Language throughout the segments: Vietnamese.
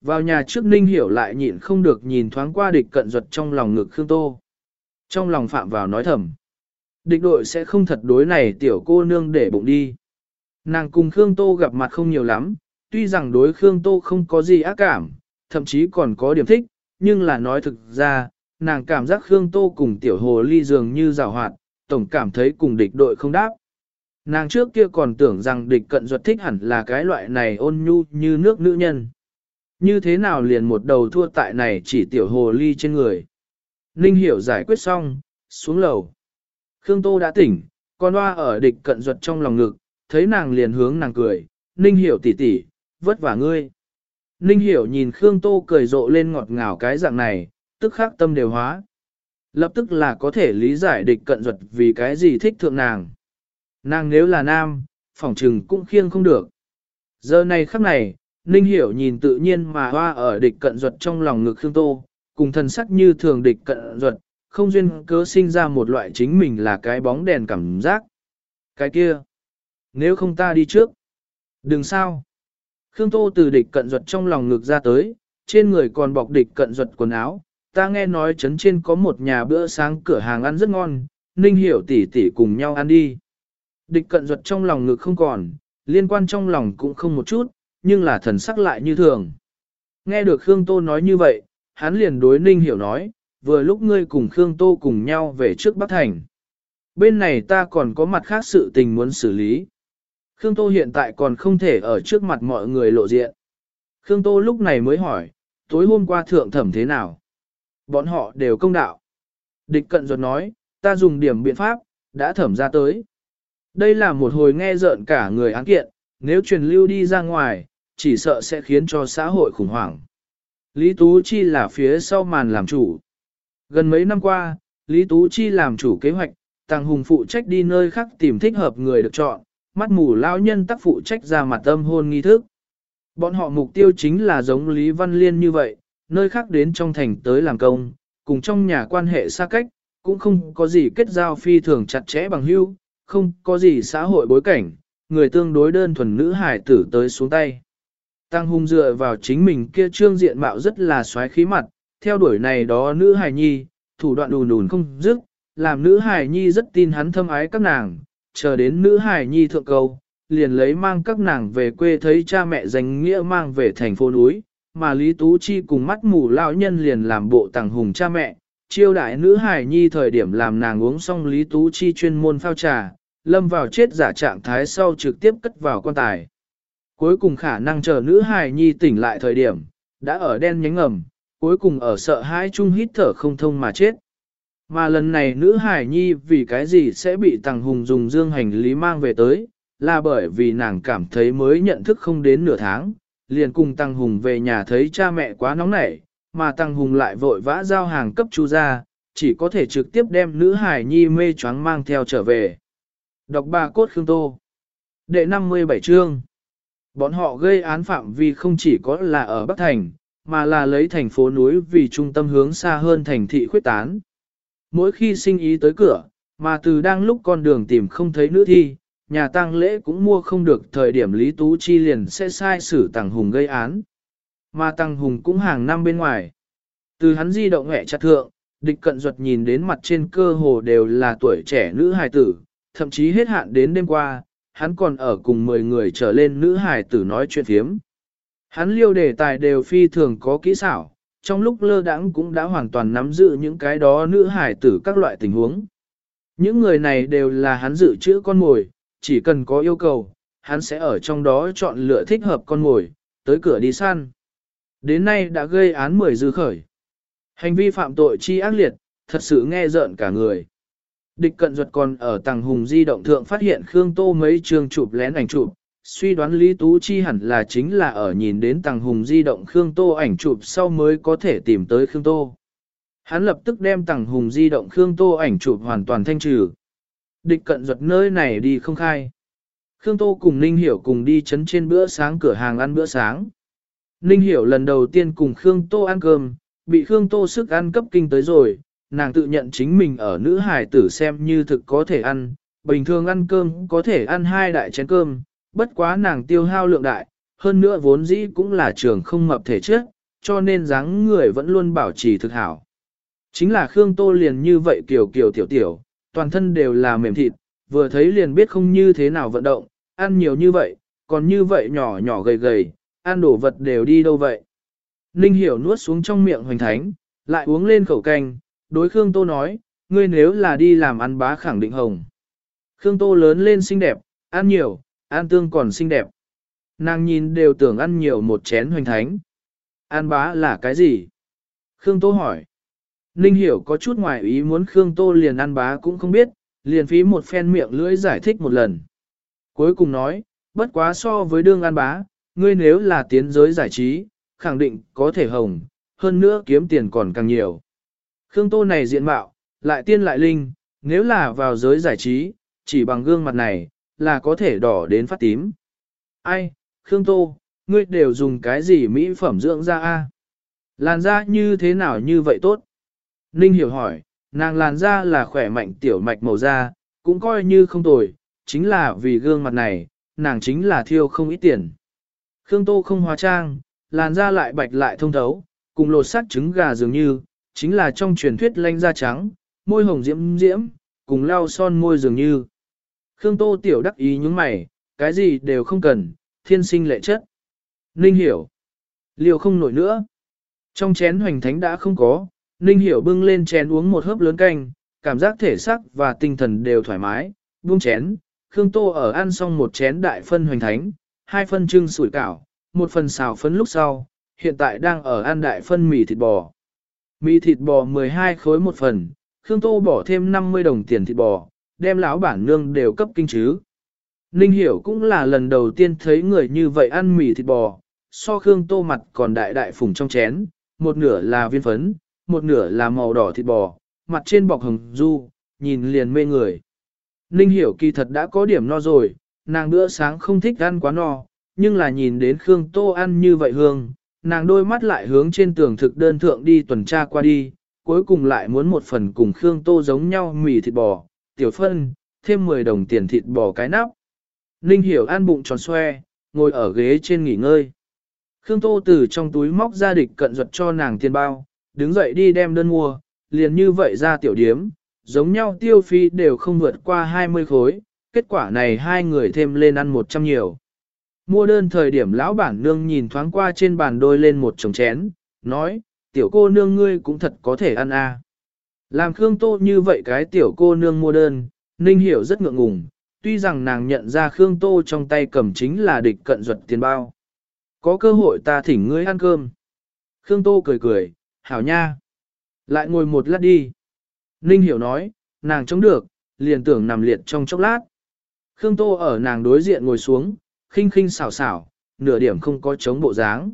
Vào nhà trước Ninh Hiểu lại nhịn không được nhìn thoáng qua địch cận duật trong lòng ngực Khương Tô. Trong lòng phạm vào nói thầm. Địch đội sẽ không thật đối này tiểu cô nương để bụng đi. Nàng cùng Khương Tô gặp mặt không nhiều lắm, tuy rằng đối Khương Tô không có gì ác cảm, thậm chí còn có điểm thích, nhưng là nói thực ra, nàng cảm giác Khương Tô cùng tiểu hồ ly dường như rào hoạt, tổng cảm thấy cùng địch đội không đáp. Nàng trước kia còn tưởng rằng địch cận duật thích hẳn là cái loại này ôn nhu như nước nữ nhân. Như thế nào liền một đầu thua tại này chỉ tiểu hồ ly trên người. Ninh hiểu giải quyết xong, xuống lầu. Khương Tô đã tỉnh, con hoa ở địch cận duật trong lòng ngực, thấy nàng liền hướng nàng cười, Ninh hiểu tỉ tỉ, vất vả ngươi. Ninh hiểu nhìn Khương Tô cười rộ lên ngọt ngào cái dạng này, tức khắc tâm đều hóa. Lập tức là có thể lý giải địch cận duật vì cái gì thích thượng nàng. Nàng nếu là nam, phỏng trừng cũng khiêng không được. Giờ này khắc này, Ninh Hiểu nhìn tự nhiên mà hoa ở địch cận duật trong lòng ngực Khương Tô, cùng thần sắc như thường địch cận duật, không duyên cớ sinh ra một loại chính mình là cái bóng đèn cảm giác. Cái kia, nếu không ta đi trước, đừng sao. Khương Tô từ địch cận duật trong lòng ngực ra tới, trên người còn bọc địch cận duật quần áo, ta nghe nói trấn trên có một nhà bữa sáng cửa hàng ăn rất ngon, Ninh Hiểu tỉ tỉ cùng nhau ăn đi. Địch cận duật trong lòng ngực không còn, liên quan trong lòng cũng không một chút, nhưng là thần sắc lại như thường. Nghe được Khương Tô nói như vậy, hắn liền đối Ninh Hiểu nói, vừa lúc ngươi cùng Khương Tô cùng nhau về trước Bắc Thành. Bên này ta còn có mặt khác sự tình muốn xử lý. Khương Tô hiện tại còn không thể ở trước mặt mọi người lộ diện. Khương Tô lúc này mới hỏi, tối hôm qua thượng thẩm thế nào? Bọn họ đều công đạo. Địch cận ruột nói, ta dùng điểm biện pháp, đã thẩm ra tới. Đây là một hồi nghe rợn cả người án kiện, nếu truyền lưu đi ra ngoài, chỉ sợ sẽ khiến cho xã hội khủng hoảng. Lý Tú Chi là phía sau màn làm chủ. Gần mấy năm qua, Lý Tú Chi làm chủ kế hoạch, Tàng Hùng phụ trách đi nơi khác tìm thích hợp người được chọn, mắt mù lao nhân tác phụ trách ra mặt âm hôn nghi thức. Bọn họ mục tiêu chính là giống Lý Văn Liên như vậy, nơi khác đến trong thành tới làm công, cùng trong nhà quan hệ xa cách, cũng không có gì kết giao phi thường chặt chẽ bằng hưu, không có gì xã hội bối cảnh, người tương đối đơn thuần nữ hải tử tới xuống tay. Tăng hung dựa vào chính mình kia trương diện mạo rất là xoáy khí mặt, theo đuổi này đó nữ hải nhi, thủ đoạn đùn đùn không dứt, làm nữ hải nhi rất tin hắn thâm ái các nàng, chờ đến nữ hải nhi thượng cầu, liền lấy mang các nàng về quê thấy cha mẹ danh nghĩa mang về thành phố núi, mà Lý Tú Chi cùng mắt mù lão nhân liền làm bộ tàng hùng cha mẹ, chiêu đại nữ hải nhi thời điểm làm nàng uống xong Lý Tú Chi chuyên môn phao trà, lâm vào chết giả trạng thái sau trực tiếp cất vào quan tài. Cuối cùng khả năng chờ nữ hài nhi tỉnh lại thời điểm, đã ở đen nhánh ngầm, cuối cùng ở sợ hãi chung hít thở không thông mà chết. Mà lần này nữ hài nhi vì cái gì sẽ bị tàng hùng dùng dương hành lý mang về tới, là bởi vì nàng cảm thấy mới nhận thức không đến nửa tháng, liền cùng Tăng Hùng về nhà thấy cha mẹ quá nóng nảy, mà Tăng Hùng lại vội vã giao hàng cấp chu ra, chỉ có thể trực tiếp đem nữ hải nhi mê choáng mang theo trở về. Đọc ba cốt Khương Tô Đệ 57 chương Bọn họ gây án phạm vi không chỉ có là ở Bắc Thành, mà là lấy thành phố núi vì trung tâm hướng xa hơn thành thị khuyết tán. Mỗi khi sinh ý tới cửa, mà từ đang lúc con đường tìm không thấy nữ thi, nhà tang lễ cũng mua không được thời điểm Lý Tú Chi liền sẽ sai xử Tăng Hùng gây án. Mà Tăng Hùng cũng hàng năm bên ngoài. Từ hắn di động hẹ chặt thượng, địch cận duật nhìn đến mặt trên cơ hồ đều là tuổi trẻ nữ hài tử, thậm chí hết hạn đến đêm qua, hắn còn ở cùng 10 người trở lên nữ hài tử nói chuyện thiếm. Hắn liêu đề tài đều phi thường có kỹ xảo, trong lúc lơ đãng cũng đã hoàn toàn nắm giữ những cái đó nữ hài tử các loại tình huống. Những người này đều là hắn dự trữ con mồi, chỉ cần có yêu cầu, hắn sẽ ở trong đó chọn lựa thích hợp con mồi, tới cửa đi săn. Đến nay đã gây án 10 dư khởi. Hành vi phạm tội chi ác liệt, thật sự nghe rợn cả người. Địch cận duật còn ở tầng hùng di động thượng phát hiện Khương Tô mấy trường chụp lén ảnh chụp, suy đoán Lý Tú Chi hẳn là chính là ở nhìn đến tầng hùng di động Khương Tô ảnh chụp sau mới có thể tìm tới Khương Tô. Hắn lập tức đem tầng hùng di động Khương Tô ảnh chụp hoàn toàn thanh trừ. Địch cận duật nơi này đi không khai. Khương Tô cùng Ninh Hiểu cùng đi chấn trên bữa sáng cửa hàng ăn bữa sáng. Ninh Hiểu lần đầu tiên cùng Khương Tô ăn cơm, bị Khương Tô sức ăn cấp kinh tới rồi, nàng tự nhận chính mình ở nữ hải tử xem như thực có thể ăn, bình thường ăn cơm có thể ăn hai đại chén cơm, bất quá nàng tiêu hao lượng đại, hơn nữa vốn dĩ cũng là trường không mập thể trước cho nên dáng người vẫn luôn bảo trì thực hảo. Chính là Khương Tô liền như vậy kiểu kiểu tiểu tiểu, toàn thân đều là mềm thịt, vừa thấy liền biết không như thế nào vận động, ăn nhiều như vậy, còn như vậy nhỏ nhỏ gầy gầy, ăn đồ vật đều đi đâu vậy. Ninh hiểu nuốt xuống trong miệng hoành thánh, lại uống lên khẩu canh, đối Khương Tô nói, ngươi nếu là đi làm ăn bá khẳng định hồng. Khương Tô lớn lên xinh đẹp, ăn nhiều, ăn tương còn xinh đẹp. Nàng nhìn đều tưởng ăn nhiều một chén hoành thánh. Ăn bá là cái gì? Khương Tô hỏi. Ninh hiểu có chút ngoài ý muốn Khương Tô liền ăn bá cũng không biết, liền phí một phen miệng lưỡi giải thích một lần. Cuối cùng nói, bất quá so với đương ăn bá, ngươi nếu là tiến giới giải trí, khẳng định có thể hồng, hơn nữa kiếm tiền còn càng nhiều. Khương Tô này diện mạo, lại tiên lại linh, nếu là vào giới giải trí, chỉ bằng gương mặt này, là có thể đỏ đến phát tím. Ai, Khương Tô, ngươi đều dùng cái gì mỹ phẩm dưỡng da a? Làn da như thế nào như vậy tốt? Ninh hiểu hỏi, nàng làn da là khỏe mạnh tiểu mạch màu da, cũng coi như không tồi, chính là vì gương mặt này, nàng chính là thiêu không ít tiền. Khương Tô không hóa trang, làn da lại bạch lại thông thấu, cùng lột sắc trứng gà dường như, chính là trong truyền thuyết lanh da trắng, môi hồng diễm diễm, cùng lau son môi dường như. Khương Tô tiểu đắc ý những mày, cái gì đều không cần, thiên sinh lệ chất. Ninh hiểu. Liều không nổi nữa. Trong chén hoành thánh đã không có, Ninh hiểu bưng lên chén uống một hớp lớn canh, cảm giác thể xác và tinh thần đều thoải mái, buông chén. Khương Tô ở ăn xong một chén đại phân hoành thánh, hai phân trưng sủi cảo, một phần xào phấn lúc sau, hiện tại đang ở ăn đại phân mì thịt bò. Mì thịt bò 12 khối một phần, Khương Tô bỏ thêm 50 đồng tiền thịt bò, đem lão bản nương đều cấp kinh chứ. Ninh hiểu cũng là lần đầu tiên thấy người như vậy ăn mì thịt bò, so Khương Tô mặt còn đại đại phùng trong chén, một nửa là viên phấn, một nửa là màu đỏ thịt bò, mặt trên bọc hồng du, nhìn liền mê người. Ninh hiểu kỳ thật đã có điểm no rồi, nàng bữa sáng không thích ăn quá no, nhưng là nhìn đến Khương Tô ăn như vậy hương, nàng đôi mắt lại hướng trên tường thực đơn thượng đi tuần tra qua đi, cuối cùng lại muốn một phần cùng Khương Tô giống nhau mì thịt bò, tiểu phân, thêm 10 đồng tiền thịt bò cái nắp. Ninh hiểu an bụng tròn xoe, ngồi ở ghế trên nghỉ ngơi. Khương Tô từ trong túi móc ra địch cận ruột cho nàng tiền bao, đứng dậy đi đem đơn mua, liền như vậy ra tiểu điếm, giống nhau tiêu phí đều không vượt qua 20 khối, kết quả này hai người thêm lên ăn 100 nhiều. Mua đơn thời điểm lão bản nương nhìn thoáng qua trên bàn đôi lên một chồng chén, nói, tiểu cô nương ngươi cũng thật có thể ăn à. Làm Khương Tô như vậy cái tiểu cô nương mua đơn, Ninh Hiểu rất ngượng ngùng, tuy rằng nàng nhận ra Khương Tô trong tay cầm chính là địch cận ruột tiền bao. Có cơ hội ta thỉnh ngươi ăn cơm. Khương Tô cười cười, hảo nha. Lại ngồi một lát đi. Ninh Hiểu nói, nàng chống được, liền tưởng nằm liệt trong chốc lát. Khương Tô ở nàng đối diện ngồi xuống, khinh khinh xảo xảo, nửa điểm không có chống bộ dáng.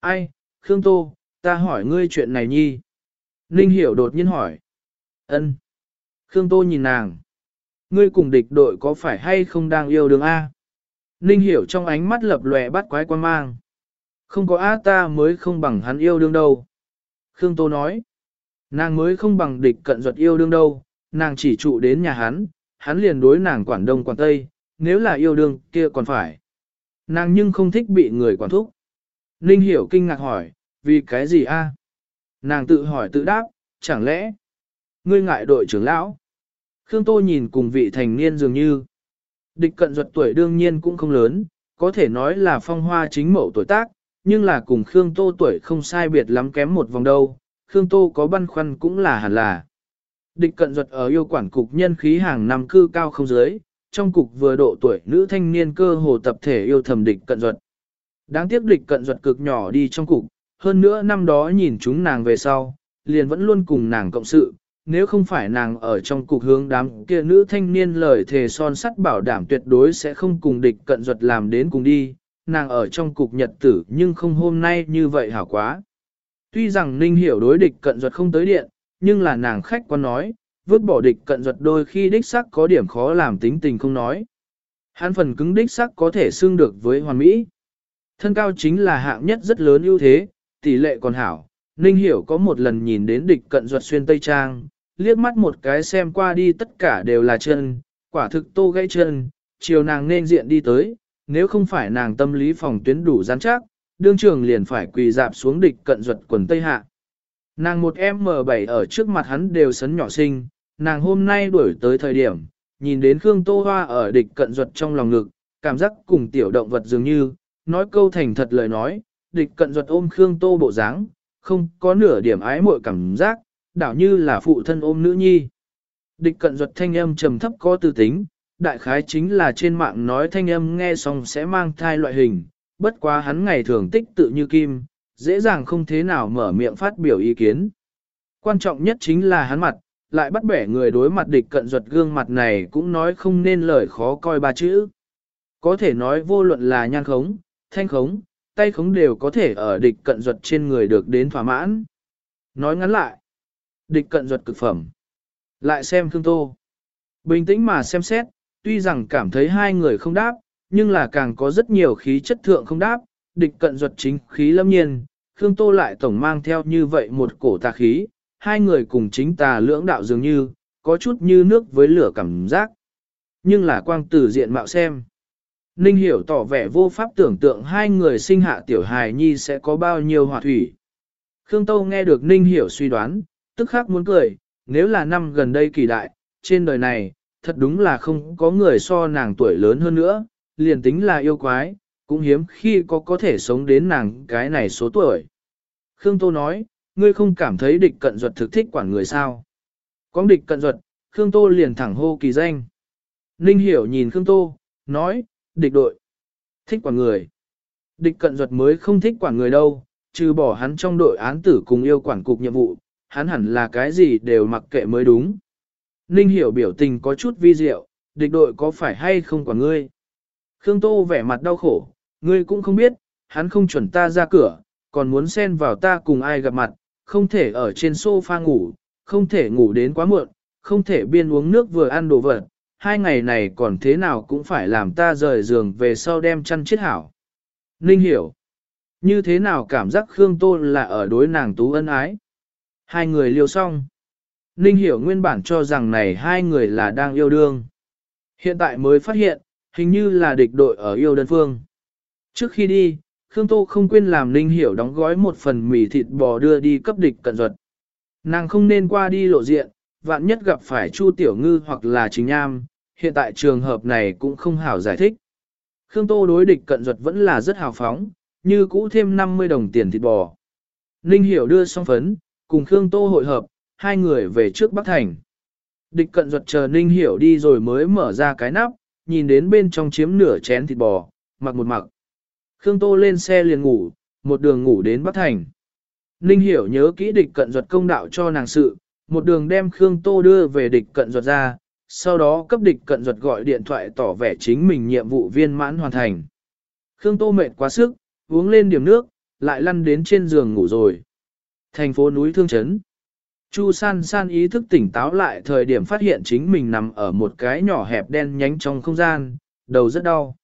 Ai, Khương Tô, ta hỏi ngươi chuyện này nhi. Ninh Hiểu đột nhiên hỏi. Ân. Khương Tô nhìn nàng. Ngươi cùng địch đội có phải hay không đang yêu đương A? Ninh Hiểu trong ánh mắt lập lòe bắt quái quan mang. Không có A ta mới không bằng hắn yêu đương đâu. Khương Tô nói. Nàng mới không bằng địch cận duật yêu đương đâu, nàng chỉ trụ đến nhà hắn, hắn liền đối nàng quản đông quản tây, nếu là yêu đương kia còn phải. Nàng nhưng không thích bị người quản thúc. Ninh hiểu kinh ngạc hỏi, vì cái gì a? Nàng tự hỏi tự đáp, chẳng lẽ, ngươi ngại đội trưởng lão? Khương Tô nhìn cùng vị thành niên dường như, địch cận duật tuổi đương nhiên cũng không lớn, có thể nói là phong hoa chính mẫu tuổi tác, nhưng là cùng Khương Tô tuổi không sai biệt lắm kém một vòng đâu, Khương Tô có băn khoăn cũng là hẳn là. Địch cận duật ở yêu quản cục nhân khí hàng năm cư cao không dưới, trong cục vừa độ tuổi nữ thanh niên cơ hồ tập thể yêu thầm địch cận duật. Đáng tiếc địch cận duật cực nhỏ đi trong cục, hơn nữa năm đó nhìn chúng nàng về sau, liền vẫn luôn cùng nàng cộng sự, nếu không phải nàng ở trong cục hướng đám kia nữ thanh niên lời thề son sắt bảo đảm tuyệt đối sẽ không cùng địch cận duật làm đến cùng đi, nàng ở trong cục nhật tử nhưng không hôm nay như vậy hảo quá. Tuy rằng Ninh hiểu đối địch cận duật không tới điện, nhưng là nàng khách quan nói, vứt bỏ địch cận duật đôi khi đích sắc có điểm khó làm tính tình không nói. Hắn phần cứng đích sắc có thể xưng được với hoàn mỹ. Thân cao chính là hạng nhất rất lớn ưu thế, tỷ lệ còn hảo. Ninh hiểu có một lần nhìn đến địch cận duật xuyên tây trang, liếc mắt một cái xem qua đi tất cả đều là chân, quả thực tô gãy chân, chiều nàng nên diện đi tới, nếu không phải nàng tâm lý phòng tuyến đủ rắn chắc, đương trường liền phải quỳ dạp xuống địch cận giật quần Tây Hạ. Nàng một M7 ở trước mặt hắn đều sấn nhỏ sinh, nàng hôm nay đuổi tới thời điểm, nhìn đến Khương Tô Hoa ở địch cận duật trong lòng ngực, cảm giác cùng tiểu động vật dường như, nói câu thành thật lời nói, địch cận duật ôm Khương Tô bộ dáng, không có nửa điểm ái muội cảm giác, đảo như là phụ thân ôm nữ nhi. Địch cận duật thanh âm trầm thấp có tư tính, đại khái chính là trên mạng nói thanh âm nghe xong sẽ mang thai loại hình, bất quá hắn ngày thường tích tự như kim, dễ dàng không thế nào mở miệng phát biểu ý kiến. Quan trọng nhất chính là hắn mặt, lại bắt bẻ người đối mặt địch cận duật gương mặt này cũng nói không nên lời khó coi ba chữ. Có thể nói vô luận là nhan khống, thanh khống, tay khống đều có thể ở địch cận duật trên người được đến thỏa mãn. Nói ngắn lại, địch cận duật cực phẩm. Lại xem Khương Tô. Bình tĩnh mà xem xét, tuy rằng cảm thấy hai người không đáp, nhưng là càng có rất nhiều khí chất thượng không đáp, địch cận duật chính khí lâm nhiên, Khương Tô lại tổng mang theo như vậy một cổ tà khí, hai người cùng chính tà lưỡng đạo dường như, có chút như nước với lửa cảm giác. Nhưng là quang tử diện mạo xem. Ninh hiểu tỏ vẻ vô pháp tưởng tượng hai người sinh hạ tiểu hài nhi sẽ có bao nhiêu hòa thủy. Khương tâu nghe được Ninh hiểu suy đoán, tức khắc muốn cười, nếu là năm gần đây kỳ đại, trên đời này, thật đúng là không có người so nàng tuổi lớn hơn nữa, liền tính là yêu quái, cũng hiếm khi có có thể sống đến nàng cái này số tuổi. Khương Tô nói, ngươi không cảm thấy địch cận duật thực thích quản người sao. Có địch cận duật, Khương Tô liền thẳng hô kỳ danh. Ninh hiểu nhìn Khương Tô, nói, địch đội, thích quản người. Địch cận duật mới không thích quản người đâu, trừ bỏ hắn trong đội án tử cùng yêu quản cục nhiệm vụ, hắn hẳn là cái gì đều mặc kệ mới đúng. Ninh hiểu biểu tình có chút vi diệu, địch đội có phải hay không quản ngươi. Khương Tô vẻ mặt đau khổ, ngươi cũng không biết, hắn không chuẩn ta ra cửa, còn muốn xen vào ta cùng ai gặp mặt, không thể ở trên sofa ngủ, không thể ngủ đến quá muộn, không thể biên uống nước vừa ăn đồ vật, hai ngày này còn thế nào cũng phải làm ta rời giường về sau đem chăn chết hảo. Ninh hiểu, như thế nào cảm giác Khương Tô là ở đối nàng tú ân ái. Hai người liêu xong. Ninh hiểu nguyên bản cho rằng này hai người là đang yêu đương. Hiện tại mới phát hiện, hình như là địch đội ở yêu đơn phương. Trước khi đi, Khương Tô không quên làm Ninh hiểu đóng gói một phần mì thịt bò đưa đi cấp địch cận duật. Nàng không nên qua đi lộ diện, vạn nhất gặp phải Chu Tiểu Ngư hoặc là Chính Nham, hiện tại trường hợp này cũng không hảo giải thích. Khương Tô đối địch cận duật vẫn là rất hào phóng, như cũ thêm 50 đồng tiền thịt bò. Ninh hiểu đưa xong phấn, cùng Khương Tô hội hợp, hai người về trước Bắc Thành. Địch cận duật chờ Ninh Hiểu đi rồi mới mở ra cái nắp, nhìn đến bên trong chiếm nửa chén thịt bò, mặc một mặc. Khương Tô lên xe liền ngủ, một đường ngủ đến Bắc Thành. Ninh Hiểu nhớ kỹ địch cận duật công đạo cho nàng sự, một đường đem Khương Tô đưa về địch cận duật ra, sau đó cấp địch cận duật gọi điện thoại tỏ vẻ chính mình nhiệm vụ viên mãn hoàn thành. Khương Tô mệt quá sức, uống lên điểm nước, lại lăn đến trên giường ngủ rồi. Thành phố núi Thương Trấn Chu san san ý thức tỉnh táo lại thời điểm phát hiện chính mình nằm ở một cái nhỏ hẹp đen nhánh trong không gian, đầu rất đau.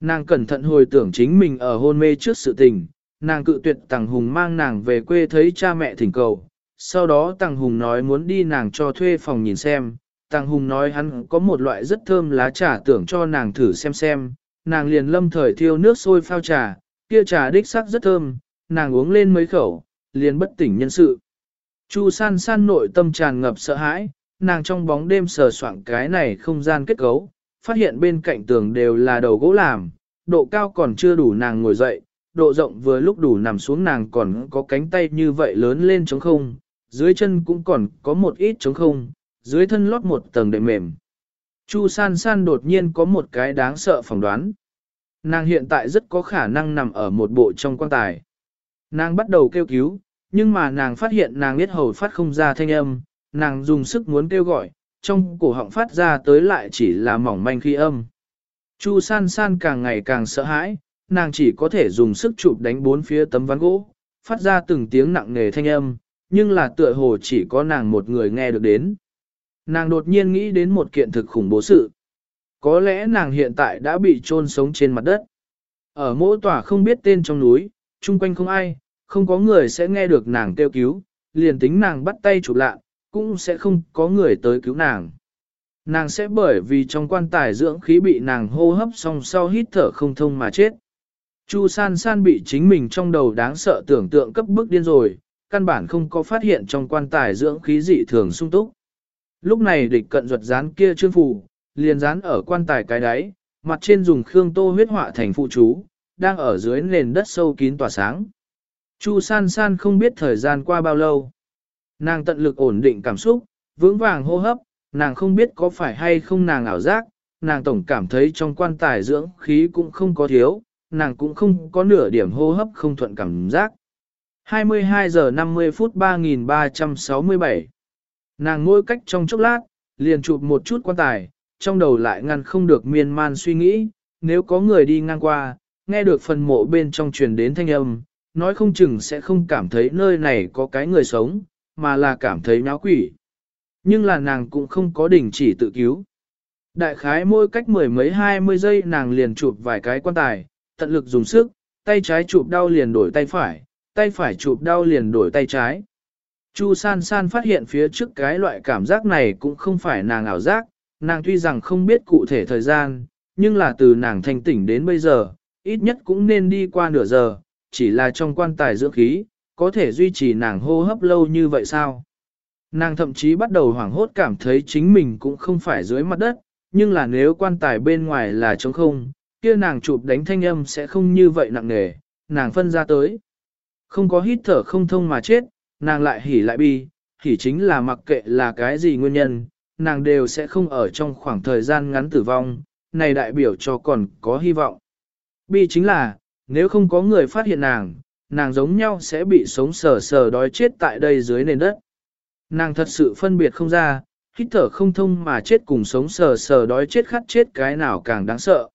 Nàng cẩn thận hồi tưởng chính mình ở hôn mê trước sự tình, nàng cự tuyệt Tằng Hùng mang nàng về quê thấy cha mẹ thỉnh cầu. Sau đó Tằng Hùng nói muốn đi nàng cho thuê phòng nhìn xem, Tằng Hùng nói hắn có một loại rất thơm lá trà tưởng cho nàng thử xem xem, nàng liền lâm thời thiêu nước sôi phao trà, kia trà đích sắc rất thơm, nàng uống lên mấy khẩu, liền bất tỉnh nhân sự. Chu san san nội tâm tràn ngập sợ hãi, nàng trong bóng đêm sờ soạn cái này không gian kết cấu, phát hiện bên cạnh tường đều là đầu gỗ làm, độ cao còn chưa đủ nàng ngồi dậy, độ rộng vừa lúc đủ nằm xuống nàng còn có cánh tay như vậy lớn lên trống không, dưới chân cũng còn có một ít trống không, dưới thân lót một tầng đệm mềm. Chu san san đột nhiên có một cái đáng sợ phỏng đoán. Nàng hiện tại rất có khả năng nằm ở một bộ trong quan tài. Nàng bắt đầu kêu cứu, nhưng mà nàng phát hiện nàng biết hầu phát không ra thanh âm, nàng dùng sức muốn kêu gọi, trong cổ họng phát ra tới lại chỉ là mỏng manh khi âm. Chu san san càng ngày càng sợ hãi, nàng chỉ có thể dùng sức chụp đánh bốn phía tấm ván gỗ, phát ra từng tiếng nặng nề thanh âm, nhưng là tựa hồ chỉ có nàng một người nghe được đến. Nàng đột nhiên nghĩ đến một kiện thực khủng bố sự. Có lẽ nàng hiện tại đã bị chôn sống trên mặt đất. Ở mỗi tòa không biết tên trong núi, chung quanh không ai, không có người sẽ nghe được nàng kêu cứu, liền tính nàng bắt tay chụp lạ, cũng sẽ không có người tới cứu nàng. Nàng sẽ bởi vì trong quan tài dưỡng khí bị nàng hô hấp xong sau hít thở không thông mà chết. Chu san san bị chính mình trong đầu đáng sợ tưởng tượng cấp bức điên rồi, căn bản không có phát hiện trong quan tài dưỡng khí dị thường sung túc. Lúc này địch cận ruột dán kia trương phù, liền dán ở quan tài cái đáy, mặt trên dùng khương tô huyết họa thành phụ chú, đang ở dưới nền đất sâu kín tỏa sáng. Chu san san không biết thời gian qua bao lâu. Nàng tận lực ổn định cảm xúc, vững vàng hô hấp, nàng không biết có phải hay không nàng ảo giác, nàng tổng cảm thấy trong quan tài dưỡng khí cũng không có thiếu, nàng cũng không có nửa điểm hô hấp không thuận cảm giác. 22 giờ 50 phút 3367 Nàng ngôi cách trong chốc lát, liền chụp một chút quan tài, trong đầu lại ngăn không được miên man suy nghĩ, nếu có người đi ngang qua, nghe được phần mộ bên trong truyền đến thanh âm, nói không chừng sẽ không cảm thấy nơi này có cái người sống, mà là cảm thấy nháo quỷ. Nhưng là nàng cũng không có đình chỉ tự cứu. Đại khái mỗi cách mười mấy hai mươi giây nàng liền chụp vài cái quan tài, tận lực dùng sức, tay trái chụp đau liền đổi tay phải, tay phải chụp đau liền đổi tay trái. Chu san san phát hiện phía trước cái loại cảm giác này cũng không phải nàng ảo giác, nàng tuy rằng không biết cụ thể thời gian, nhưng là từ nàng thanh tỉnh đến bây giờ, ít nhất cũng nên đi qua nửa giờ, chỉ là trong quan tài dưỡng khí, có thể duy trì nàng hô hấp lâu như vậy sao? Nàng thậm chí bắt đầu hoảng hốt cảm thấy chính mình cũng không phải dưới mặt đất, nhưng là nếu quan tài bên ngoài là trống không, kia nàng chụp đánh thanh âm sẽ không như vậy nặng nề, nàng phân ra tới. Không có hít thở không thông mà chết, nàng lại hỉ lại bi, hỉ chính là mặc kệ là cái gì nguyên nhân, nàng đều sẽ không ở trong khoảng thời gian ngắn tử vong, này đại biểu cho còn có hy vọng. Bi chính là, nếu không có người phát hiện nàng, nàng giống nhau sẽ bị sống sờ sờ đói chết tại đây dưới nền đất. Nàng thật sự phân biệt không ra, hít thở không thông mà chết cùng sống sờ sờ đói chết khát chết cái nào càng đáng sợ.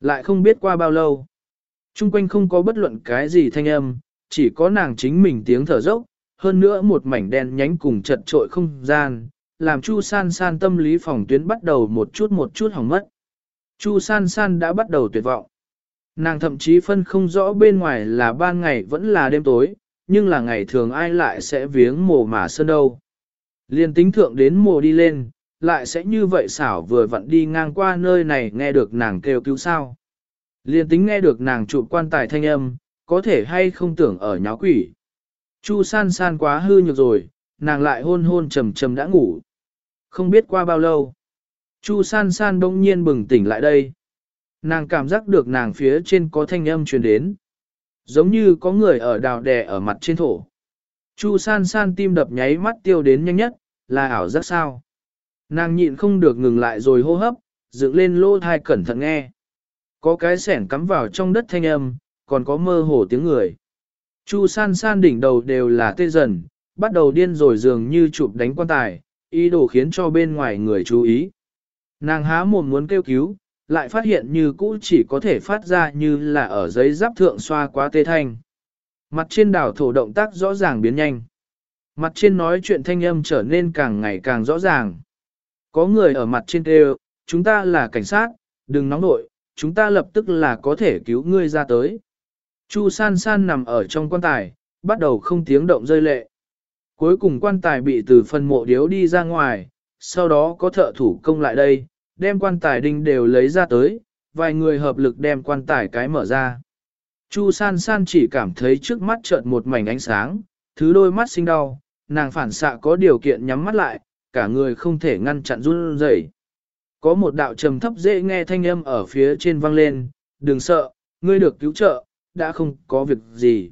Lại không biết qua bao lâu. Trung quanh không có bất luận cái gì thanh âm, chỉ có nàng chính mình tiếng thở dốc, hơn nữa một mảnh đen nhánh cùng chật trội không gian, làm Chu San San tâm lý phòng tuyến bắt đầu một chút một chút hỏng mất. Chu San San đã bắt đầu tuyệt vọng. Nàng thậm chí phân không rõ bên ngoài là ban ngày vẫn là đêm tối, nhưng là ngày thường ai lại sẽ viếng mồ mà sơn đâu. Liên tính thượng đến mồ đi lên, lại sẽ như vậy xảo vừa vặn đi ngang qua nơi này nghe được nàng kêu cứu sao. Liên tính nghe được nàng chụp quan tài thanh âm, có thể hay không tưởng ở nháo quỷ. Chu san san quá hư nhược rồi, nàng lại hôn hôn trầm trầm đã ngủ. Không biết qua bao lâu. Chu san san đông nhiên bừng tỉnh lại đây. Nàng cảm giác được nàng phía trên có thanh âm truyền đến. Giống như có người ở đào đè ở mặt trên thổ. Chu san san tim đập nháy mắt tiêu đến nhanh nhất, là ảo giác sao. Nàng nhịn không được ngừng lại rồi hô hấp, dựng lên lô thai cẩn thận nghe. Có cái sẻn cắm vào trong đất thanh âm, còn có mơ hồ tiếng người. Chu san san đỉnh đầu đều là tê dần, bắt đầu điên rồi dường như chụp đánh quan tài, ý đồ khiến cho bên ngoài người chú ý. Nàng há mồm muốn kêu cứu, lại phát hiện như cũ chỉ có thể phát ra như là ở giấy giáp thượng xoa quá tê thanh. Mặt trên đảo thổ động tác rõ ràng biến nhanh. Mặt trên nói chuyện thanh âm trở nên càng ngày càng rõ ràng. Có người ở mặt trên kêu, chúng ta là cảnh sát, đừng nóng nội, chúng ta lập tức là có thể cứu ngươi ra tới. Chu san san nằm ở trong quan tài, bắt đầu không tiếng động rơi lệ. Cuối cùng quan tài bị từ phần mộ điếu đi ra ngoài, sau đó có thợ thủ công lại đây, đem quan tài đinh đều lấy ra tới, vài người hợp lực đem quan tài cái mở ra. Chu san san chỉ cảm thấy trước mắt chợt một mảnh ánh sáng, thứ đôi mắt sinh đau, nàng phản xạ có điều kiện nhắm mắt lại, cả người không thể ngăn chặn run rẩy. Có một đạo trầm thấp dễ nghe thanh âm ở phía trên vang lên, đừng sợ, ngươi được cứu trợ, đã không có việc gì.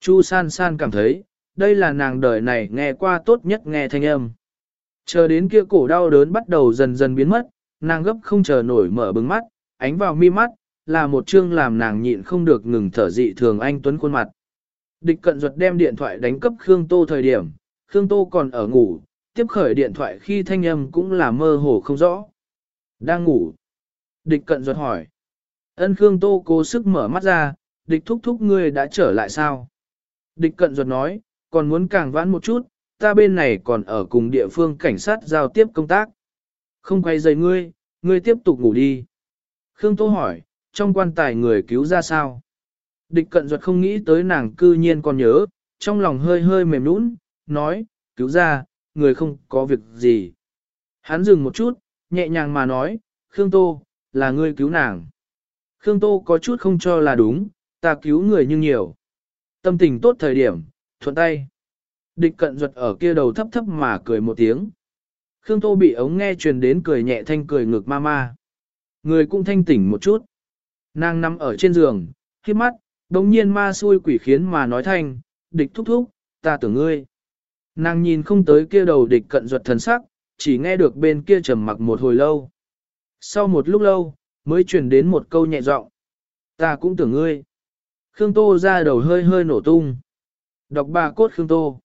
Chu san san cảm thấy, đây là nàng đời này nghe qua tốt nhất nghe thanh âm. Chờ đến kia cổ đau đớn bắt đầu dần dần biến mất, nàng gấp không chờ nổi mở bừng mắt, ánh vào mi mắt, là một chương làm nàng nhịn không được ngừng thở dị thường anh tuấn khuôn mặt. Địch cận ruột đem điện thoại đánh cấp Khương Tô thời điểm, Khương Tô còn ở ngủ, tiếp khởi điện thoại khi thanh âm cũng là mơ hồ không rõ. Đang ngủ. Địch cận ruột hỏi. Ân Khương Tô cố sức mở mắt ra, địch thúc thúc ngươi đã trở lại sao? Địch cận ruột nói, còn muốn càng vãn một chút, ta bên này còn ở cùng địa phương cảnh sát giao tiếp công tác. Không quay dày ngươi, ngươi tiếp tục ngủ đi. Khương Tô hỏi, trong quan tài người cứu ra sao? Địch cận duật không nghĩ tới nàng cư nhiên còn nhớ, trong lòng hơi hơi mềm nũng, nói, cứu ra, người không có việc gì. Hắn dừng một chút, nhẹ nhàng mà nói, Khương Tô, là ngươi cứu nàng. Khương Tô có chút không cho là đúng, ta cứu người nhưng nhiều. Tâm tình tốt thời điểm, thuận tay. Địch cận duật ở kia đầu thấp thấp mà cười một tiếng. Khương Tô bị ống nghe truyền đến cười nhẹ thanh cười ngực ma ma. Người cũng thanh tỉnh một chút. Nàng nằm ở trên giường, khiếp mắt, đồng nhiên ma xui quỷ khiến mà nói thanh, địch thúc thúc, ta tưởng ngươi. Nàng nhìn không tới kia đầu địch cận ruột thần sắc, chỉ nghe được bên kia trầm mặc một hồi lâu. Sau một lúc lâu, mới truyền đến một câu nhẹ giọng. Ta cũng tưởng ngươi. Khương Tô ra đầu hơi hơi nổ tung. Đọc bà cốt Khương Tô.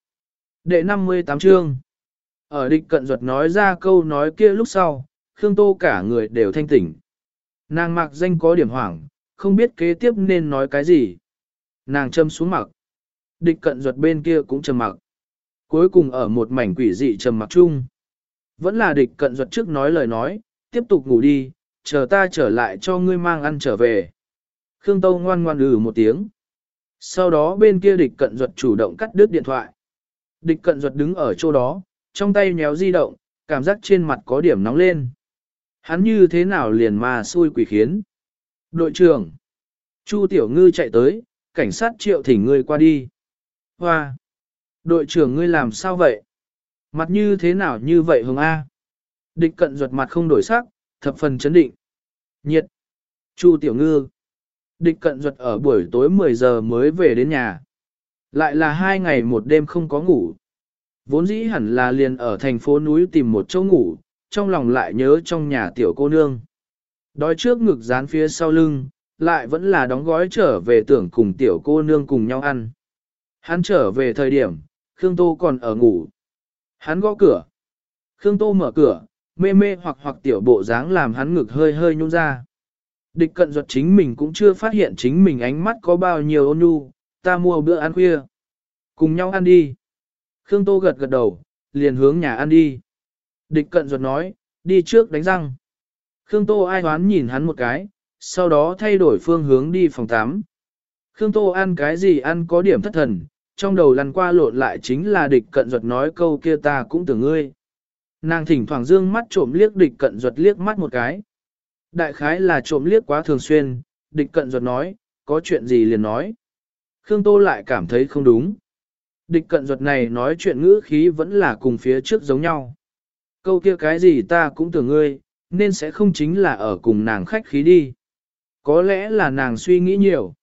Đệ 58 chương. Ở địch cận ruột nói ra câu nói kia lúc sau, Khương Tô cả người đều thanh tỉnh. Nàng mặc danh có điểm hoảng, không biết kế tiếp nên nói cái gì. Nàng châm xuống mặc. Địch cận ruột bên kia cũng trầm mặc. Cuối cùng ở một mảnh quỷ dị trầm mặc chung. Vẫn là địch cận ruột trước nói lời nói, tiếp tục ngủ đi, chờ ta trở lại cho ngươi mang ăn trở về. Khương tô ngoan ngoan ừ một tiếng. Sau đó bên kia địch cận ruột chủ động cắt đứt điện thoại. Địch cận ruột đứng ở chỗ đó, trong tay nhéo di động, cảm giác trên mặt có điểm nóng lên. Hắn như thế nào liền mà xui quỷ khiến. Đội trưởng. Chu Tiểu Ngư chạy tới, cảnh sát triệu thỉnh ngươi qua đi. Hoa. Đội trưởng ngươi làm sao vậy? Mặt như thế nào như vậy hồng A? Địch cận ruột mặt không đổi sắc, thập phần chấn định. Nhiệt. Chu Tiểu Ngư. Địch cận ruột ở buổi tối 10 giờ mới về đến nhà. Lại là hai ngày một đêm không có ngủ. Vốn dĩ hẳn là liền ở thành phố núi tìm một chỗ ngủ, trong lòng lại nhớ trong nhà tiểu cô nương. Đói trước ngực dán phía sau lưng, lại vẫn là đóng gói trở về tưởng cùng tiểu cô nương cùng nhau ăn. Hắn trở về thời điểm, Khương Tô còn ở ngủ. Hắn gõ cửa. Khương Tô mở cửa, mê mê hoặc hoặc tiểu bộ dáng làm hắn ngực hơi hơi nhung ra. Địch cận ruột chính mình cũng chưa phát hiện chính mình ánh mắt có bao nhiêu ôn nhu, ta mua bữa ăn khuya. Cùng nhau ăn đi. Khương Tô gật gật đầu, liền hướng nhà ăn đi. Địch cận ruột nói, đi trước đánh răng. Khương Tô ai hoán nhìn hắn một cái, sau đó thay đổi phương hướng đi phòng tắm. Khương Tô ăn cái gì ăn có điểm thất thần, trong đầu lăn qua lộn lại chính là địch cận ruột nói câu kia ta cũng tưởng ngươi. Nàng thỉnh thoảng dương mắt trộm liếc địch cận ruột liếc mắt một cái. Đại khái là trộm liếc quá thường xuyên, địch cận ruột nói, có chuyện gì liền nói. Khương Tô lại cảm thấy không đúng. Địch cận ruột này nói chuyện ngữ khí vẫn là cùng phía trước giống nhau. Câu kia cái gì ta cũng tưởng ngươi, nên sẽ không chính là ở cùng nàng khách khí đi. Có lẽ là nàng suy nghĩ nhiều.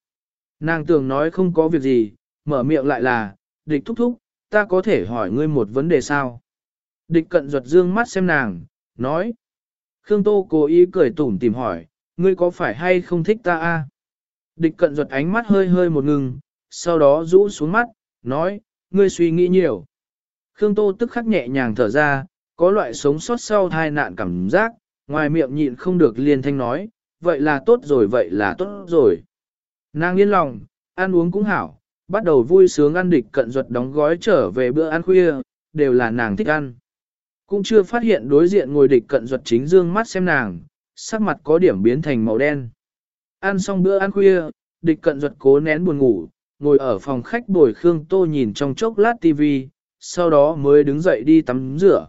Nàng tưởng nói không có việc gì, mở miệng lại là, địch thúc thúc, ta có thể hỏi ngươi một vấn đề sao? Địch cận ruột dương mắt xem nàng, nói. Khương Tô cố ý cười tủm tìm hỏi, ngươi có phải hay không thích ta a? Địch cận ruột ánh mắt hơi hơi một ngừng, sau đó rũ xuống mắt, nói, ngươi suy nghĩ nhiều. Khương Tô tức khắc nhẹ nhàng thở ra, có loại sống sót sau tai nạn cảm giác, ngoài miệng nhịn không được liền thanh nói, vậy là tốt rồi vậy là tốt rồi. Nàng yên lòng, ăn uống cũng hảo, bắt đầu vui sướng ăn địch cận ruột đóng gói trở về bữa ăn khuya, đều là nàng thích ăn. Cũng chưa phát hiện đối diện ngồi địch cận ruột chính dương mắt xem nàng, sắc mặt có điểm biến thành màu đen. Ăn xong bữa ăn khuya, địch cận ruột cố nén buồn ngủ, ngồi ở phòng khách bồi Khương Tô nhìn trong chốc lát TV, sau đó mới đứng dậy đi tắm rửa.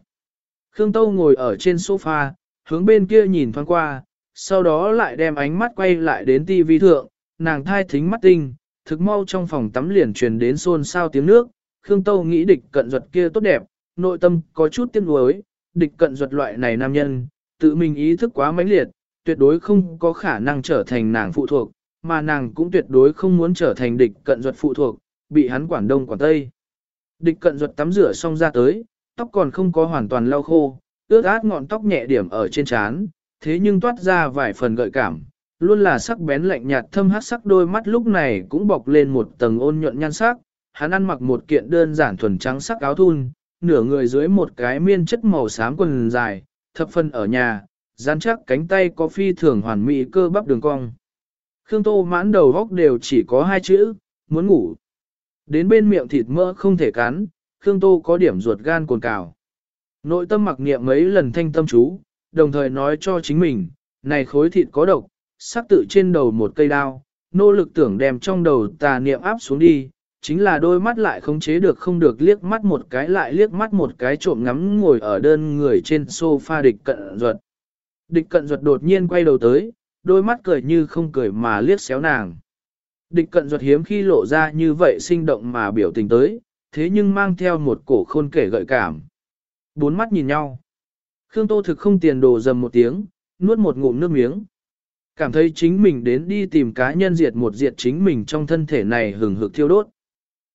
Khương Tô ngồi ở trên sofa, hướng bên kia nhìn thoáng qua, sau đó lại đem ánh mắt quay lại đến TV thượng, nàng thai thính mắt tinh, thực mau trong phòng tắm liền truyền đến xôn xao tiếng nước, Khương Tô nghĩ địch cận duật kia tốt đẹp, nội tâm có chút tiếc nuối, địch cận duật loại này nam nhân, tự mình ý thức quá mãnh liệt, tuyệt đối không có khả năng trở thành nàng phụ thuộc, mà nàng cũng tuyệt đối không muốn trở thành địch cận duật phụ thuộc, bị hắn quản đông quản tây. Địch cận duật tắm rửa xong ra tới, tóc còn không có hoàn toàn lau khô, ướt át ngọn tóc nhẹ điểm ở trên trán, thế nhưng toát ra vài phần gợi cảm, luôn là sắc bén lạnh nhạt thâm hát sắc đôi mắt lúc này cũng bọc lên một tầng ôn nhuận nhan sắc, hắn ăn mặc một kiện đơn giản thuần trắng sắc áo thun, nửa người dưới một cái miên chất màu xám quần dài, thập phân ở nhà, dán chắc cánh tay có phi thường hoàn mỹ cơ bắp đường cong. Khương Tô mãn đầu góc đều chỉ có hai chữ, muốn ngủ. Đến bên miệng thịt mỡ không thể cắn, Khương Tô có điểm ruột gan cồn cào. Nội tâm mặc niệm mấy lần thanh tâm chú, đồng thời nói cho chính mình, này khối thịt có độc, sắc tự trên đầu một cây đao, nỗ lực tưởng đem trong đầu tà niệm áp xuống đi, chính là đôi mắt lại không chế được không được liếc mắt một cái lại liếc mắt một cái trộm ngắm ngồi ở đơn người trên sofa địch cận ruột. Địch cận ruột đột nhiên quay đầu tới, đôi mắt cười như không cười mà liếc xéo nàng. Địch cận ruột hiếm khi lộ ra như vậy sinh động mà biểu tình tới, thế nhưng mang theo một cổ khôn kể gợi cảm. Bốn mắt nhìn nhau. Khương Tô thực không tiền đồ dầm một tiếng, nuốt một ngụm nước miếng. Cảm thấy chính mình đến đi tìm cá nhân diệt một diệt chính mình trong thân thể này hừng hực thiêu đốt.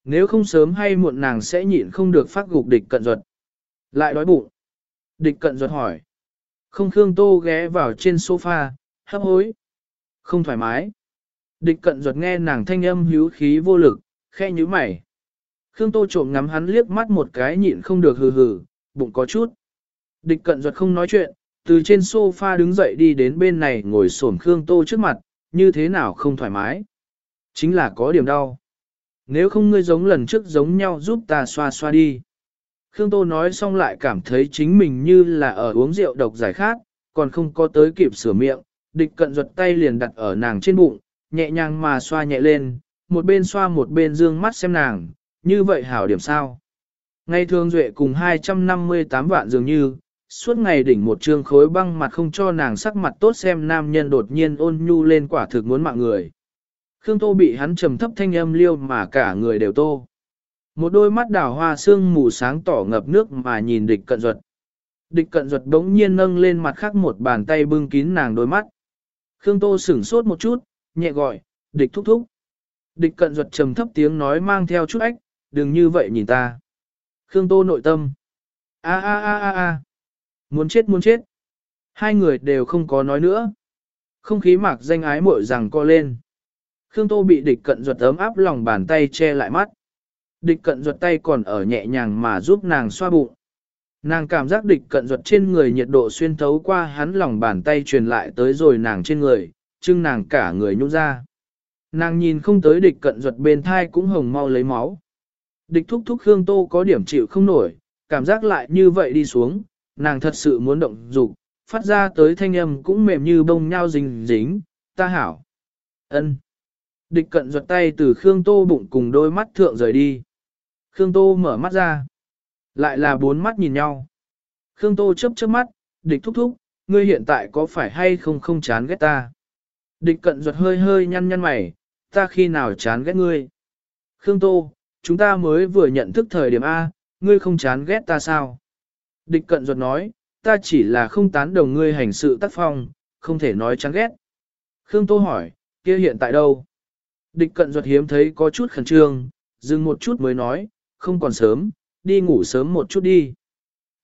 Nếu không sớm hay muộn nàng sẽ nhịn không được phát gục địch cận ruột. Lại đói bụng. Địch cận ruột hỏi. Không Khương Tô ghé vào trên sofa, hấp hối. Không thoải mái. Địch cận ruột nghe nàng thanh âm hữu khí vô lực, khe như mày. Khương Tô trộm ngắm hắn liếc mắt một cái nhịn không được hừ hừ, bụng có chút. Địch cận ruột không nói chuyện, từ trên sofa đứng dậy đi đến bên này ngồi xổm Khương Tô trước mặt, như thế nào không thoải mái. Chính là có điểm đau. Nếu không ngươi giống lần trước giống nhau giúp ta xoa xoa đi. Khương Tô nói xong lại cảm thấy chính mình như là ở uống rượu độc giải khát, còn không có tới kịp sửa miệng, địch cận ruột tay liền đặt ở nàng trên bụng, nhẹ nhàng mà xoa nhẹ lên, một bên xoa một bên dương mắt xem nàng, như vậy hảo điểm sao. Ngày thường duệ cùng 258 vạn dường như, suốt ngày đỉnh một trương khối băng mặt không cho nàng sắc mặt tốt xem nam nhân đột nhiên ôn nhu lên quả thực muốn mạng người. Khương Tô bị hắn trầm thấp thanh âm liêu mà cả người đều tô. Một đôi mắt đảo hoa sương mù sáng tỏ ngập nước mà nhìn địch cận ruột. Địch cận ruột bỗng nhiên nâng lên mặt khác một bàn tay bưng kín nàng đôi mắt. Khương Tô sửng sốt một chút, nhẹ gọi, địch thúc thúc. Địch cận ruột trầm thấp tiếng nói mang theo chút ách, đừng như vậy nhìn ta. Khương Tô nội tâm. a a a a a Muốn chết muốn chết. Hai người đều không có nói nữa. Không khí mạc danh ái muội rằng co lên. Khương Tô bị địch cận ruột ấm áp lòng bàn tay che lại mắt. Địch cận ruột tay còn ở nhẹ nhàng mà giúp nàng xoa bụng. Nàng cảm giác địch cận ruột trên người nhiệt độ xuyên thấu qua hắn lòng bàn tay truyền lại tới rồi nàng trên người, chưng nàng cả người nhũ ra. Nàng nhìn không tới địch cận ruột bên thai cũng hồng mau lấy máu. Địch thúc thúc Khương Tô có điểm chịu không nổi, cảm giác lại như vậy đi xuống, nàng thật sự muốn động dục, phát ra tới thanh âm cũng mềm như bông nhau dính dính, ta hảo. ân Địch cận ruột tay từ Khương Tô bụng cùng đôi mắt thượng rời đi. Khương Tô mở mắt ra. Lại là bốn mắt nhìn nhau. Khương Tô chớp chớp mắt, địch thúc thúc, ngươi hiện tại có phải hay không không chán ghét ta? Địch cận ruột hơi hơi nhăn nhăn mày, ta khi nào chán ghét ngươi? Khương Tô, chúng ta mới vừa nhận thức thời điểm A, ngươi không chán ghét ta sao? Địch cận ruột nói, ta chỉ là không tán đồng ngươi hành sự tác phong, không thể nói chán ghét. Khương Tô hỏi, kia hiện tại đâu? Địch cận ruột hiếm thấy có chút khẩn trương, dừng một chút mới nói, không còn sớm, đi ngủ sớm một chút đi.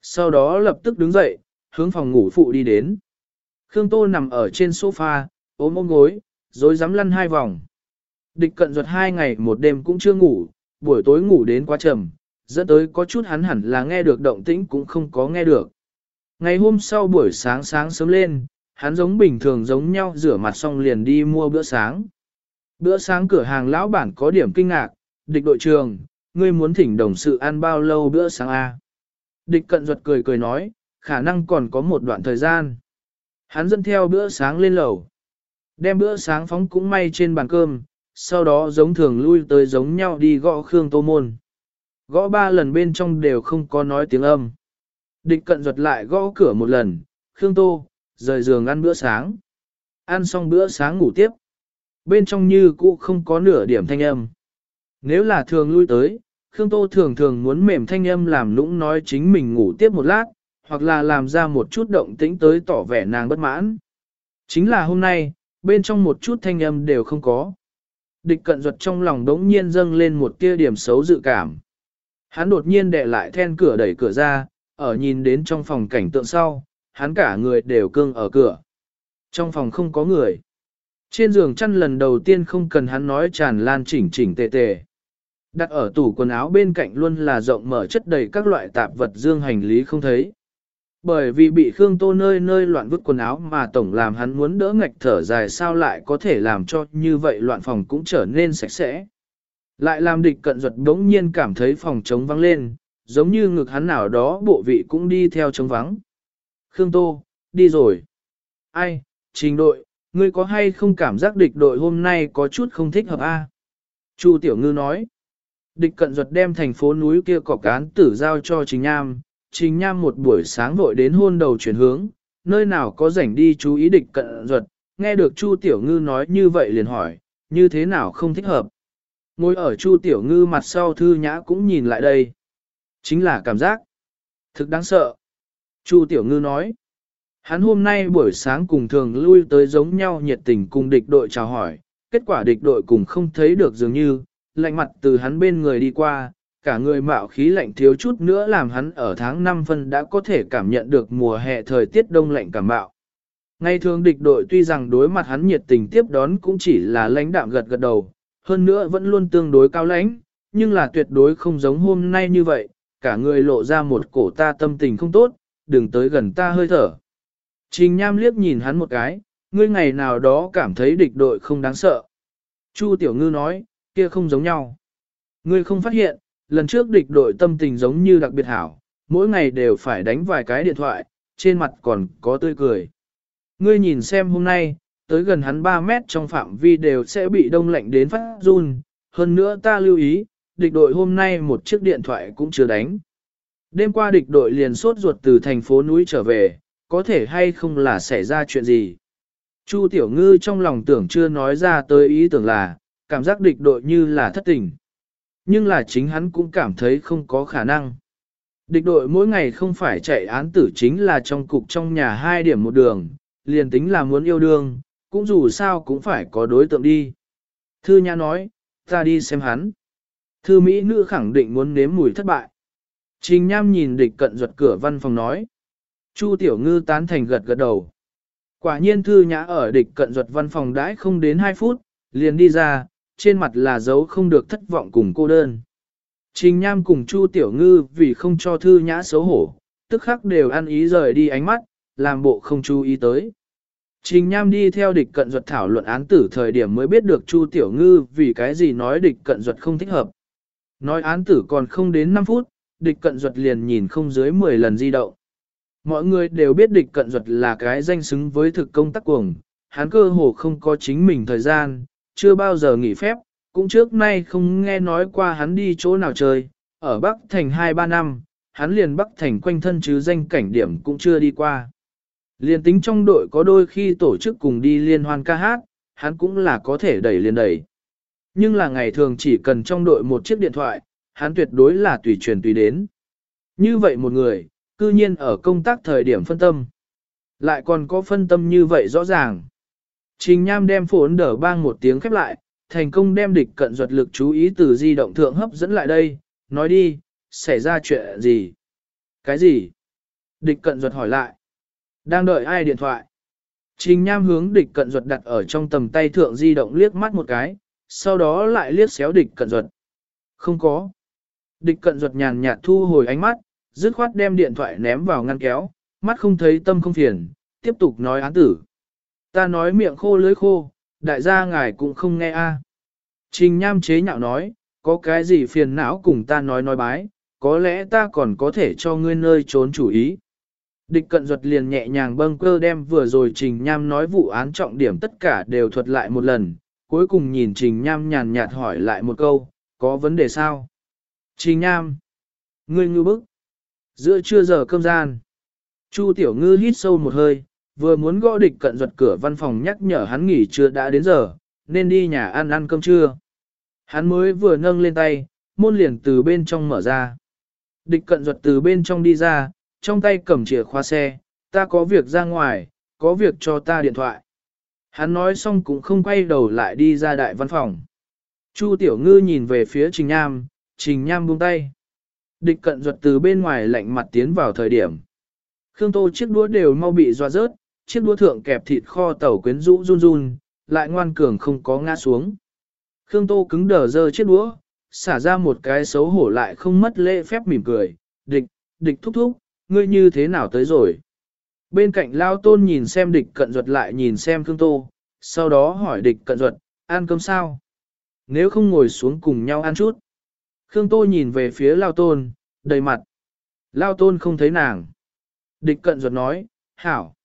Sau đó lập tức đứng dậy, hướng phòng ngủ phụ đi đến. Khương Tô nằm ở trên sofa, ôm ôm gối, rồi dám lăn hai vòng. Địch cận ruột hai ngày một đêm cũng chưa ngủ, buổi tối ngủ đến quá trầm, dẫn tới có chút hắn hẳn là nghe được động tĩnh cũng không có nghe được. Ngày hôm sau buổi sáng sáng sớm lên, hắn giống bình thường giống nhau rửa mặt xong liền đi mua bữa sáng. Bữa sáng cửa hàng lão bản có điểm kinh ngạc, địch đội trường, ngươi muốn thỉnh đồng sự ăn bao lâu bữa sáng A. Địch cận ruột cười cười nói, khả năng còn có một đoạn thời gian. Hắn dẫn theo bữa sáng lên lầu. Đem bữa sáng phóng cũng may trên bàn cơm, sau đó giống thường lui tới giống nhau đi gõ Khương Tô Môn. Gõ ba lần bên trong đều không có nói tiếng âm. Địch cận ruột lại gõ cửa một lần, Khương Tô, rời giường ăn bữa sáng. Ăn xong bữa sáng ngủ tiếp. Bên trong như cũ không có nửa điểm thanh âm. Nếu là thường lui tới, Khương Tô thường thường muốn mềm thanh âm làm lũng nói chính mình ngủ tiếp một lát, hoặc là làm ra một chút động tĩnh tới tỏ vẻ nàng bất mãn. Chính là hôm nay, bên trong một chút thanh âm đều không có. Địch cận ruột trong lòng đống nhiên dâng lên một tia điểm xấu dự cảm. Hắn đột nhiên đè lại then cửa đẩy cửa ra, ở nhìn đến trong phòng cảnh tượng sau, hắn cả người đều cương ở cửa. Trong phòng không có người. Trên giường chăn lần đầu tiên không cần hắn nói tràn lan chỉnh chỉnh tề tề. Đặt ở tủ quần áo bên cạnh luôn là rộng mở chất đầy các loại tạp vật dương hành lý không thấy. Bởi vì bị Khương Tô nơi nơi loạn vứt quần áo mà tổng làm hắn muốn đỡ ngạch thở dài sao lại có thể làm cho như vậy loạn phòng cũng trở nên sạch sẽ. Lại làm địch cận duật đống nhiên cảm thấy phòng trống vắng lên, giống như ngực hắn nào đó bộ vị cũng đi theo trống vắng. Khương Tô, đi rồi. Ai, trình đội, ngươi có hay không cảm giác địch đội hôm nay có chút không thích hợp a? Chu Tiểu Ngư nói. Địch cận duật đem thành phố núi kia cọc cán tử giao cho Trình Nham, Trình Nham một buổi sáng vội đến hôn đầu chuyển hướng, nơi nào có rảnh đi chú ý địch cận duật. nghe được Chu Tiểu Ngư nói như vậy liền hỏi, như thế nào không thích hợp. Ngồi ở Chu Tiểu Ngư mặt sau thư nhã cũng nhìn lại đây. Chính là cảm giác. Thực đáng sợ. Chu Tiểu Ngư nói. Hắn hôm nay buổi sáng cùng thường lui tới giống nhau nhiệt tình cùng địch đội chào hỏi, kết quả địch đội cùng không thấy được dường như, lạnh mặt từ hắn bên người đi qua, cả người mạo khí lạnh thiếu chút nữa làm hắn ở tháng 5 phân đã có thể cảm nhận được mùa hè thời tiết đông lạnh cảm mạo. Ngày thường địch đội tuy rằng đối mặt hắn nhiệt tình tiếp đón cũng chỉ là lãnh đạm gật gật đầu, hơn nữa vẫn luôn tương đối cao lãnh, nhưng là tuyệt đối không giống hôm nay như vậy, cả người lộ ra một cổ ta tâm tình không tốt, đừng tới gần ta hơi thở. Trình Nham liếc nhìn hắn một cái, ngươi ngày nào đó cảm thấy địch đội không đáng sợ. Chu Tiểu Ngư nói, kia không giống nhau. Ngươi không phát hiện, lần trước địch đội tâm tình giống như đặc biệt hảo, mỗi ngày đều phải đánh vài cái điện thoại, trên mặt còn có tươi cười. Ngươi nhìn xem hôm nay, tới gần hắn 3 mét trong phạm vi đều sẽ bị đông lạnh đến phát run, hơn nữa ta lưu ý, địch đội hôm nay một chiếc điện thoại cũng chưa đánh. Đêm qua địch đội liền sốt ruột từ thành phố núi trở về, có thể hay không là xảy ra chuyện gì. Chu Tiểu Ngư trong lòng tưởng chưa nói ra tới ý tưởng là, cảm giác địch đội như là thất tình. Nhưng là chính hắn cũng cảm thấy không có khả năng. Địch đội mỗi ngày không phải chạy án tử chính là trong cục trong nhà hai điểm một đường, liền tính là muốn yêu đương, cũng dù sao cũng phải có đối tượng đi. Thư Nhã nói, ta đi xem hắn. Thư Mỹ nữ khẳng định muốn nếm mùi thất bại. Trình Nham nhìn địch cận ruột cửa văn phòng nói. Chu Tiểu Ngư tán thành gật gật đầu. Quả nhiên Thư Nhã ở địch cận ruột văn phòng đãi không đến 2 phút, liền đi ra, trên mặt là dấu không được thất vọng cùng cô đơn. Trình Nham cùng Chu Tiểu Ngư vì không cho Thư Nhã xấu hổ, tức khắc đều ăn ý rời đi ánh mắt, làm bộ không chú ý tới. Trình Nham đi theo địch cận duật thảo luận án tử thời điểm mới biết được Chu Tiểu Ngư vì cái gì nói địch cận duật không thích hợp. Nói án tử còn không đến 5 phút, địch cận duật liền nhìn không dưới 10 lần di động. Mọi người đều biết địch cận duật là cái danh xứng với thực công tác cuồng, hắn cơ hồ không có chính mình thời gian, chưa bao giờ nghỉ phép, cũng trước nay không nghe nói qua hắn đi chỗ nào chơi, ở Bắc Thành 2-3 năm, hắn liền Bắc Thành quanh thân chứ danh cảnh điểm cũng chưa đi qua. liền tính trong đội có đôi khi tổ chức cùng đi liên hoan ca hát, hắn cũng là có thể đẩy liền đẩy. Nhưng là ngày thường chỉ cần trong đội một chiếc điện thoại, hắn tuyệt đối là tùy truyền tùy đến. Như vậy một người, cư nhiên ở công tác thời điểm phân tâm. Lại còn có phân tâm như vậy rõ ràng. Trình Nham đem phốn đỡ bang một tiếng khép lại, thành công đem địch cận duật lực chú ý từ di động thượng hấp dẫn lại đây, nói đi, xảy ra chuyện gì? Cái gì? Địch cận duật hỏi lại. Đang đợi ai điện thoại? Trình Nham hướng địch cận duật đặt ở trong tầm tay thượng di động liếc mắt một cái, sau đó lại liếc xéo địch cận duật. Không có. Địch cận duật nhàn nhạt thu hồi ánh mắt, dứt khoát đem điện thoại ném vào ngăn kéo, mắt không thấy tâm không phiền, tiếp tục nói án tử. Ta nói miệng khô lưới khô, đại gia ngài cũng không nghe a. Trình Nham chế nhạo nói, có cái gì phiền não cùng ta nói nói bái, có lẽ ta còn có thể cho ngươi nơi trốn chủ ý. Địch cận duật liền nhẹ nhàng bâng cơ đem vừa rồi Trình Nham nói vụ án trọng điểm tất cả đều thuật lại một lần, cuối cùng nhìn Trình Nham nhàn nhạt hỏi lại một câu, có vấn đề sao? Trình Nham, ngươi ngư bức, giữa trưa giờ cơm gian. Chu Tiểu Ngư hít sâu một hơi, vừa muốn gõ địch cận duật cửa văn phòng nhắc nhở hắn nghỉ trưa đã đến giờ, nên đi nhà ăn ăn cơm trưa. Hắn mới vừa nâng lên tay, môn liền từ bên trong mở ra. Địch cận duật từ bên trong đi ra, trong tay cầm chìa khóa xe, ta có việc ra ngoài, có việc cho ta điện thoại. Hắn nói xong cũng không quay đầu lại đi ra đại văn phòng. Chu Tiểu Ngư nhìn về phía Trình Nham, Trình Nham buông tay. Địch cận ruột từ bên ngoài lạnh mặt tiến vào thời điểm. Khương Tô chiếc đũa đều mau bị dọa rớt, chiếc đũa thượng kẹp thịt kho tàu quyến rũ run run, lại ngoan cường không có ngã xuống. Khương Tô cứng đờ dơ chiếc đũa, xả ra một cái xấu hổ lại không mất lễ phép mỉm cười. Địch, địch thúc thúc, ngươi như thế nào tới rồi? Bên cạnh Lao Tôn nhìn xem địch cận ruột lại nhìn xem Khương Tô, sau đó hỏi địch cận ruột, ăn cơm sao? Nếu không ngồi xuống cùng nhau ăn chút. Khương Tô nhìn về phía Lao Tôn, đầy mặt. Lao Tôn không thấy nàng. Địch cận ruột nói, hảo.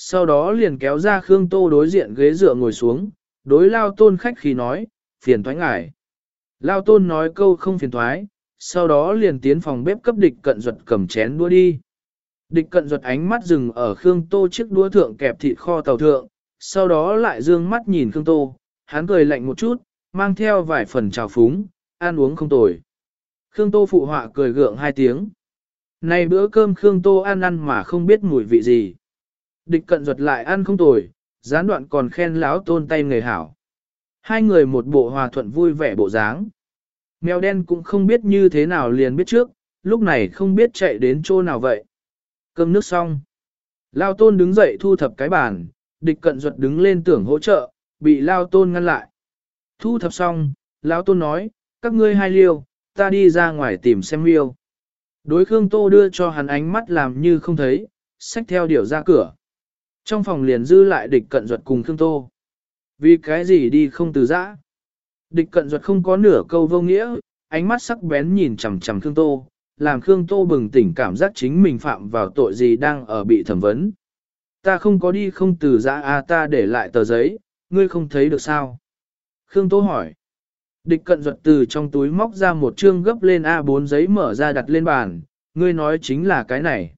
Sau đó liền kéo ra Khương Tô đối diện ghế dựa ngồi xuống, đối Lao Tôn khách khí nói, phiền thoái ngại. Lao Tôn nói câu không phiền thoái, sau đó liền tiến phòng bếp cấp địch cận duật cầm chén đua đi. Địch cận duật ánh mắt dừng ở Khương Tô chiếc đũa thượng kẹp thịt kho tàu thượng, sau đó lại dương mắt nhìn Khương Tô, hắn cười lạnh một chút, mang theo vài phần trào phúng, ăn uống không tồi. Khương Tô phụ họa cười gượng hai tiếng. Này bữa cơm Khương Tô ăn ăn mà không biết mùi vị gì. Địch cận ruột lại ăn không tồi, gián đoạn còn khen láo tôn tay người hảo. Hai người một bộ hòa thuận vui vẻ bộ dáng. Mèo đen cũng không biết như thế nào liền biết trước, lúc này không biết chạy đến chỗ nào vậy. Cơm nước xong. Lao tôn đứng dậy thu thập cái bàn, địch cận ruột đứng lên tưởng hỗ trợ, bị Lao tôn ngăn lại. Thu thập xong, Lao tôn nói, các ngươi hai liêu, ta đi ra ngoài tìm xem liêu. Đối Khương Tô đưa cho hắn ánh mắt làm như không thấy, xách theo điều ra cửa. Trong phòng liền dư lại địch cận duật cùng Khương Tô. Vì cái gì đi không từ giã? Địch cận duật không có nửa câu vô nghĩa, ánh mắt sắc bén nhìn chằm chằm Khương Tô, làm Khương Tô bừng tỉnh cảm giác chính mình phạm vào tội gì đang ở bị thẩm vấn. Ta không có đi không từ giã a ta để lại tờ giấy, ngươi không thấy được sao? Khương Tô hỏi. Địch cận duật từ trong túi móc ra một chương gấp lên A4 giấy mở ra đặt lên bàn, ngươi nói chính là cái này.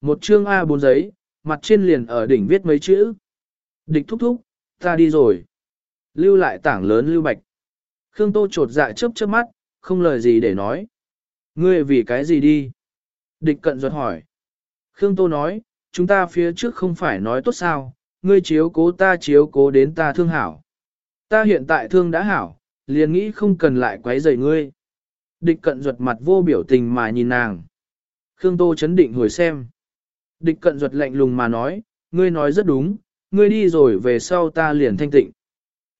Một chương A4 giấy, mặt trên liền ở đỉnh viết mấy chữ. Địch thúc thúc, ta đi rồi. Lưu lại tảng lớn lưu bạch. Khương Tô trột dạ chớp chớp mắt, không lời gì để nói. Ngươi vì cái gì đi? Địch cận ruột hỏi. Khương Tô nói, chúng ta phía trước không phải nói tốt sao, ngươi chiếu cố ta chiếu cố đến ta thương hảo. Ta hiện tại thương đã hảo, liền nghĩ không cần lại quấy rầy ngươi. Địch cận ruột mặt vô biểu tình mà nhìn nàng. Khương Tô chấn định hồi xem. Địch cận ruột lạnh lùng mà nói, ngươi nói rất đúng, ngươi đi rồi về sau ta liền thanh tịnh.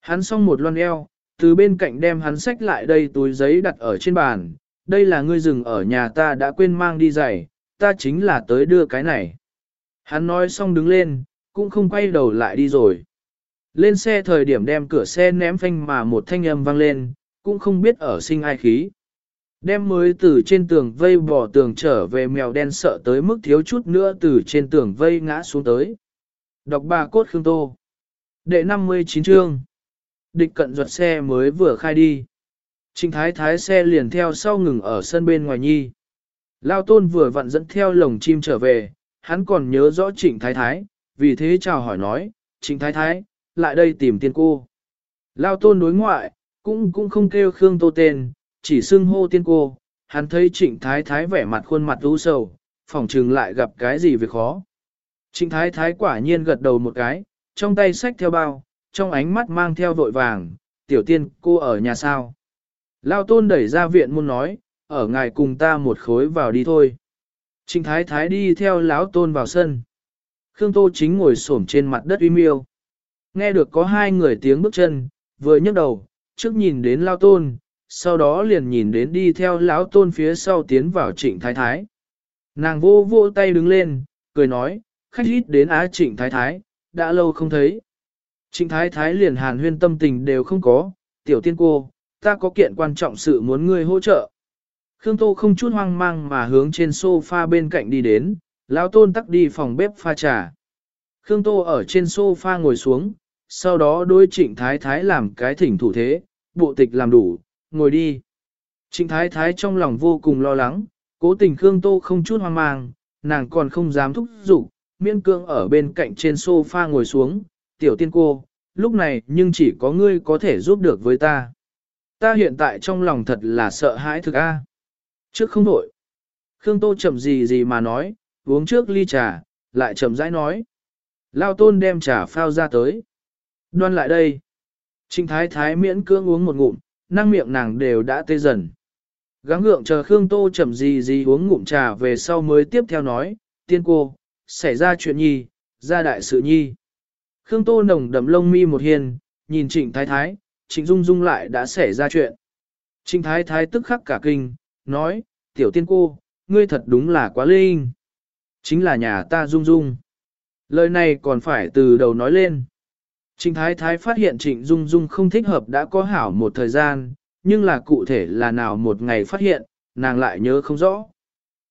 Hắn xong một loan eo, từ bên cạnh đem hắn sách lại đây túi giấy đặt ở trên bàn, đây là ngươi dừng ở nhà ta đã quên mang đi giày, ta chính là tới đưa cái này. Hắn nói xong đứng lên, cũng không quay đầu lại đi rồi. Lên xe thời điểm đem cửa xe ném phanh mà một thanh âm vang lên, cũng không biết ở sinh ai khí. Đem mới từ trên tường vây bỏ tường trở về mèo đen sợ tới mức thiếu chút nữa từ trên tường vây ngã xuống tới. Đọc bà cốt Khương Tô. Đệ 59 chương. Địch cận ruột xe mới vừa khai đi. Trình thái thái xe liền theo sau ngừng ở sân bên ngoài nhi. Lao tôn vừa vặn dẫn theo lồng chim trở về, hắn còn nhớ rõ trịnh thái thái, vì thế chào hỏi nói, trịnh thái thái, lại đây tìm tiên cô. Lao tôn đối ngoại, cũng cũng không kêu Khương Tô tên, chỉ xưng hô tiên cô, hắn thấy trịnh thái thái vẻ mặt khuôn mặt u sầu, phỏng trừng lại gặp cái gì việc khó. Trịnh thái thái quả nhiên gật đầu một cái, trong tay sách theo bao, trong ánh mắt mang theo vội vàng, tiểu tiên cô ở nhà sao. Lao tôn đẩy ra viện muốn nói, ở ngài cùng ta một khối vào đi thôi. Trịnh thái thái đi theo lão tôn vào sân. Khương Tô chính ngồi xổm trên mặt đất uy miêu. Nghe được có hai người tiếng bước chân, vừa nhấc đầu, trước nhìn đến Lao tôn, sau đó liền nhìn đến đi theo lão tôn phía sau tiến vào trịnh thái thái. Nàng vô vô tay đứng lên, cười nói, khách ít đến á trịnh thái thái, đã lâu không thấy. Trịnh thái thái liền hàn huyên tâm tình đều không có, tiểu tiên cô, ta có kiện quan trọng sự muốn ngươi hỗ trợ. Khương Tô không chút hoang mang mà hướng trên sofa bên cạnh đi đến, lão tôn tắc đi phòng bếp pha trà. Khương Tô ở trên sofa ngồi xuống, sau đó đôi trịnh thái thái làm cái thỉnh thủ thế, bộ tịch làm đủ, ngồi đi. Trịnh thái thái trong lòng vô cùng lo lắng, cố tình Khương Tô không chút hoang mang, nàng còn không dám thúc giục, miên cương ở bên cạnh trên sofa ngồi xuống, tiểu tiên cô, lúc này nhưng chỉ có ngươi có thể giúp được với ta. Ta hiện tại trong lòng thật là sợ hãi thực a. Trước không đổi. Khương Tô chậm gì gì mà nói, uống trước ly trà, lại chậm rãi nói. Lao tôn đem trà phao ra tới. Đoan lại đây. Trịnh thái thái miễn cưỡng uống một ngụm, năng miệng nàng đều đã tê dần. Gắng gượng chờ Khương Tô chậm gì gì uống ngụm trà về sau mới tiếp theo nói, tiên cô, xảy ra chuyện nhi, ra đại sự nhi. Khương Tô nồng đầm lông mi một hiền, nhìn trịnh thái thái, trịnh dung dung lại đã xảy ra chuyện. Trịnh thái thái tức khắc cả kinh, nói, tiểu tiên cô, ngươi thật đúng là quá linh. Chính là nhà ta dung dung. Lời này còn phải từ đầu nói lên. Trịnh Thái Thái phát hiện Trịnh Dung Dung không thích hợp đã có hảo một thời gian, nhưng là cụ thể là nào một ngày phát hiện, nàng lại nhớ không rõ.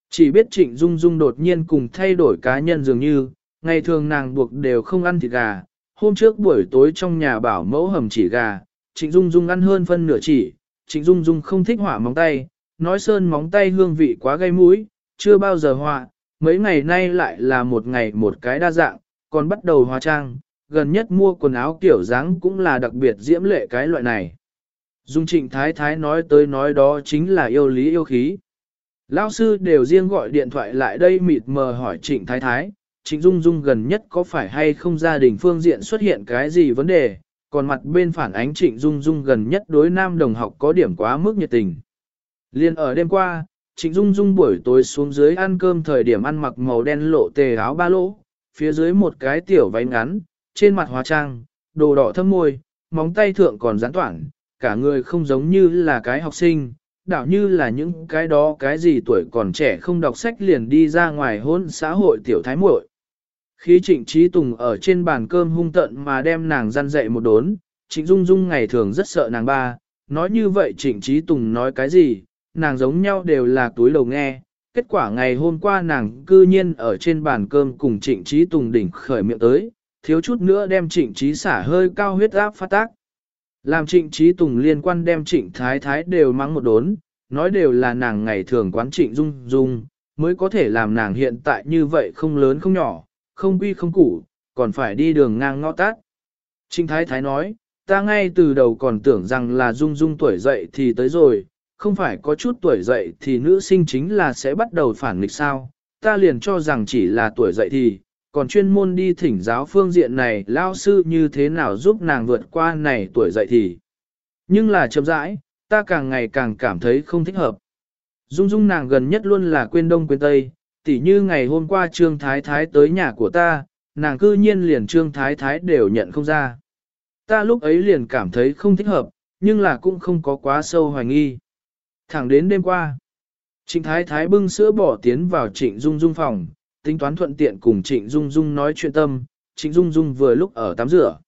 Chỉ biết Trịnh Dung Dung đột nhiên cùng thay đổi cá nhân dường như, ngày thường nàng buộc đều không ăn thịt gà, hôm trước buổi tối trong nhà bảo mẫu hầm chỉ gà, Trịnh Dung Dung ăn hơn phân nửa chỉ, Trịnh Dung Dung không thích hỏa móng tay, nói sơn móng tay hương vị quá gây mũi, chưa bao giờ họa, mấy ngày nay lại là một ngày một cái đa dạng, còn bắt đầu hóa trang, gần nhất mua quần áo kiểu dáng cũng là đặc biệt diễm lệ cái loại này. Dung trịnh thái thái nói tới nói đó chính là yêu lý yêu khí. Lão sư đều riêng gọi điện thoại lại đây mịt mờ hỏi trịnh thái thái, trịnh dung dung gần nhất có phải hay không gia đình phương diện xuất hiện cái gì vấn đề, còn mặt bên phản ánh trịnh dung dung gần nhất đối nam đồng học có điểm quá mức nhiệt tình. Liên ở đêm qua, trịnh dung dung buổi tối xuống dưới ăn cơm thời điểm ăn mặc màu đen lộ tề áo ba lỗ, phía dưới một cái tiểu váy ngắn, trên mặt hóa trang, đồ đỏ thâm môi, móng tay thượng còn gián toản, cả người không giống như là cái học sinh, đảo như là những cái đó cái gì tuổi còn trẻ không đọc sách liền đi ra ngoài hôn xã hội tiểu thái muội. Khi trịnh trí tùng ở trên bàn cơm hung tận mà đem nàng gian dậy một đốn, trịnh dung dung ngày thường rất sợ nàng ba, nói như vậy trịnh trí tùng nói cái gì, nàng giống nhau đều là túi lầu nghe. Kết quả ngày hôm qua nàng cư nhiên ở trên bàn cơm cùng trịnh trí tùng đỉnh khởi miệng tới, thiếu chút nữa đem trịnh trí xả hơi cao huyết áp phát tác. Làm trịnh trí tùng liên quan đem trịnh thái thái đều mắng một đốn, nói đều là nàng ngày thường quán trịnh dung dung, mới có thể làm nàng hiện tại như vậy không lớn không nhỏ, không quy không củ, còn phải đi đường ngang ngõ tát. Trịnh thái thái nói, ta ngay từ đầu còn tưởng rằng là dung dung tuổi dậy thì tới rồi, không phải có chút tuổi dậy thì nữ sinh chính là sẽ bắt đầu phản nghịch sao, ta liền cho rằng chỉ là tuổi dậy thì, còn chuyên môn đi thỉnh giáo phương diện này lao sư như thế nào giúp nàng vượt qua này tuổi dậy thì. Nhưng là chậm rãi, ta càng ngày càng cảm thấy không thích hợp. Dung dung nàng gần nhất luôn là quên đông quên tây, tỉ như ngày hôm qua Trương Thái Thái tới nhà của ta, nàng cư nhiên liền Trương Thái Thái đều nhận không ra. Ta lúc ấy liền cảm thấy không thích hợp, nhưng là cũng không có quá sâu hoài nghi. Thẳng đến đêm qua, Trịnh Thái Thái bưng sữa bỏ tiến vào Trịnh Dung Dung phòng, tính toán thuận tiện cùng Trịnh Dung Dung nói chuyện tâm, Trịnh Dung Dung vừa lúc ở tắm rửa.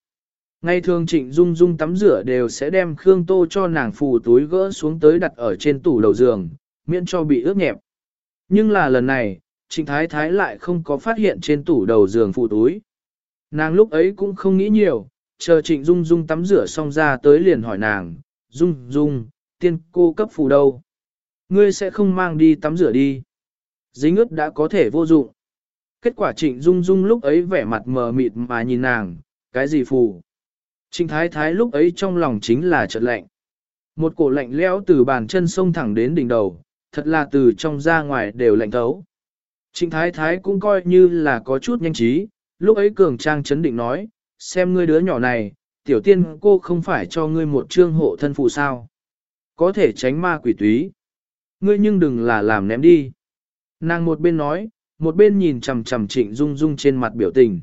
Ngày thường Trịnh Dung Dung tắm rửa đều sẽ đem Khương Tô cho nàng phù túi gỡ xuống tới đặt ở trên tủ đầu giường, miễn cho bị ướt nhẹp. Nhưng là lần này, Trịnh Thái Thái lại không có phát hiện trên tủ đầu giường phù túi. Nàng lúc ấy cũng không nghĩ nhiều, chờ Trịnh Dung Dung tắm rửa xong ra tới liền hỏi nàng, Dung Dung, tiên cô cấp phù đâu? Ngươi sẽ không mang đi tắm rửa đi. Dính ướt đã có thể vô dụng. Kết quả trịnh dung dung lúc ấy vẻ mặt mờ mịt mà nhìn nàng, cái gì phù. Trịnh thái thái lúc ấy trong lòng chính là chợt lạnh. Một cổ lạnh lẽo từ bàn chân sông thẳng đến đỉnh đầu, thật là từ trong ra ngoài đều lạnh thấu. Trịnh thái thái cũng coi như là có chút nhanh trí, lúc ấy cường trang chấn định nói, xem ngươi đứa nhỏ này, tiểu tiên cô không phải cho ngươi một trương hộ thân phụ sao. Có thể tránh ma quỷ túy. Ngươi nhưng đừng là làm ném đi. Nàng một bên nói, một bên nhìn chằm chằm trịnh dung dung trên mặt biểu tình.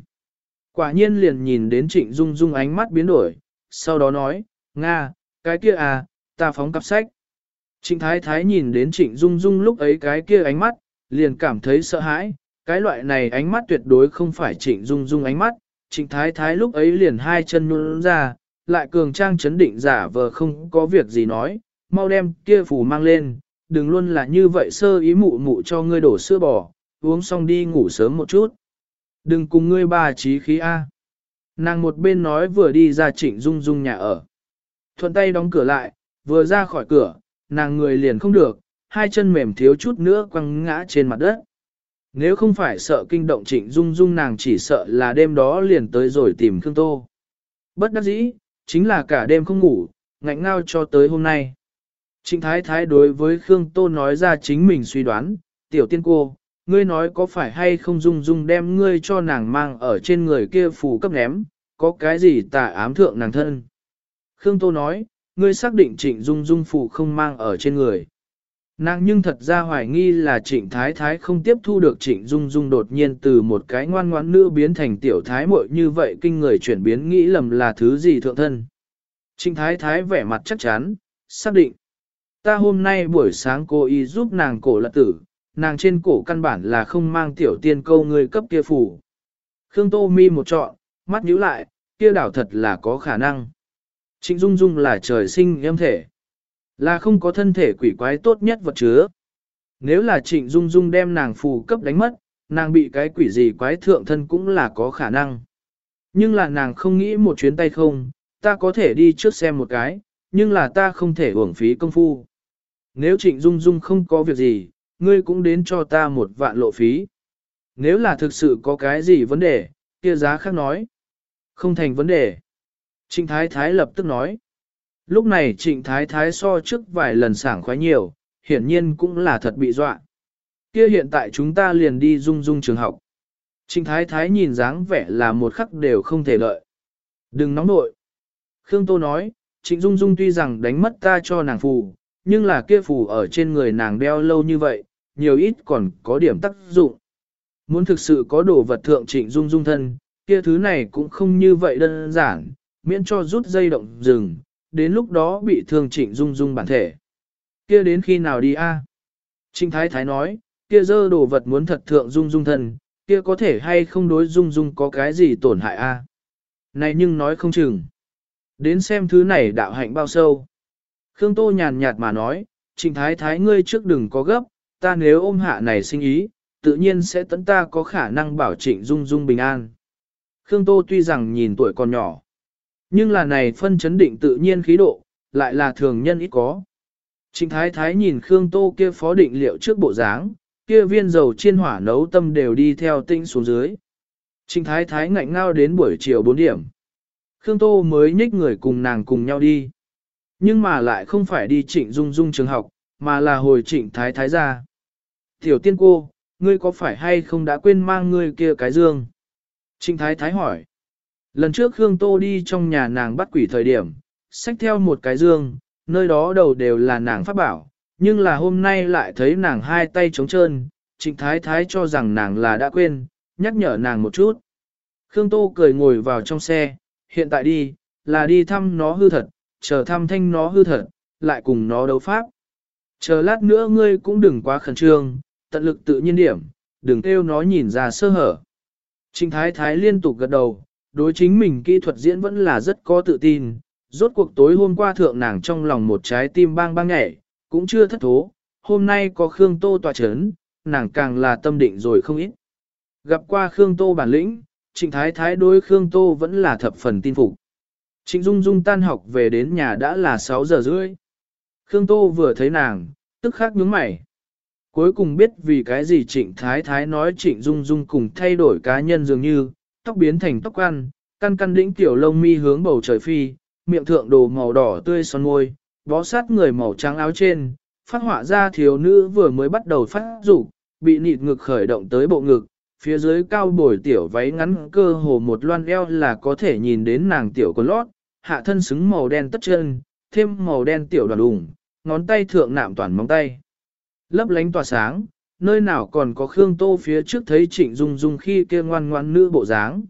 Quả nhiên liền nhìn đến trịnh dung dung ánh mắt biến đổi, sau đó nói, Nga, cái kia à, ta phóng cặp sách. Trịnh thái thái nhìn đến trịnh dung dung lúc ấy cái kia ánh mắt, liền cảm thấy sợ hãi, cái loại này ánh mắt tuyệt đối không phải trịnh dung dung ánh mắt, trịnh thái thái lúc ấy liền hai chân nhún ra, lại cường trang chấn định giả vờ không có việc gì nói, mau đem kia phủ mang lên, đừng luôn là như vậy sơ ý mụ mụ cho ngươi đổ sữa bò, uống xong đi ngủ sớm một chút. Đừng cùng ngươi bà trí khí A. Nàng một bên nói vừa đi ra trịnh dung dung nhà ở. Thuận tay đóng cửa lại, vừa ra khỏi cửa, nàng người liền không được, hai chân mềm thiếu chút nữa quăng ngã trên mặt đất. Nếu không phải sợ kinh động trịnh dung dung nàng chỉ sợ là đêm đó liền tới rồi tìm Khương Tô. Bất đắc dĩ, chính là cả đêm không ngủ, ngạnh ngao cho tới hôm nay. Trịnh Thái Thái đối với Khương Tô nói ra chính mình suy đoán, tiểu tiên cô, ngươi nói có phải hay không dung dung đem ngươi cho nàng mang ở trên người kia phù cấp ném, có cái gì tà ám thượng nàng thân. Khương Tô nói, ngươi xác định trịnh dung dung phù không mang ở trên người. Nàng nhưng thật ra hoài nghi là trịnh thái thái không tiếp thu được trịnh dung dung đột nhiên từ một cái ngoan ngoãn nữ biến thành tiểu thái muội như vậy kinh người chuyển biến nghĩ lầm là thứ gì thượng thân. Trịnh thái thái vẻ mặt chắc chắn, xác định. Ta hôm nay buổi sáng cô y giúp nàng cổ lật tử, nàng trên cổ căn bản là không mang tiểu tiên câu người cấp kia phủ. Khương Tô Mi một trọn, mắt nhíu lại, kia đảo thật là có khả năng. Trịnh Dung Dung là trời sinh em thể. Là không có thân thể quỷ quái tốt nhất vật chứa. Nếu là trịnh Dung Dung đem nàng phù cấp đánh mất, nàng bị cái quỷ gì quái thượng thân cũng là có khả năng. Nhưng là nàng không nghĩ một chuyến tay không, ta có thể đi trước xem một cái, nhưng là ta không thể uổng phí công phu. Nếu trịnh Dung Dung không có việc gì, ngươi cũng đến cho ta một vạn lộ phí. nếu là thực sự có cái gì vấn đề, kia giá khác nói. Không thành vấn đề. Trịnh Thái Thái lập tức nói. Lúc này Trịnh Thái Thái so trước vài lần sảng khoái nhiều, hiển nhiên cũng là thật bị dọa. Kia hiện tại chúng ta liền đi dung dung trường học. Trịnh Thái Thái nhìn dáng vẻ là một khắc đều không thể lợi. Đừng nóng nội. Khương Tô nói, Trịnh Dung Dung tuy rằng đánh mất ta cho nàng phù, nhưng là kia phù ở trên người nàng đeo lâu như vậy, nhiều ít còn có điểm tác dụng. Muốn thực sự có đồ vật thượng Trịnh Dung Dung thân, kia thứ này cũng không như vậy đơn giản, miễn cho rút dây động rừng, đến lúc đó bị thương Trịnh Dung Dung bản thể. Kia đến khi nào đi a? Trịnh Thái Thái nói, kia dơ đồ vật muốn thật thượng Dung Dung thân, kia có thể hay không đối Dung Dung có cái gì tổn hại a? Này nhưng nói không chừng. Đến xem thứ này đạo hạnh bao sâu. Khương Tô nhàn nhạt mà nói, Trịnh Thái Thái ngươi trước đừng có gấp, ta nếu ôm hạ này sinh ý, tự nhiên sẽ tấn ta có khả năng bảo Trịnh Dung Dung bình an. Khương Tô tuy rằng nhìn tuổi còn nhỏ, nhưng là này phân chấn định tự nhiên khí độ, lại là thường nhân ít có. Trịnh Thái Thái nhìn Khương Tô kia phó định liệu trước bộ dáng, kia viên dầu chiên hỏa nấu tâm đều đi theo tinh xuống dưới. Trịnh Thái Thái ngạnh ngao đến buổi chiều 4 điểm. Khương Tô mới nhích người cùng nàng cùng nhau đi. Nhưng mà lại không phải đi trịnh dung dung trường học, mà là hồi trịnh Thái Thái ra. Tiểu tiên cô, ngươi có phải hay không đã quên mang ngươi kia cái dương? Trịnh Thái Thái hỏi. Lần trước Khương Tô đi trong nhà nàng bắt quỷ thời điểm, xách theo một cái dương, nơi đó đầu đều là nàng phát bảo, nhưng là hôm nay lại thấy nàng hai tay trống trơn, trịnh thái thái cho rằng nàng là đã quên, nhắc nhở nàng một chút. Khương Tô cười ngồi vào trong xe, hiện tại đi, là đi thăm nó hư thật, chờ thăm thanh nó hư thật, lại cùng nó đấu pháp. Chờ lát nữa ngươi cũng đừng quá khẩn trương, tận lực tự nhiên điểm, đừng kêu nó nhìn ra sơ hở. Trình thái thái liên tục gật đầu, đối chính mình kỹ thuật diễn vẫn là rất có tự tin, rốt cuộc tối hôm qua thượng nàng trong lòng một trái tim bang bang nhảy, cũng chưa thất thố, hôm nay có Khương Tô tòa chấn, nàng càng là tâm định rồi không ít. Gặp qua Khương Tô bản lĩnh, Trịnh Thái Thái đối Khương Tô vẫn là thập phần tin phục. Trịnh Dung Dung tan học về đến nhà đã là 6 giờ rưỡi. Khương Tô vừa thấy nàng, tức khắc nhướng mày. Cuối cùng biết vì cái gì Trịnh Thái Thái nói Trịnh Dung Dung cùng thay đổi cá nhân dường như, tóc biến thành tóc ăn, căn căn đĩnh tiểu lông mi hướng bầu trời phi, miệng thượng đồ màu đỏ tươi son môi, bó sát người màu trắng áo trên, phát họa ra thiếu nữ vừa mới bắt đầu phát dục bị nịt ngực khởi động tới bộ ngực, phía dưới cao bồi tiểu váy ngắn cơ hồ một loan eo là có thể nhìn đến nàng tiểu con lót, hạ thân xứng màu đen tất chân, thêm màu đen tiểu đoàn đùng, ngón tay thượng nạm toàn móng tay. Lấp lánh tỏa sáng, nơi nào còn có Khương Tô phía trước thấy Trịnh Dung Dung khi kia ngoan ngoan nữ bộ dáng.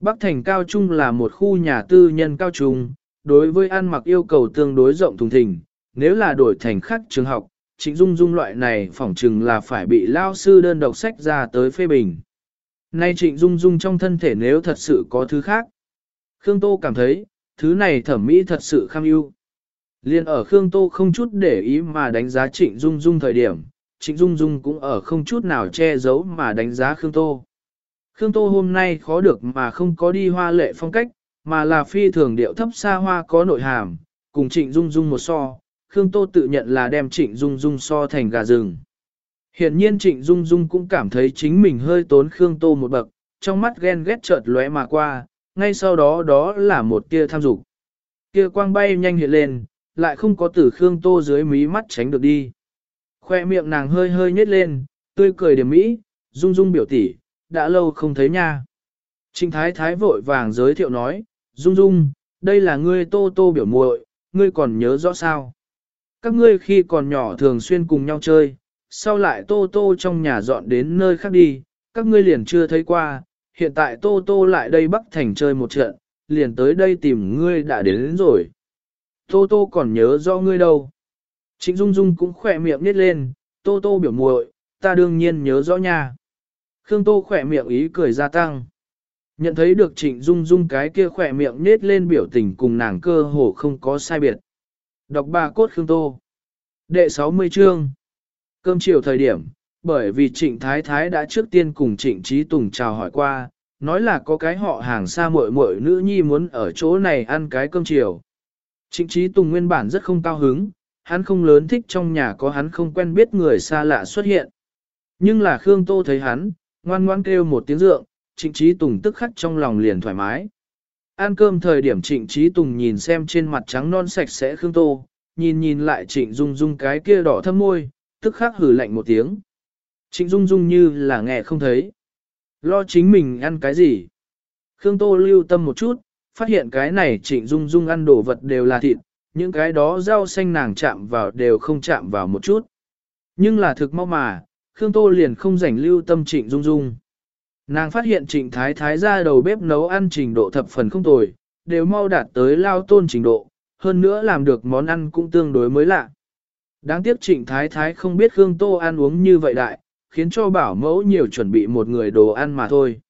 Bắc Thành Cao Trung là một khu nhà tư nhân cao trung, đối với ăn mặc yêu cầu tương đối rộng thùng thình, nếu là đổi thành khác trường học, Trịnh Dung Dung loại này phỏng chừng là phải bị lao sư đơn độc sách ra tới phê bình. Nay Trịnh Dung Dung trong thân thể nếu thật sự có thứ khác. Khương Tô cảm thấy, thứ này thẩm mỹ thật sự kham ưu. Liên ở Khương Tô không chút để ý mà đánh giá Trịnh Dung Dung thời điểm, Trịnh Dung Dung cũng ở không chút nào che giấu mà đánh giá Khương Tô. Khương Tô hôm nay khó được mà không có đi hoa lệ phong cách, mà là phi thường điệu thấp xa hoa có nội hàm, cùng Trịnh Dung Dung một so, Khương Tô tự nhận là đem Trịnh Dung Dung so thành gà rừng. Hiện nhiên Trịnh Dung Dung cũng cảm thấy chính mình hơi tốn Khương Tô một bậc, trong mắt ghen ghét chợt lóe mà qua, ngay sau đó đó là một tia tham dục. Kia quang bay nhanh hiện lên, lại không có tử Khương Tô dưới mí mắt tránh được đi. Khoe miệng nàng hơi hơi nhếch lên, tươi cười điểm mỹ, Dung Dung biểu tỷ, đã lâu không thấy nha. Trịnh Thái Thái vội vàng giới thiệu nói, Dung Dung, đây là ngươi Tô Tô biểu muội, ngươi còn nhớ rõ sao? Các ngươi khi còn nhỏ thường xuyên cùng nhau chơi, sau lại Tô Tô trong nhà dọn đến nơi khác đi, các ngươi liền chưa thấy qua, hiện tại Tô Tô lại đây Bắc Thành chơi một trận, liền tới đây tìm ngươi đã đến, đến rồi. Tô Tô còn nhớ rõ ngươi đâu. Trịnh Dung Dung cũng khỏe miệng nít lên, Tô Tô biểu muội, ta đương nhiên nhớ rõ nha. Khương Tô khỏe miệng ý cười gia tăng. Nhận thấy được Trịnh Dung Dung cái kia khỏe miệng nết lên biểu tình cùng nàng cơ hồ không có sai biệt. Đọc bà cốt Khương Tô. Đệ 60 chương. Cơm chiều thời điểm, bởi vì Trịnh Thái Thái đã trước tiên cùng Trịnh Trí Tùng chào hỏi qua, nói là có cái họ hàng xa muội muội nữ nhi muốn ở chỗ này ăn cái cơm chiều. Trịnh Trí Tùng nguyên bản rất không cao hứng, hắn không lớn thích trong nhà có hắn không quen biết người xa lạ xuất hiện. Nhưng là Khương Tô thấy hắn, Ngoan ngoan kêu một tiếng dượng, trịnh trí tùng tức khắc trong lòng liền thoải mái. Ăn cơm thời điểm trịnh trí tùng nhìn xem trên mặt trắng non sạch sẽ Khương Tô, nhìn nhìn lại trịnh dung dung cái kia đỏ thâm môi, tức khắc hử lạnh một tiếng. Trịnh dung dung như là nghe không thấy. Lo chính mình ăn cái gì? Khương Tô lưu tâm một chút, phát hiện cái này trịnh dung dung ăn đồ vật đều là thịt, những cái đó rau xanh nàng chạm vào đều không chạm vào một chút. Nhưng là thực mau mà, Khương Tô liền không rảnh lưu tâm trịnh dung dung. Nàng phát hiện trịnh thái thái ra đầu bếp nấu ăn trình độ thập phần không tồi, đều mau đạt tới lao tôn trình độ, hơn nữa làm được món ăn cũng tương đối mới lạ. Đáng tiếc trịnh thái thái không biết Khương Tô ăn uống như vậy đại, khiến cho bảo mẫu nhiều chuẩn bị một người đồ ăn mà thôi.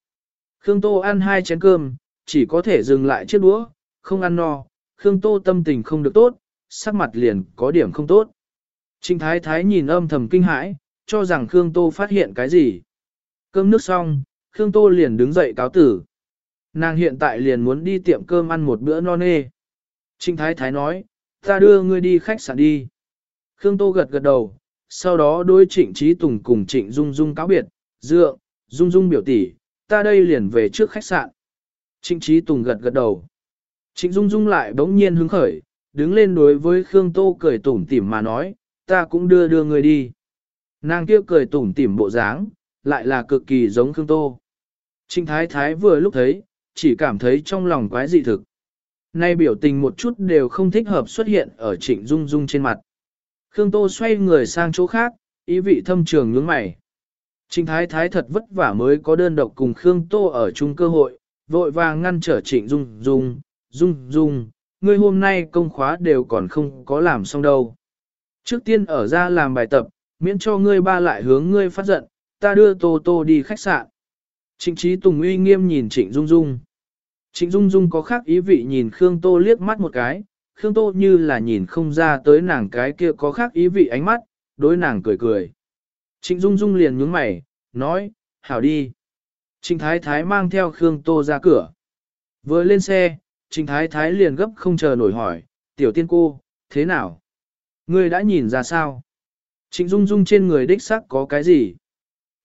Khương Tô ăn hai chén cơm, chỉ có thể dừng lại chiếc đũa, không ăn no, Khương Tô tâm tình không được tốt, sắc mặt liền có điểm không tốt. Trịnh thái thái nhìn âm thầm kinh hãi, cho rằng Khương Tô phát hiện cái gì. Cơm nước xong, Khương Tô liền đứng dậy cáo tử. Nàng hiện tại liền muốn đi tiệm cơm ăn một bữa no nê. Trịnh Thái Thái nói, ta đưa ngươi đi khách sạn đi. Khương Tô gật gật đầu, sau đó đôi Trịnh Trí Tùng cùng Trịnh Dung Dung cáo biệt, dựa, Dung Dung biểu tỷ, ta đây liền về trước khách sạn. Trịnh Trí Tùng gật gật đầu. Trịnh Dung Dung lại bỗng nhiên hứng khởi, đứng lên đối với Khương Tô cười tủm tỉm mà nói, ta cũng đưa đưa người đi. Nàng kia cười tủm tỉm bộ dáng, lại là cực kỳ giống Khương Tô. Trịnh Thái Thái vừa lúc thấy, chỉ cảm thấy trong lòng quái dị thực. Nay biểu tình một chút đều không thích hợp xuất hiện ở trịnh Dung Dung trên mặt. Khương Tô xoay người sang chỗ khác, ý vị thâm trường nhướng mày. Trịnh Thái Thái thật vất vả mới có đơn độc cùng Khương Tô ở chung cơ hội, vội vàng ngăn trở trịnh Dung Dung, Dung Dung, ngươi hôm nay công khóa đều còn không có làm xong đâu. Trước tiên ở ra làm bài tập, miễn cho ngươi ba lại hướng ngươi phát giận, ta đưa Tô Tô đi khách sạn. Trịnh Trí Tùng uy nghiêm nhìn Trịnh Dung Dung. Trịnh Dung Dung có khác ý vị nhìn Khương Tô liếc mắt một cái, Khương Tô như là nhìn không ra tới nàng cái kia có khác ý vị ánh mắt, đối nàng cười cười. Trịnh Dung Dung liền nhướng mày, nói, hảo đi. Trịnh Thái Thái mang theo Khương Tô ra cửa. Vừa lên xe, Trịnh Thái Thái liền gấp không chờ nổi hỏi, tiểu tiên cô, thế nào? Ngươi đã nhìn ra sao? Trịnh Dung Dung trên người đích sắc có cái gì?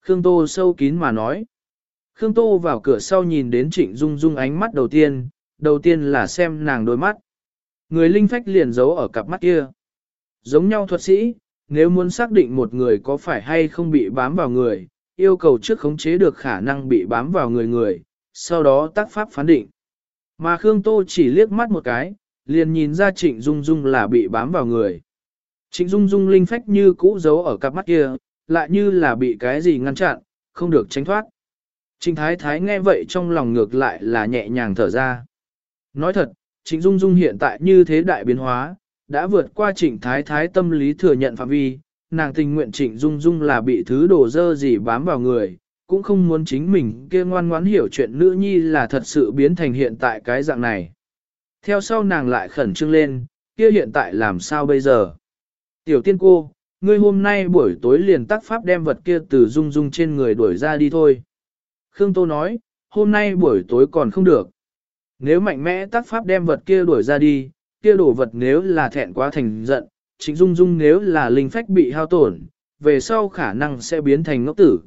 Khương Tô sâu kín mà nói. Khương Tô vào cửa sau nhìn đến Trịnh Dung Dung ánh mắt đầu tiên, đầu tiên là xem nàng đôi mắt. Người linh phách liền giấu ở cặp mắt kia. Giống nhau thuật sĩ, nếu muốn xác định một người có phải hay không bị bám vào người, yêu cầu trước khống chế được khả năng bị bám vào người người, sau đó tác pháp phán định. Mà Khương Tô chỉ liếc mắt một cái, liền nhìn ra Trịnh Dung Dung là bị bám vào người. Trịnh Dung Dung linh phách như cũ giấu ở cặp mắt kia, lại như là bị cái gì ngăn chặn, không được tránh thoát. Trịnh Thái Thái nghe vậy trong lòng ngược lại là nhẹ nhàng thở ra. Nói thật, Trịnh Dung Dung hiện tại như thế đại biến hóa, đã vượt qua Trịnh Thái Thái tâm lý thừa nhận phạm vi, nàng tình nguyện Trịnh Dung Dung là bị thứ đổ dơ gì bám vào người, cũng không muốn chính mình kia ngoan ngoãn hiểu chuyện nữ nhi là thật sự biến thành hiện tại cái dạng này. Theo sau nàng lại khẩn trương lên, kia hiện tại làm sao bây giờ? Tiểu tiên cô, ngươi hôm nay buổi tối liền tác pháp đem vật kia từ Dung Dung trên người đuổi ra đi thôi. Khương Tô nói, hôm nay buổi tối còn không được. Nếu mạnh mẽ tác pháp đem vật kia đuổi ra đi, kia đổ vật nếu là thẹn quá thành giận, chính dung dung nếu là linh phách bị hao tổn, về sau khả năng sẽ biến thành ngốc tử.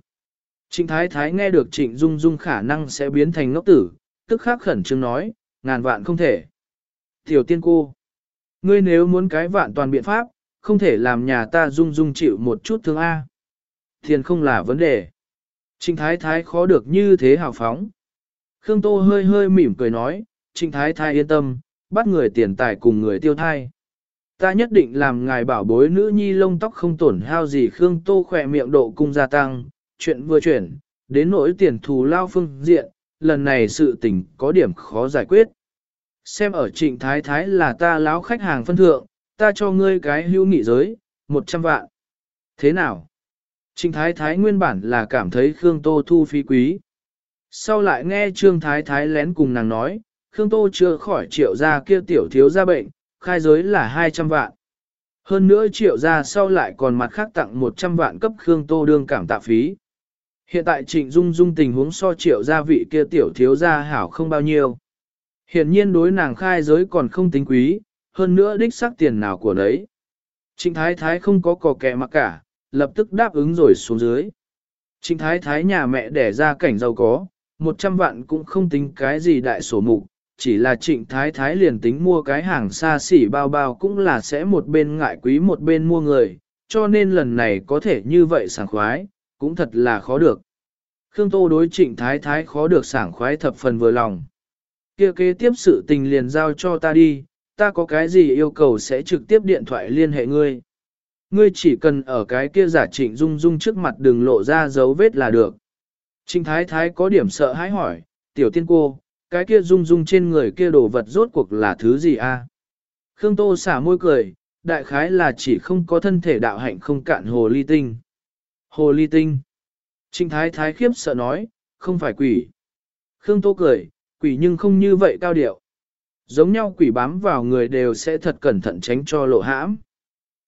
Trịnh Thái Thái nghe được Trịnh Dung Dung khả năng sẽ biến thành ngốc tử, tức khắc khẩn trương nói, ngàn vạn không thể. Tiểu tiên cô, ngươi nếu muốn cái vạn toàn biện pháp, không thể làm nhà ta Dung Dung chịu một chút thương A. Tiền không là vấn đề. Trịnh Thái Thái khó được như thế hào phóng. Khương Tô hơi hơi mỉm cười nói, Trịnh Thái Thái yên tâm, bắt người tiền tài cùng người tiêu thai. Ta nhất định làm ngài bảo bối nữ nhi lông tóc không tổn hao gì Khương Tô khỏe miệng độ cung gia tăng, chuyện vừa chuyển, đến nỗi tiền thù lao phương diện, lần này sự tình có điểm khó giải quyết. Xem ở trịnh thái thái là ta láo khách hàng phân thượng, ta cho ngươi cái hữu nghị giới, 100 vạn. Thế nào? Trịnh Thái Thái nguyên bản là cảm thấy Khương Tô thu phí quý. Sau lại nghe Trương Thái Thái lén cùng nàng nói, Khương Tô chưa khỏi triệu gia kia tiểu thiếu gia bệnh, khai giới là 200 vạn. Hơn nữa triệu gia sau lại còn mặt khác tặng 100 vạn cấp Khương Tô đương cảm tạ phí. Hiện tại trịnh dung dung tình huống so triệu gia vị kia tiểu thiếu gia hảo không bao nhiêu. Hiện nhiên đối nàng khai giới còn không tính quý, hơn nữa đích xác tiền nào của đấy Trịnh Thái Thái không có cò kẹ mặc cả, lập tức đáp ứng rồi xuống dưới. Trịnh thái thái nhà mẹ đẻ ra cảnh giàu có, 100 vạn cũng không tính cái gì đại sổ mục, chỉ là trịnh thái thái liền tính mua cái hàng xa xỉ bao bao cũng là sẽ một bên ngại quý một bên mua người, cho nên lần này có thể như vậy sảng khoái, cũng thật là khó được. Khương Tô đối trịnh thái thái khó được sảng khoái thập phần vừa lòng. kia kế tiếp sự tình liền giao cho ta đi, ta có cái gì yêu cầu sẽ trực tiếp điện thoại liên hệ ngươi. Ngươi chỉ cần ở cái kia giả trịnh dung dung trước mặt đừng lộ ra dấu vết là được. Trình thái thái có điểm sợ hãi hỏi, tiểu tiên cô, cái kia rung rung trên người kia đồ vật rốt cuộc là thứ gì a? Khương Tô xả môi cười, đại khái là chỉ không có thân thể đạo hạnh không cạn hồ ly tinh. Hồ ly tinh. Trình thái thái khiếp sợ nói, không phải quỷ. Khương Tô cười, quỷ nhưng không như vậy cao điệu. Giống nhau quỷ bám vào người đều sẽ thật cẩn thận tránh cho lộ hãm.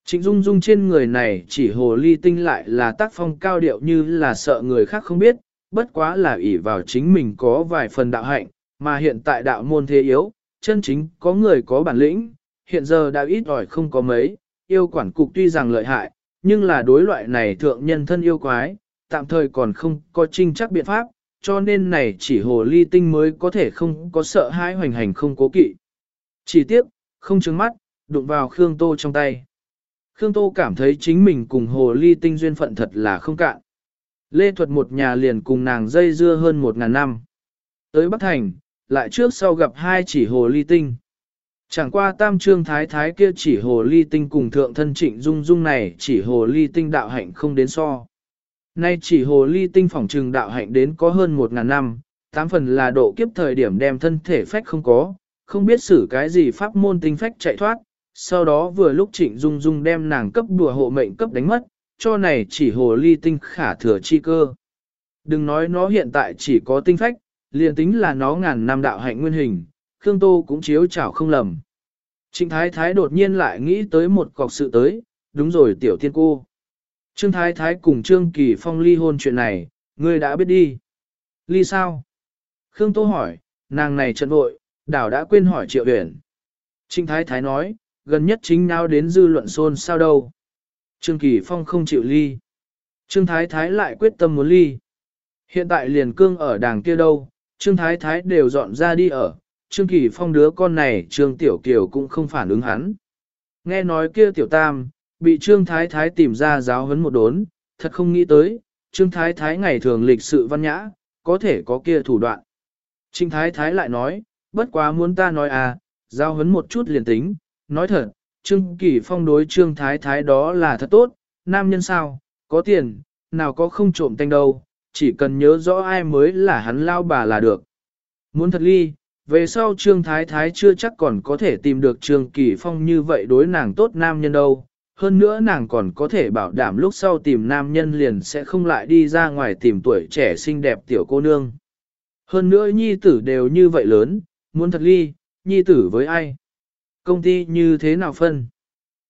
Trịnh Dung Dung trên người này chỉ hồ ly tinh lại là tác phong cao điệu như là sợ người khác không biết, bất quá là ỷ vào chính mình có vài phần đạo hạnh, mà hiện tại đạo môn thế yếu, chân chính có người có bản lĩnh, hiện giờ đã ít ỏi không có mấy, yêu quản cục tuy rằng lợi hại, nhưng là đối loại này thượng nhân thân yêu quái, tạm thời còn không có trinh chắc biện pháp, cho nên này chỉ hồ ly tinh mới có thể không có sợ hãi hoành hành không cố kỵ. Chỉ tiếc, không trứng mắt, đụng vào Khương Tô trong tay. Khương Tô cảm thấy chính mình cùng hồ ly tinh duyên phận thật là không cạn. Lê Thuật một nhà liền cùng nàng dây dưa hơn một ngàn năm. Tới Bắc Thành, lại trước sau gặp hai chỉ hồ ly tinh. Chẳng qua tam trương thái thái kia chỉ hồ ly tinh cùng thượng thân trịnh dung dung này chỉ hồ ly tinh đạo hạnh không đến so. Nay chỉ hồ ly tinh phỏng trừng đạo hạnh đến có hơn một ngàn năm, tám phần là độ kiếp thời điểm đem thân thể phách không có, không biết xử cái gì pháp môn tinh phách chạy thoát, sau đó vừa lúc trịnh dung dung đem nàng cấp đùa hộ mệnh cấp đánh mất, cho này chỉ hồ ly tinh khả thừa chi cơ. Đừng nói nó hiện tại chỉ có tinh phách, liền tính là nó ngàn năm đạo hạnh nguyên hình, Khương Tô cũng chiếu chảo không lầm. Trịnh Thái Thái đột nhiên lại nghĩ tới một cọc sự tới, đúng rồi tiểu tiên cô. Trương Thái Thái cùng Trương Kỳ Phong ly hôn chuyện này, ngươi đã biết đi. Ly sao? Khương Tô hỏi, nàng này trận vội, đảo đã quên hỏi triệu huyền. Trịnh Thái Thái nói, gần nhất chính nào đến dư luận xôn sao đâu. Trương Kỳ Phong không chịu ly. Trương Thái Thái lại quyết tâm muốn ly. Hiện tại liền cương ở đàng kia đâu, Trương Thái Thái đều dọn ra đi ở, Trương Kỳ Phong đứa con này Trương Tiểu Kiều cũng không phản ứng hắn. Nghe nói kia Tiểu Tam, bị Trương Thái Thái tìm ra giáo huấn một đốn, thật không nghĩ tới, Trương Thái Thái ngày thường lịch sự văn nhã, có thể có kia thủ đoạn. Trinh Thái Thái lại nói, bất quá muốn ta nói à, giáo huấn một chút liền tính, nói thật, Trương Kỳ Phong đối Trương Thái Thái đó là thật tốt, nam nhân sao, có tiền, nào có không trộm tanh đâu, chỉ cần nhớ rõ ai mới là hắn lao bà là được. Muốn thật ly, về sau Trương Thái Thái chưa chắc còn có thể tìm được Trương Kỳ Phong như vậy đối nàng tốt nam nhân đâu. Hơn nữa nàng còn có thể bảo đảm lúc sau tìm nam nhân liền sẽ không lại đi ra ngoài tìm tuổi trẻ xinh đẹp tiểu cô nương. Hơn nữa nhi tử đều như vậy lớn, muốn thật ly, nhi tử với ai? Công ty như thế nào phân?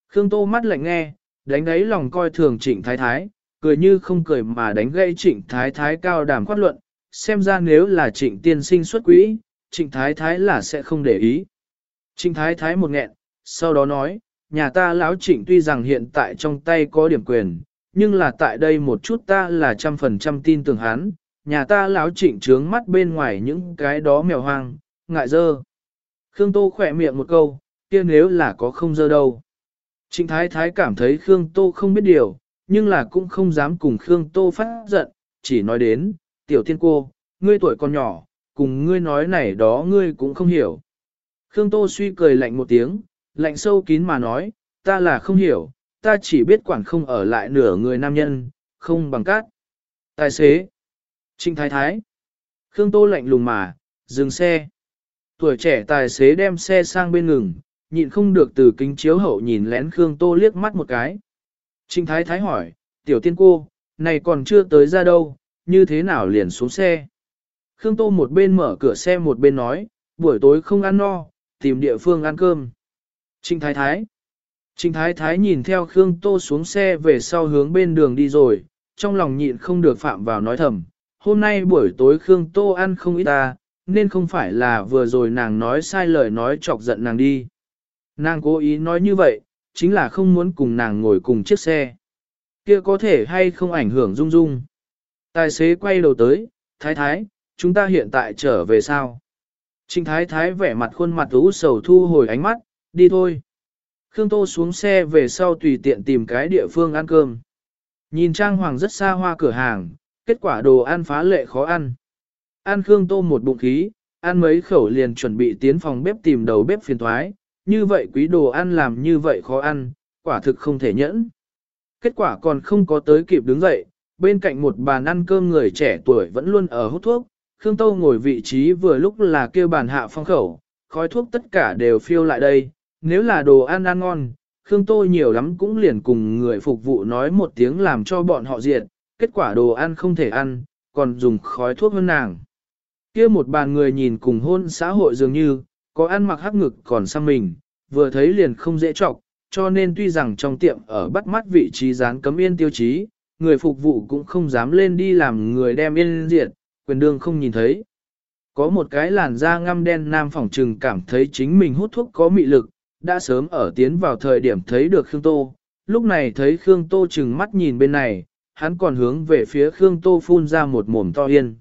Khương Tô mắt lạnh nghe, đánh đáy lòng coi thường trịnh thái thái, cười như không cười mà đánh gây trịnh thái thái cao đàm quát luận, xem ra nếu là trịnh tiên sinh xuất quỹ, trịnh thái thái là sẽ không để ý. Trịnh thái thái một nghẹn, sau đó nói, nhà ta lão trịnh tuy rằng hiện tại trong tay có điểm quyền, nhưng là tại đây một chút ta là trăm phần trăm tin tưởng hắn, nhà ta lão trịnh trướng mắt bên ngoài những cái đó mèo hoang, ngại dơ. Khương Tô khỏe miệng một câu, kia nếu là có không dơ đâu. Trịnh thái thái cảm thấy Khương Tô không biết điều, nhưng là cũng không dám cùng Khương Tô phát giận, chỉ nói đến, tiểu thiên cô, ngươi tuổi còn nhỏ, cùng ngươi nói này đó ngươi cũng không hiểu. Khương Tô suy cười lạnh một tiếng, lạnh sâu kín mà nói, ta là không hiểu, ta chỉ biết quản không ở lại nửa người nam nhân, không bằng cát. Tài xế. trịnh Thái Thái. Khương Tô lạnh lùng mà, dừng xe. Tuổi trẻ tài xế đem xe sang bên ngừng, nhịn không được từ kính chiếu hậu nhìn lén Khương Tô liếc mắt một cái. Trinh Thái Thái hỏi, tiểu tiên cô, này còn chưa tới ra đâu, như thế nào liền xuống xe? Khương Tô một bên mở cửa xe một bên nói, buổi tối không ăn no, tìm địa phương ăn cơm. Trinh Thái Thái Trinh Thái Thái nhìn theo Khương Tô xuống xe về sau hướng bên đường đi rồi, trong lòng nhịn không được phạm vào nói thầm. Hôm nay buổi tối Khương Tô ăn không ít ta, nên không phải là vừa rồi nàng nói sai lời nói chọc giận nàng đi. Nàng cố ý nói như vậy, chính là không muốn cùng nàng ngồi cùng chiếc xe. Kia có thể hay không ảnh hưởng dung dung. Tài xế quay đầu tới, thái thái, chúng ta hiện tại trở về sao? Trịnh thái thái vẻ mặt khuôn mặt ú sầu thu hồi ánh mắt, đi thôi. Khương Tô xuống xe về sau tùy tiện tìm cái địa phương ăn cơm. Nhìn trang hoàng rất xa hoa cửa hàng, kết quả đồ ăn phá lệ khó ăn. Ăn Khương Tô một bụng khí, ăn mấy khẩu liền chuẩn bị tiến phòng bếp tìm đầu bếp phiền thoái, như vậy quý đồ ăn làm như vậy khó ăn, quả thực không thể nhẫn. Kết quả còn không có tới kịp đứng dậy, bên cạnh một bàn ăn cơm người trẻ tuổi vẫn luôn ở hút thuốc, Khương Tô ngồi vị trí vừa lúc là kêu bàn hạ phong khẩu, khói thuốc tất cả đều phiêu lại đây, nếu là đồ ăn ăn ngon, Khương Tô nhiều lắm cũng liền cùng người phục vụ nói một tiếng làm cho bọn họ diệt, kết quả đồ ăn không thể ăn, còn dùng khói thuốc hơn nàng. kia một bàn người nhìn cùng hôn xã hội dường như, có ăn mặc hắc ngực còn sang mình, vừa thấy liền không dễ chọc cho nên tuy rằng trong tiệm ở bắt mắt vị trí dán cấm yên tiêu chí, người phục vụ cũng không dám lên đi làm người đem yên diệt, quyền đương không nhìn thấy. Có một cái làn da ngăm đen nam phỏng trừng cảm thấy chính mình hút thuốc có mị lực, đã sớm ở tiến vào thời điểm thấy được Khương Tô, lúc này thấy Khương Tô chừng mắt nhìn bên này, hắn còn hướng về phía Khương Tô phun ra một mồm to yên.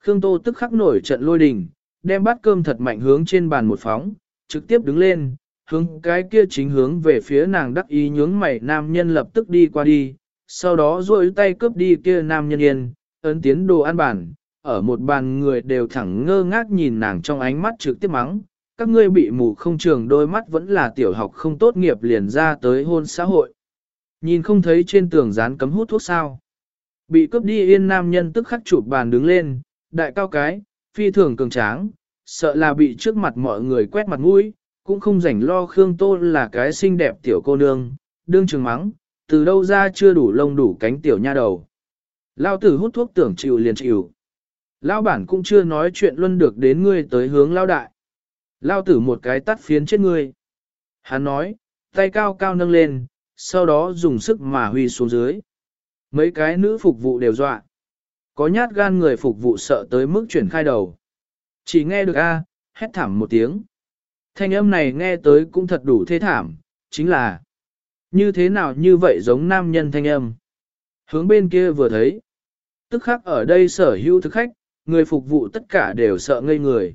Khương Tô tức khắc nổi trận lôi đình, đem bát cơm thật mạnh hướng trên bàn một phóng, trực tiếp đứng lên, hướng cái kia chính hướng về phía nàng đắc ý nhướng mày nam nhân lập tức đi qua đi, sau đó duỗi tay cướp đi kia nam nhân yên, ấn tiến đồ ăn bàn, ở một bàn người đều thẳng ngơ ngác nhìn nàng trong ánh mắt trực tiếp mắng, các ngươi bị mù không trường đôi mắt vẫn là tiểu học không tốt nghiệp liền ra tới hôn xã hội. Nhìn không thấy trên tường dán cấm hút thuốc sao. Bị cướp đi yên nam nhân tức khắc chụp bàn đứng lên, đại cao cái, phi thường cường tráng, sợ là bị trước mặt mọi người quét mặt mũi, cũng không rảnh lo Khương Tô là cái xinh đẹp tiểu cô nương, đương trường mắng, từ đâu ra chưa đủ lông đủ cánh tiểu nha đầu. Lao tử hút thuốc tưởng chịu liền chịu. Lao bản cũng chưa nói chuyện luân được đến ngươi tới hướng lao đại. Lao tử một cái tắt phiến chết ngươi. Hắn nói, tay cao cao nâng lên, sau đó dùng sức mà huy xuống dưới. Mấy cái nữ phục vụ đều dọa. Có nhát gan người phục vụ sợ tới mức chuyển khai đầu. Chỉ nghe được A, hét thảm một tiếng. Thanh âm này nghe tới cũng thật đủ thế thảm, chính là như thế nào như vậy giống nam nhân thanh âm. Hướng bên kia vừa thấy. Tức khắc ở đây sở hữu thực khách, người phục vụ tất cả đều sợ ngây người.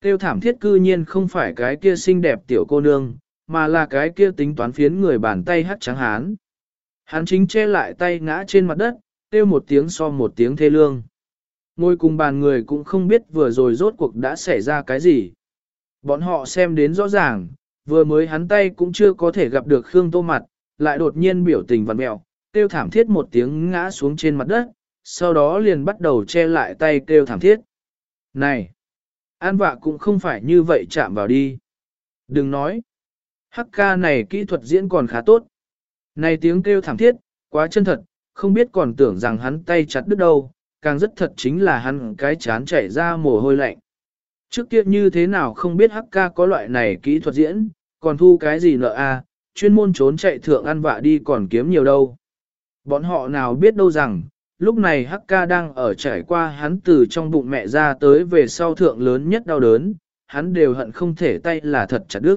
Tiêu thảm thiết cư nhiên không phải cái kia xinh đẹp tiểu cô nương, mà là cái kia tính toán phiến người bàn tay hắt trắng hán. Hắn chính che lại tay ngã trên mặt đất, tiêu một tiếng so một tiếng thê lương. Ngồi cùng bàn người cũng không biết vừa rồi rốt cuộc đã xảy ra cái gì. Bọn họ xem đến rõ ràng, vừa mới hắn tay cũng chưa có thể gặp được Khương Tô mặt, lại đột nhiên biểu tình vặn mẹo, tiêu thảm thiết một tiếng ngã xuống trên mặt đất, sau đó liền bắt đầu che lại tay kêu thảm thiết. Này! An vạ cũng không phải như vậy chạm vào đi. Đừng nói. Hắc ca này kỹ thuật diễn còn khá tốt. Này tiếng kêu thảm thiết, quá chân thật, không biết còn tưởng rằng hắn tay chặt đứt đâu, càng rất thật chính là hắn cái chán chảy ra mồ hôi lạnh. Trước kia như thế nào không biết Hắc ca có loại này kỹ thuật diễn, còn thu cái gì nợ a, chuyên môn trốn chạy thượng ăn vạ đi còn kiếm nhiều đâu. Bọn họ nào biết đâu rằng, lúc này Hắc ca đang ở trải qua hắn từ trong bụng mẹ ra tới về sau thượng lớn nhất đau đớn, hắn đều hận không thể tay là thật chặt đứt.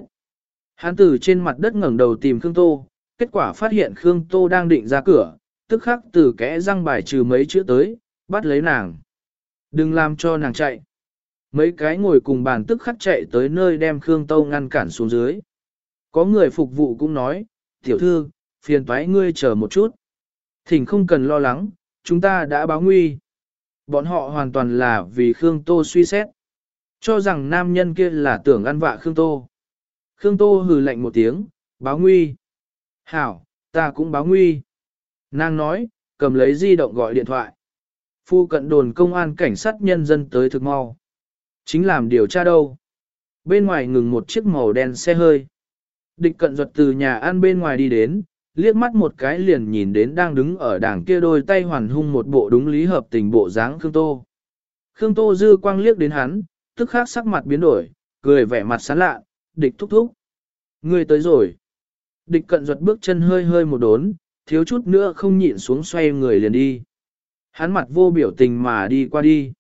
Hắn từ trên mặt đất ngẩng đầu tìm Khương Tô, kết quả phát hiện Khương Tô đang định ra cửa, tức khắc từ kẽ răng bài trừ mấy chữ tới, bắt lấy nàng. Đừng làm cho nàng chạy. Mấy cái ngồi cùng bàn tức khắc chạy tới nơi đem Khương Tô ngăn cản xuống dưới. Có người phục vụ cũng nói, tiểu thư, phiền toái ngươi chờ một chút. Thỉnh không cần lo lắng, chúng ta đã báo nguy. Bọn họ hoàn toàn là vì Khương Tô suy xét. Cho rằng nam nhân kia là tưởng ăn vạ Khương Tô. Khương Tô hừ lạnh một tiếng, báo nguy. Hảo, ta cũng báo nguy. Nàng nói, cầm lấy di động gọi điện thoại. Phu cận đồn công an cảnh sát nhân dân tới thực mau. Chính làm điều tra đâu. Bên ngoài ngừng một chiếc màu đen xe hơi. Địch cận ruột từ nhà ăn bên ngoài đi đến, liếc mắt một cái liền nhìn đến đang đứng ở đảng kia đôi tay hoàn hung một bộ đúng lý hợp tình bộ dáng Khương Tô. Khương Tô dư quang liếc đến hắn, tức khắc sắc mặt biến đổi, cười vẻ mặt sán lạ, địch thúc thúc. Người tới rồi. Địch cận ruột bước chân hơi hơi một đốn, thiếu chút nữa không nhịn xuống xoay người liền đi. Hắn mặt vô biểu tình mà đi qua đi.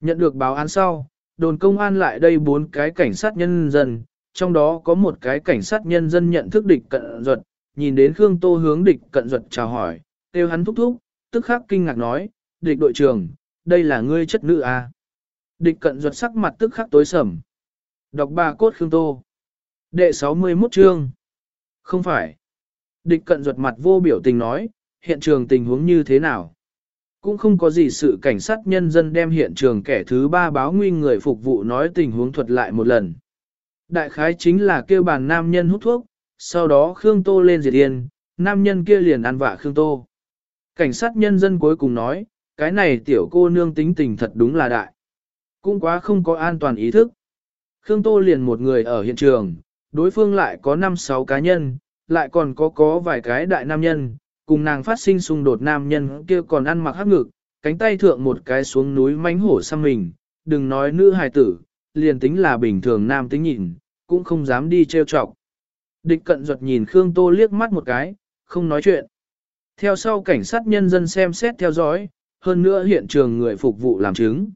Nhận được báo án sau, đồn công an lại đây bốn cái cảnh sát nhân dân, trong đó có một cái cảnh sát nhân dân nhận thức địch cận duật nhìn đến Khương Tô hướng địch cận duật chào hỏi, kêu hắn thúc thúc, tức khắc kinh ngạc nói, địch đội trưởng, đây là ngươi chất nữ à. Địch cận duật sắc mặt tức khắc tối sầm. Đọc ba cốt Khương Tô. Đệ 61 chương. Không phải. Địch cận ruột mặt vô biểu tình nói, hiện trường tình huống như thế nào? Cũng không có gì sự cảnh sát nhân dân đem hiện trường kẻ thứ ba báo nguy người phục vụ nói tình huống thuật lại một lần. Đại khái chính là kêu bàn nam nhân hút thuốc, sau đó Khương Tô lên diệt yên, nam nhân kia liền ăn vạ Khương Tô. Cảnh sát nhân dân cuối cùng nói, cái này tiểu cô nương tính tình thật đúng là đại. Cũng quá không có an toàn ý thức. Khương Tô liền một người ở hiện trường, đối phương lại có 5-6 cá nhân, lại còn có có vài cái đại nam nhân, cùng nàng phát sinh xung đột nam nhân kia còn ăn mặc hắc ngực, cánh tay thượng một cái xuống núi mánh hổ xăm mình, đừng nói nữ hài tử, liền tính là bình thường nam tính nhìn, cũng không dám đi trêu chọc. Địch cận ruột nhìn Khương Tô liếc mắt một cái, không nói chuyện. Theo sau cảnh sát nhân dân xem xét theo dõi, hơn nữa hiện trường người phục vụ làm chứng.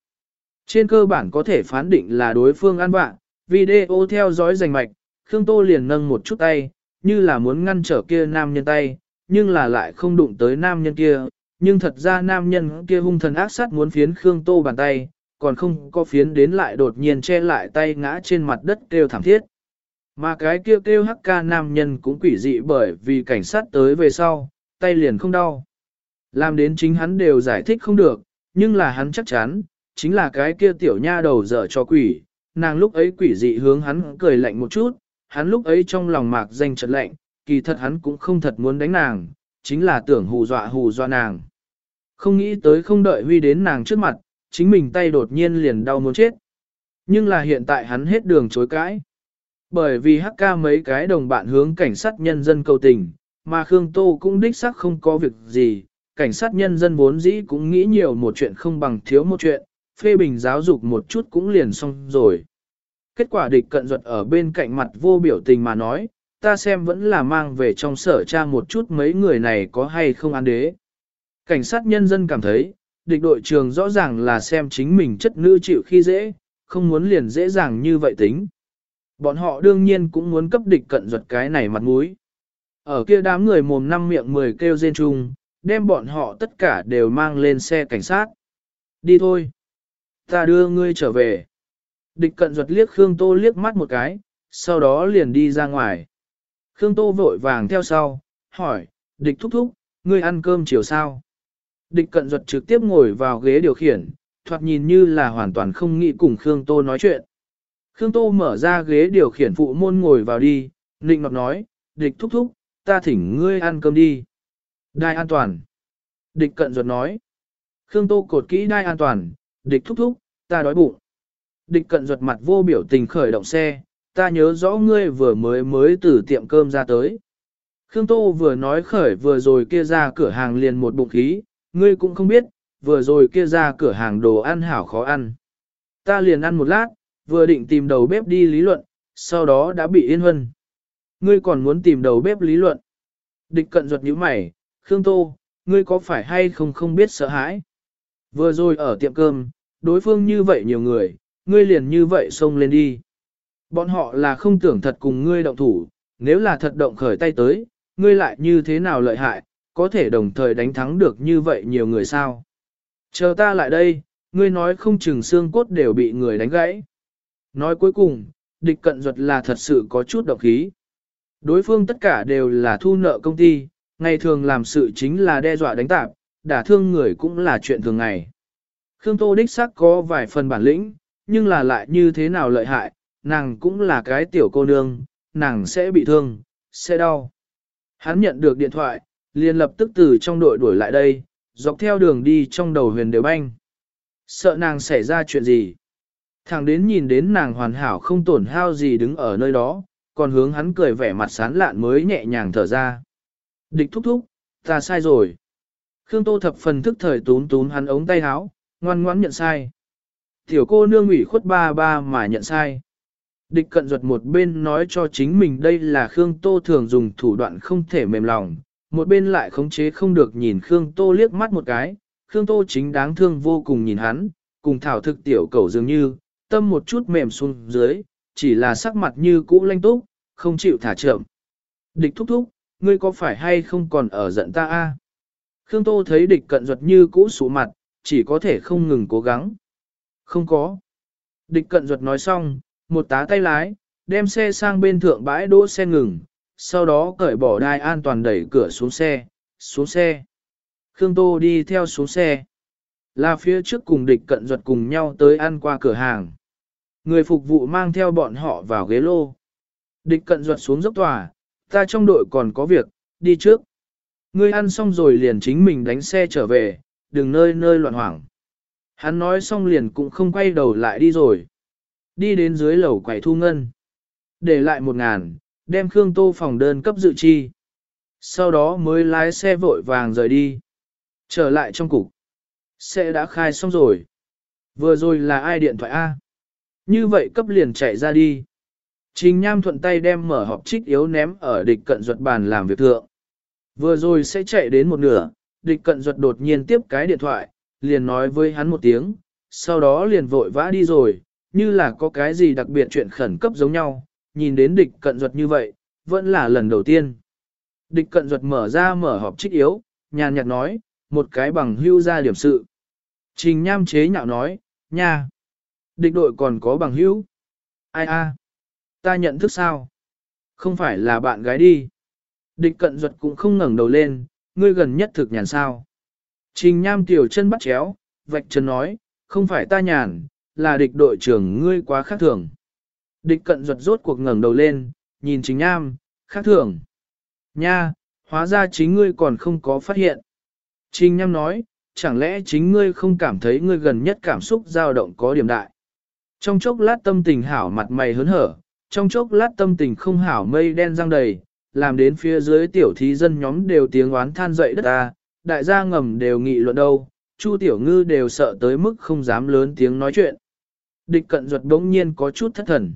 Trên cơ bản có thể phán định là đối phương ăn vạ, video theo dõi rành mạch, Khương Tô liền nâng một chút tay, như là muốn ngăn trở kia nam nhân tay, nhưng là lại không đụng tới nam nhân kia, nhưng thật ra nam nhân kia hung thần ác sát muốn phiến Khương Tô bàn tay, còn không có phiến đến lại đột nhiên che lại tay ngã trên mặt đất kêu thảm thiết. Mà cái kêu kêu hắc ca nam nhân cũng quỷ dị bởi vì cảnh sát tới về sau, tay liền không đau. Làm đến chính hắn đều giải thích không được, nhưng là hắn chắc chắn, chính là cái kia tiểu nha đầu dở cho quỷ, nàng lúc ấy quỷ dị hướng hắn cười lạnh một chút, hắn lúc ấy trong lòng mạc danh trật lạnh, kỳ thật hắn cũng không thật muốn đánh nàng, chính là tưởng hù dọa hù dọa nàng. Không nghĩ tới không đợi huy đến nàng trước mặt, chính mình tay đột nhiên liền đau muốn chết. Nhưng là hiện tại hắn hết đường chối cãi. Bởi vì hắc ca mấy cái đồng bạn hướng cảnh sát nhân dân cầu tình, mà Khương Tô cũng đích xác không có việc gì, cảnh sát nhân dân vốn dĩ cũng nghĩ nhiều một chuyện không bằng thiếu một chuyện, phê bình giáo dục một chút cũng liền xong rồi. Kết quả địch cận duật ở bên cạnh mặt vô biểu tình mà nói, ta xem vẫn là mang về trong sở tra một chút mấy người này có hay không ăn đế. Cảnh sát nhân dân cảm thấy, địch đội trường rõ ràng là xem chính mình chất nữ chịu khi dễ, không muốn liền dễ dàng như vậy tính. Bọn họ đương nhiên cũng muốn cấp địch cận duật cái này mặt mũi. Ở kia đám người mồm năm miệng mười kêu rên chung, đem bọn họ tất cả đều mang lên xe cảnh sát. Đi thôi. Ta đưa ngươi trở về. Địch cận ruột liếc Khương Tô liếc mắt một cái, sau đó liền đi ra ngoài. Khương Tô vội vàng theo sau, hỏi, địch thúc thúc, ngươi ăn cơm chiều sao? Địch cận ruột trực tiếp ngồi vào ghế điều khiển, thoạt nhìn như là hoàn toàn không nghĩ cùng Khương Tô nói chuyện. Khương Tô mở ra ghế điều khiển phụ môn ngồi vào đi, nịnh nọt nói, địch thúc thúc, ta thỉnh ngươi ăn cơm đi. Đai an toàn. Địch cận ruột nói. Khương Tô cột kỹ đai an toàn, địch thúc thúc, ta đói bụng. Địch cận ruột mặt vô biểu tình khởi động xe, ta nhớ rõ ngươi vừa mới mới từ tiệm cơm ra tới. Khương Tô vừa nói khởi vừa rồi kia ra cửa hàng liền một bụng khí, ngươi cũng không biết, vừa rồi kia ra cửa hàng đồ ăn hảo khó ăn. Ta liền ăn một lát, vừa định tìm đầu bếp đi lý luận, sau đó đã bị yên huân. Ngươi còn muốn tìm đầu bếp lý luận. Địch cận ruột như mày, Khương Tô, ngươi có phải hay không không biết sợ hãi? Vừa rồi ở tiệm cơm, đối phương như vậy nhiều người, ngươi liền như vậy xông lên đi. Bọn họ là không tưởng thật cùng ngươi động thủ, nếu là thật động khởi tay tới, ngươi lại như thế nào lợi hại, có thể đồng thời đánh thắng được như vậy nhiều người sao? Chờ ta lại đây, ngươi nói không chừng xương cốt đều bị người đánh gãy. Nói cuối cùng, địch cận duật là thật sự có chút độc khí. Đối phương tất cả đều là thu nợ công ty, ngày thường làm sự chính là đe dọa đánh tạp, đả thương người cũng là chuyện thường ngày. Khương Tô đích xác có vài phần bản lĩnh, nhưng là lại như thế nào lợi hại, nàng cũng là cái tiểu cô nương, nàng sẽ bị thương, sẽ đau. Hắn nhận được điện thoại, liền lập tức từ trong đội đuổi lại đây, dọc theo đường đi trong đầu huyền đều banh. Sợ nàng xảy ra chuyện gì. thằng đến nhìn đến nàng hoàn hảo không tổn hao gì đứng ở nơi đó, còn hướng hắn cười vẻ mặt sán lạn mới nhẹ nhàng thở ra. Địch thúc thúc, ta sai rồi. Khương Tô thập phần thức thời tún tún hắn ống tay áo, ngoan ngoãn nhận sai. Tiểu cô nương ủy khuất ba ba mà nhận sai. Địch cận ruột một bên nói cho chính mình đây là Khương Tô thường dùng thủ đoạn không thể mềm lòng, một bên lại khống chế không được nhìn Khương Tô liếc mắt một cái, Khương Tô chính đáng thương vô cùng nhìn hắn, cùng thảo thực tiểu cầu dường như, tâm một chút mềm xuống dưới, chỉ là sắc mặt như cũ lanh túc, không chịu thả chậm. Địch thúc thúc, ngươi có phải hay không còn ở giận ta a? Khương Tô thấy địch cận ruột như cũ sụ mặt, chỉ có thể không ngừng cố gắng. Không có. Địch cận ruột nói xong, một tá tay lái, đem xe sang bên thượng bãi đỗ xe ngừng, sau đó cởi bỏ đai an toàn đẩy cửa xuống xe, xuống xe. Khương Tô đi theo xuống xe. Là phía trước cùng địch cận ruột cùng nhau tới ăn qua cửa hàng. Người phục vụ mang theo bọn họ vào ghế lô. Địch cận ruột xuống dốc tòa, ta trong đội còn có việc, đi trước. Ngươi ăn xong rồi liền chính mình đánh xe trở về, đừng nơi nơi loạn hoảng. Hắn nói xong liền cũng không quay đầu lại đi rồi. Đi đến dưới lầu quầy thu ngân. Để lại một ngàn, đem Khương Tô phòng đơn cấp dự chi. Sau đó mới lái xe vội vàng rời đi. Trở lại trong cục. Xe đã khai xong rồi. Vừa rồi là ai điện thoại A? Như vậy cấp liền chạy ra đi. Trình Nham thuận tay đem mở hộp trích yếu ném ở địch cận ruột bàn làm việc thượng. Vừa rồi sẽ chạy đến một nửa, địch cận ruột đột nhiên tiếp cái điện thoại, liền nói với hắn một tiếng, sau đó liền vội vã đi rồi, như là có cái gì đặc biệt chuyện khẩn cấp giống nhau, nhìn đến địch cận duật như vậy, vẫn là lần đầu tiên. Địch cận duật mở ra mở họp trích yếu, nhàn nhạt nói, một cái bằng hưu ra điểm sự. Trình nham chế nhạo nói, nha, địch đội còn có bằng hữu. Ai a? Ta nhận thức sao? Không phải là bạn gái đi. Địch cận duật cũng không ngẩng đầu lên, ngươi gần nhất thực nhàn sao. Trình nham tiểu chân bắt chéo, vạch chân nói, không phải ta nhàn, là địch đội trưởng ngươi quá khác thường. Địch cận ruột rốt cuộc ngẩng đầu lên, nhìn trình nham, khác thường. Nha, hóa ra chính ngươi còn không có phát hiện. Trình nham nói, chẳng lẽ chính ngươi không cảm thấy ngươi gần nhất cảm xúc dao động có điểm đại. Trong chốc lát tâm tình hảo mặt mày hớn hở, trong chốc lát tâm tình không hảo mây đen răng đầy, làm đến phía dưới tiểu thí dân nhóm đều tiếng oán than dậy đất ta, đại gia ngầm đều nghị luận đâu, Chu tiểu ngư đều sợ tới mức không dám lớn tiếng nói chuyện. Địch cận ruột bỗng nhiên có chút thất thần.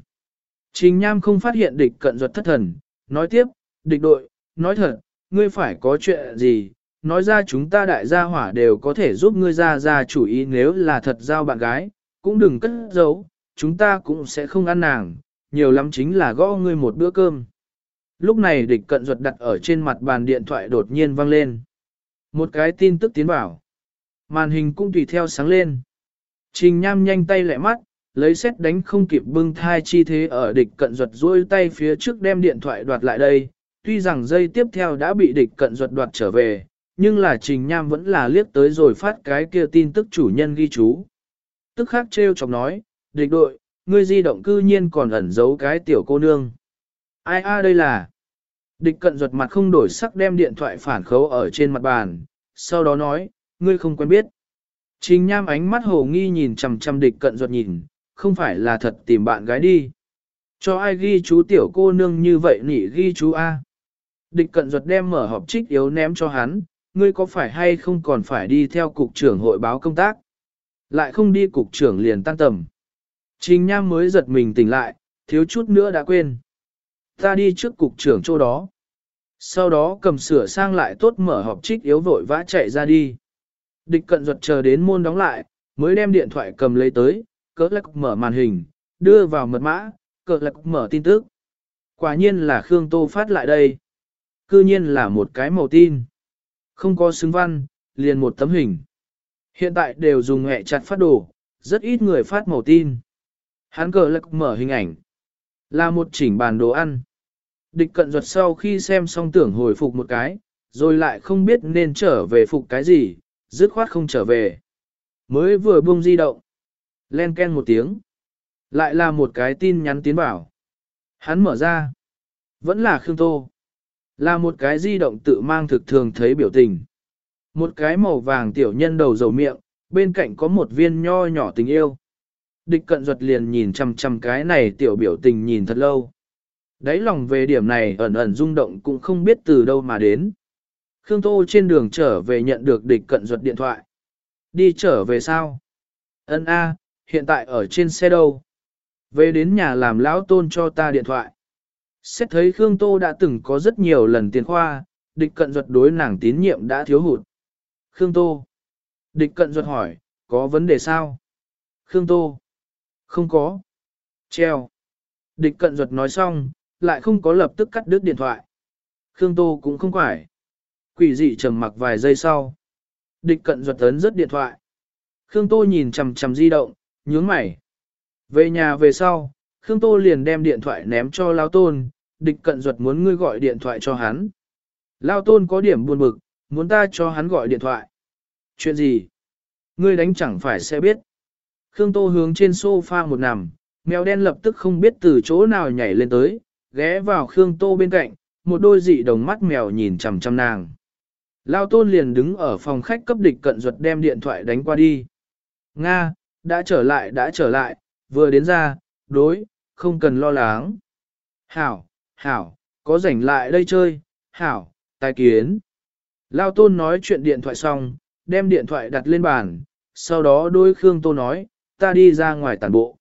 Trình Nham không phát hiện địch cận ruột thất thần, nói tiếp, địch đội, nói thật, ngươi phải có chuyện gì, nói ra chúng ta đại gia hỏa đều có thể giúp ngươi ra ra chủ ý nếu là thật giao bạn gái, cũng đừng cất giấu, chúng ta cũng sẽ không ăn nàng, nhiều lắm chính là gõ ngươi một bữa cơm. Lúc này địch cận ruột đặt ở trên mặt bàn điện thoại đột nhiên vang lên. Một cái tin tức tiến vào. Màn hình cũng tùy theo sáng lên. Trình nham nhanh tay lẹ mắt, lấy xét đánh không kịp bưng thai chi thế ở địch cận ruột duỗi tay phía trước đem điện thoại đoạt lại đây. Tuy rằng dây tiếp theo đã bị địch cận ruột đoạt trở về, nhưng là trình nham vẫn là liếc tới rồi phát cái kia tin tức chủ nhân ghi chú. Tức khắc trêu chọc nói, địch đội, ngươi di động cư nhiên còn ẩn giấu cái tiểu cô nương. Ai a đây là? Địch cận ruột mặt không đổi sắc đem điện thoại phản khấu ở trên mặt bàn, sau đó nói, ngươi không quen biết. Trình nham ánh mắt hồ nghi nhìn chằm chằm địch cận ruột nhìn, không phải là thật tìm bạn gái đi. Cho ai ghi chú tiểu cô nương như vậy nỉ ghi chú A. Địch cận ruột đem mở họp trích yếu ném cho hắn, ngươi có phải hay không còn phải đi theo cục trưởng hội báo công tác. Lại không đi cục trưởng liền tăng tầm. Trình Nham mới giật mình tỉnh lại, thiếu chút nữa đã quên. Ta đi trước cục trưởng chỗ đó. Sau đó cầm sửa sang lại tốt mở họp trích yếu vội vã chạy ra đi. Địch cận ruột chờ đến môn đóng lại, mới đem điện thoại cầm lấy tới, cỡ lạc mở màn hình, đưa vào mật mã, cỡ lạc mở tin tức. Quả nhiên là Khương Tô phát lại đây. Cư nhiên là một cái màu tin. Không có xứng văn, liền một tấm hình. Hiện tại đều dùng hẹ chặt phát đồ, rất ít người phát màu tin. Hắn cờ lạc mở hình ảnh. Là một chỉnh bàn đồ ăn. Địch cận ruột sau khi xem xong tưởng hồi phục một cái, rồi lại không biết nên trở về phục cái gì, dứt khoát không trở về. Mới vừa buông di động. Len ken một tiếng. Lại là một cái tin nhắn tiến bảo. Hắn mở ra. Vẫn là Khương Tô. Là một cái di động tự mang thực thường thấy biểu tình. Một cái màu vàng tiểu nhân đầu dầu miệng, bên cạnh có một viên nho nhỏ tình yêu. Địch cận duật liền nhìn chằm chằm cái này tiểu biểu tình nhìn thật lâu. Đấy lòng về điểm này ẩn ẩn rung động cũng không biết từ đâu mà đến. Khương Tô trên đường trở về nhận được địch cận duật điện thoại. Đi trở về sao? Ân A, hiện tại ở trên xe đâu? Về đến nhà làm lão tôn cho ta điện thoại. Xét thấy Khương Tô đã từng có rất nhiều lần tiền khoa, địch cận duật đối nàng tín nhiệm đã thiếu hụt. Khương Tô. Địch cận duật hỏi, có vấn đề sao? Khương Tô. Không có. Treo. Địch cận ruột nói xong, lại không có lập tức cắt đứt điện thoại. Khương Tô cũng không phải. Quỷ dị trầm mặc vài giây sau. Địch cận ruột ấn rất điện thoại. Khương Tô nhìn chằm chằm di động, nhướng mày. Về nhà về sau, Khương Tô liền đem điện thoại ném cho Lao Tôn, địch cận ruột muốn ngươi gọi điện thoại cho hắn. Lao Tôn có điểm buồn bực, muốn ta cho hắn gọi điện thoại. Chuyện gì? Ngươi đánh chẳng phải sẽ biết. Khương Tô hướng trên sofa một nằm, mèo đen lập tức không biết từ chỗ nào nhảy lên tới, ghé vào Khương Tô bên cạnh, một đôi dị đồng mắt mèo nhìn chằm chằm nàng. Lao Tôn liền đứng ở phòng khách cấp địch cận ruột đem điện thoại đánh qua đi. Nga, đã trở lại đã trở lại, vừa đến ra, đối, không cần lo lắng. Hảo, hảo, có rảnh lại đây chơi, hảo, tài kiến. Lao Tôn nói chuyện điện thoại xong, đem điện thoại đặt lên bàn, sau đó đôi Khương Tô nói, ta đi ra ngoài tàn bộ.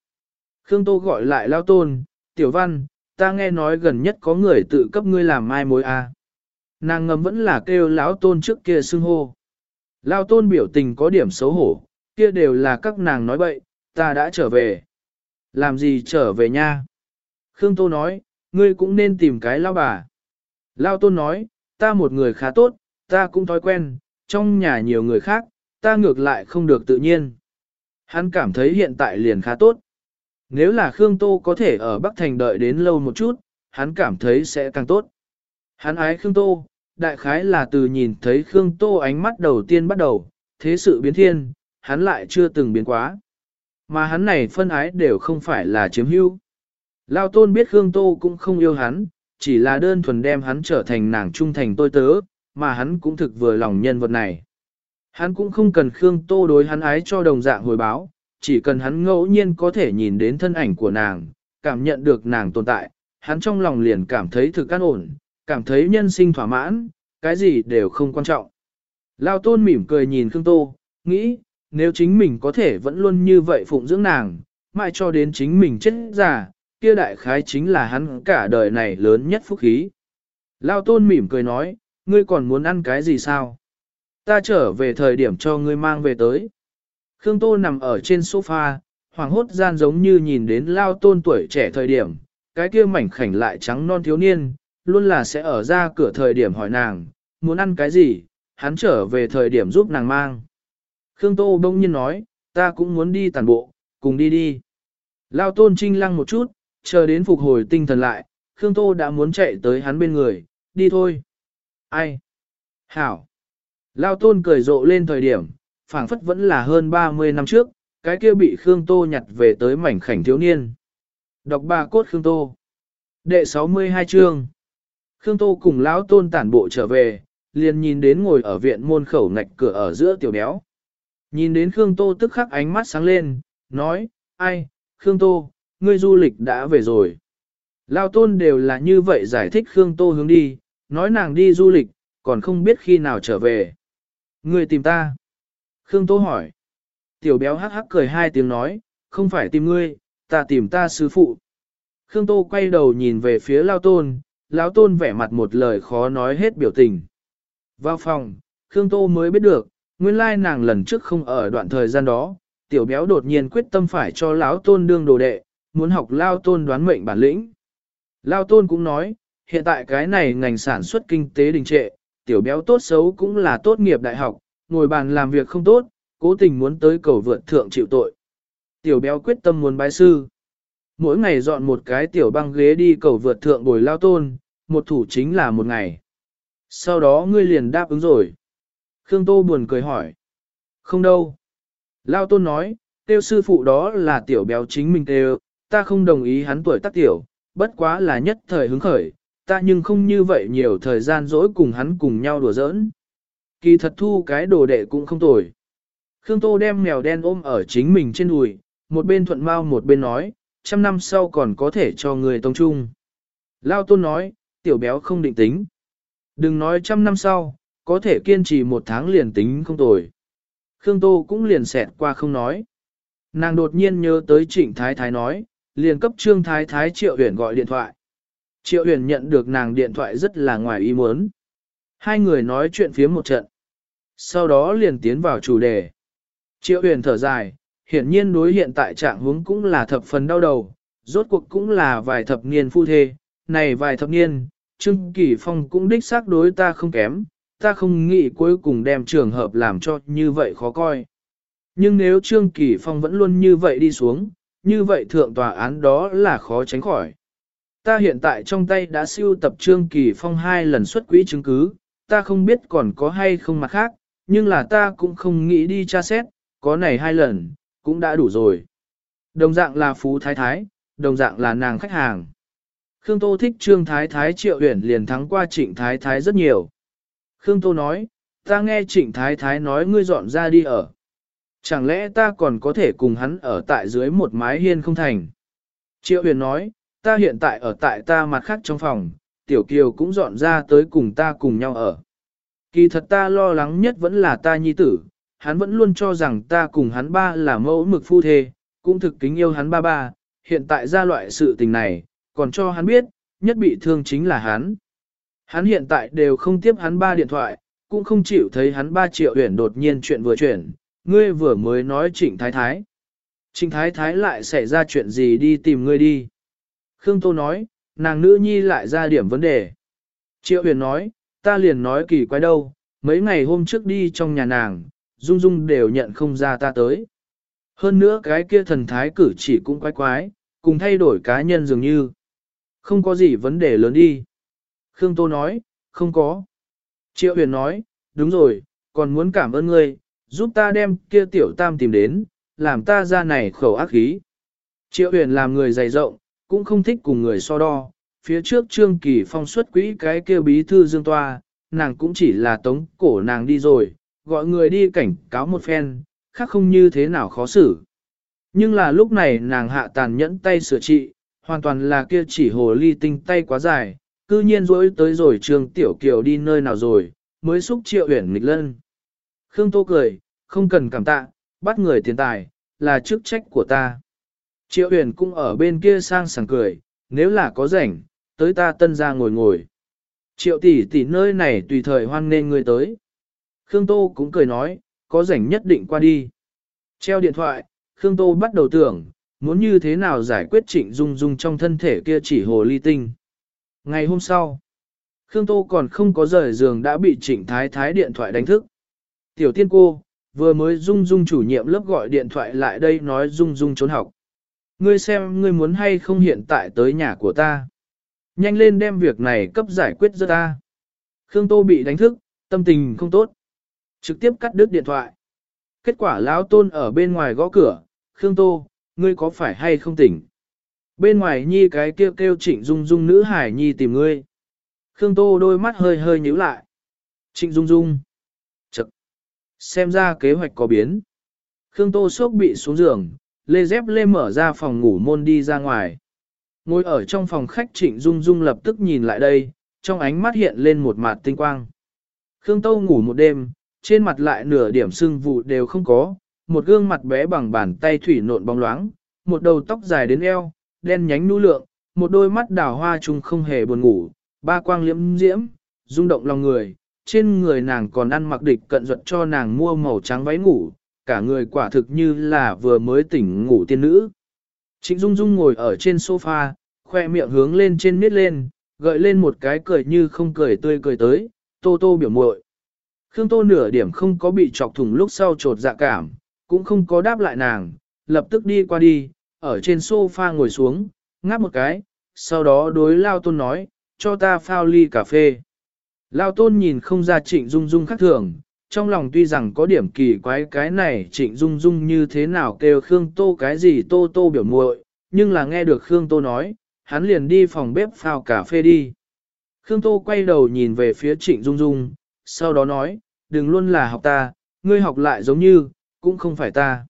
Khương Tô gọi lại Lao Tôn, Tiểu Văn, ta nghe nói gần nhất có người tự cấp ngươi làm mai mối a. À. Nàng ngầm vẫn là kêu lão tôn trước kia xưng hô. Lao tôn biểu tình có điểm xấu hổ, kia đều là các nàng nói bậy, ta đã trở về. Làm gì trở về nha? Khương Tô nói, ngươi cũng nên tìm cái lao bà. Lao tôn nói, ta một người khá tốt, ta cũng thói quen, trong nhà nhiều người khác, ta ngược lại không được tự nhiên. Hắn cảm thấy hiện tại liền khá tốt. Nếu là Khương Tô có thể ở Bắc Thành đợi đến lâu một chút, hắn cảm thấy sẽ càng tốt. Hắn ái Khương Tô, đại khái là từ nhìn thấy Khương Tô ánh mắt đầu tiên bắt đầu, thế sự biến thiên, hắn lại chưa từng biến quá. Mà hắn này phân ái đều không phải là chiếm hữu. Lao Tôn biết Khương Tô cũng không yêu hắn, chỉ là đơn thuần đem hắn trở thành nàng trung thành tôi tớ, mà hắn cũng thực vừa lòng nhân vật này. Hắn cũng không cần Khương Tô đối hắn ái cho đồng dạng hồi báo, chỉ cần hắn ngẫu nhiên có thể nhìn đến thân ảnh của nàng, cảm nhận được nàng tồn tại, hắn trong lòng liền cảm thấy thực an ổn, cảm thấy nhân sinh thỏa mãn, cái gì đều không quan trọng. Lao tôn mỉm cười nhìn Khương Tô, nghĩ, nếu chính mình có thể vẫn luôn như vậy phụng dưỡng nàng, mãi cho đến chính mình chết già, kia đại khái chính là hắn cả đời này lớn nhất phúc khí. Lao tôn mỉm cười nói, ngươi còn muốn ăn cái gì sao? Ta trở về thời điểm cho ngươi mang về tới. Khương Tô nằm ở trên sofa, hoàng hốt gian giống như nhìn đến Lao tôn tuổi trẻ thời điểm, cái kia mảnh khảnh lại trắng non thiếu niên, luôn là sẽ ở ra cửa thời điểm hỏi nàng, muốn ăn cái gì, hắn trở về thời điểm giúp nàng mang. Khương Tô bỗng nhiên nói, ta cũng muốn đi tàn bộ, cùng đi đi. Lao tôn trinh lăng một chút, chờ đến phục hồi tinh thần lại, Khương Tô đã muốn chạy tới hắn bên người, đi thôi. Ai? Hảo. Lao tôn cười rộ lên thời điểm, phảng phất vẫn là hơn 30 năm trước, cái kia bị Khương Tô nhặt về tới mảnh khảnh thiếu niên. Đọc ba cốt Khương Tô. Đệ 62 chương. Khương Tô cùng lão tôn tản bộ trở về, liền nhìn đến ngồi ở viện môn khẩu ngạch cửa ở giữa tiểu béo. Nhìn đến Khương Tô tức khắc ánh mắt sáng lên, nói, ai, Khương Tô, ngươi du lịch đã về rồi. Lao tôn đều là như vậy giải thích Khương Tô hướng đi, nói nàng đi du lịch, còn không biết khi nào trở về người tìm ta. Khương Tô hỏi. Tiểu béo hắc hắc cười hai tiếng nói, không phải tìm ngươi, ta tìm ta sư phụ. Khương Tô quay đầu nhìn về phía Lao tôn, lão tôn vẻ mặt một lời khó nói hết biểu tình. Vào phòng, Khương Tô mới biết được, nguyên lai nàng lần trước không ở đoạn thời gian đó, tiểu béo đột nhiên quyết tâm phải cho lão tôn đương đồ đệ, muốn học lao tôn đoán mệnh bản lĩnh. Lao tôn cũng nói, hiện tại cái này ngành sản xuất kinh tế đình trệ, tiểu béo tốt xấu cũng là tốt nghiệp đại học, ngồi bàn làm việc không tốt, cố tình muốn tới cầu vượt thượng chịu tội. Tiểu béo quyết tâm muốn bái sư. Mỗi ngày dọn một cái tiểu băng ghế đi cầu vượt thượng bồi lao tôn, một thủ chính là một ngày. Sau đó ngươi liền đáp ứng rồi. Khương Tô buồn cười hỏi. Không đâu. Lao Tôn nói, tiêu sư phụ đó là tiểu béo chính mình tiêu, ta không đồng ý hắn tuổi tác tiểu, bất quá là nhất thời hứng khởi, ta nhưng không như vậy nhiều thời gian dỗi cùng hắn cùng nhau đùa giỡn. Kỳ thật thu cái đồ đệ cũng không tồi. Khương Tô đem mèo đen ôm ở chính mình trên đùi, một bên thuận mau một bên nói, trăm năm sau còn có thể cho người tông trung. Lao Tôn nói, tiểu béo không định tính. Đừng nói trăm năm sau, có thể kiên trì một tháng liền tính không tồi. Khương Tô cũng liền xẹt qua không nói. Nàng đột nhiên nhớ tới trịnh thái thái nói, liền cấp trương thái thái triệu huyền gọi điện thoại. Triệu huyền nhận được nàng điện thoại rất là ngoài ý muốn. Hai người nói chuyện phía một trận. Sau đó liền tiến vào chủ đề. Triệu huyền thở dài, hiển nhiên đối hiện tại trạng huống cũng là thập phần đau đầu, rốt cuộc cũng là vài thập niên phu thê, này vài thập niên, Trương Kỳ Phong cũng đích xác đối ta không kém, ta không nghĩ cuối cùng đem trường hợp làm cho như vậy khó coi. Nhưng nếu Trương Kỳ Phong vẫn luôn như vậy đi xuống, như vậy thượng tòa án đó là khó tránh khỏi. Ta hiện tại trong tay đã siêu tập Trương Kỳ Phong hai lần xuất quỹ chứng cứ, ta không biết còn có hay không mặt khác, nhưng là ta cũng không nghĩ đi tra xét, có này hai lần, cũng đã đủ rồi. Đồng dạng là Phú Thái Thái, đồng dạng là nàng khách hàng. Khương Tô thích Trương Thái Thái triệu huyển liền thắng qua Trịnh Thái Thái rất nhiều. Khương Tô nói, ta nghe Trịnh Thái Thái nói ngươi dọn ra đi ở. Chẳng lẽ ta còn có thể cùng hắn ở tại dưới một mái hiên không thành? Triệu huyền nói, ta hiện tại ở tại ta mặt khác trong phòng, Tiểu Kiều cũng dọn ra tới cùng ta cùng nhau ở. Kỳ thật ta lo lắng nhất vẫn là ta nhi tử, hắn vẫn luôn cho rằng ta cùng hắn ba là mẫu mực phu thê, cũng thực kính yêu hắn ba ba, hiện tại ra loại sự tình này, còn cho hắn biết, nhất bị thương chính là hắn. Hắn hiện tại đều không tiếp hắn ba điện thoại, cũng không chịu thấy hắn ba triệu huyển đột nhiên chuyện vừa chuyển, ngươi vừa mới nói trịnh thái thái. Trịnh thái thái lại xảy ra chuyện gì đi tìm ngươi đi. Khương Tô nói, nàng nữ nhi lại ra điểm vấn đề. Triệu huyền nói, ta liền nói kỳ quái đâu, mấy ngày hôm trước đi trong nhà nàng, Dung Dung đều nhận không ra ta tới. Hơn nữa cái kia thần thái cử chỉ cũng quái quái, cùng thay đổi cá nhân dường như. Không có gì vấn đề lớn đi. Khương Tô nói, không có. Triệu huyền nói, đúng rồi, còn muốn cảm ơn ngươi, giúp ta đem kia tiểu tam tìm đến, làm ta ra này khẩu ác khí. Triệu huyền làm người dày rộng, cũng không thích cùng người so đo. Phía trước Trương Kỳ Phong xuất quỹ cái kia bí thư dương toa, nàng cũng chỉ là tống cổ nàng đi rồi, gọi người đi cảnh cáo một phen, khác không như thế nào khó xử. Nhưng là lúc này nàng hạ tàn nhẫn tay sửa trị, hoàn toàn là kia chỉ hồ ly tinh tay quá dài, cư nhiên rỗi tới rồi Trương Tiểu Kiều đi nơi nào rồi, mới xúc triệu huyển nghịch lân. Khương Tô cười, không cần cảm tạ, bắt người tiền tài, là chức trách của ta. Triệu huyền cũng ở bên kia sang sảng cười, nếu là có rảnh, tới ta tân ra ngồi ngồi. Triệu tỷ tỷ nơi này tùy thời hoan nên người tới. Khương Tô cũng cười nói, có rảnh nhất định qua đi. Treo điện thoại, Khương Tô bắt đầu tưởng, muốn như thế nào giải quyết trịnh dung dung trong thân thể kia chỉ hồ ly tinh. Ngày hôm sau, Khương Tô còn không có rời giường đã bị trịnh thái thái điện thoại đánh thức. Tiểu tiên cô, vừa mới dung dung chủ nhiệm lớp gọi điện thoại lại đây nói dung dung trốn học. Ngươi xem ngươi muốn hay không hiện tại tới nhà của ta. Nhanh lên đem việc này cấp giải quyết cho ta. Khương Tô bị đánh thức, tâm tình không tốt. Trực tiếp cắt đứt điện thoại. Kết quả lão tôn ở bên ngoài gõ cửa, Khương Tô, ngươi có phải hay không tỉnh? Bên ngoài nhi cái kêu kêu trịnh dung dung nữ hải nhi tìm ngươi. Khương Tô đôi mắt hơi hơi nhíu lại. Trịnh dung dung. Chật. Xem ra kế hoạch có biến. Khương Tô sốc bị xuống giường, lê dép lê mở ra phòng ngủ môn đi ra ngoài. Ngồi ở trong phòng khách trịnh dung dung lập tức nhìn lại đây, trong ánh mắt hiện lên một mặt tinh quang. Khương Tô ngủ một đêm, trên mặt lại nửa điểm sưng vụ đều không có, một gương mặt bé bằng bàn tay thủy nộn bóng loáng, một đầu tóc dài đến eo, đen nhánh nu lượng, một đôi mắt đào hoa chung không hề buồn ngủ, ba quang liễm diễm, rung động lòng người, trên người nàng còn ăn mặc địch cận duật cho nàng mua màu trắng váy ngủ, cả người quả thực như là vừa mới tỉnh ngủ tiên nữ. Trịnh Dung Dung ngồi ở trên sofa, khoe miệng hướng lên trên miết lên, gợi lên một cái cười như không cười tươi cười tới, tô tô biểu muội. Khương Tô nửa điểm không có bị chọc thủng lúc sau trột dạ cảm, cũng không có đáp lại nàng, lập tức đi qua đi, ở trên sofa ngồi xuống, ngáp một cái, sau đó đối Lao Tôn nói, cho ta phao ly cà phê. Lao Tôn nhìn không ra trịnh dung dung khác thường, trong lòng tuy rằng có điểm kỳ quái cái này trịnh dung dung như thế nào kêu Khương Tô cái gì Tô Tô biểu muội, nhưng là nghe được Khương Tô nói, hắn liền đi phòng bếp phao cà phê đi. Khương Tô quay đầu nhìn về phía trịnh dung dung, sau đó nói, đừng luôn là học ta, ngươi học lại giống như, cũng không phải ta.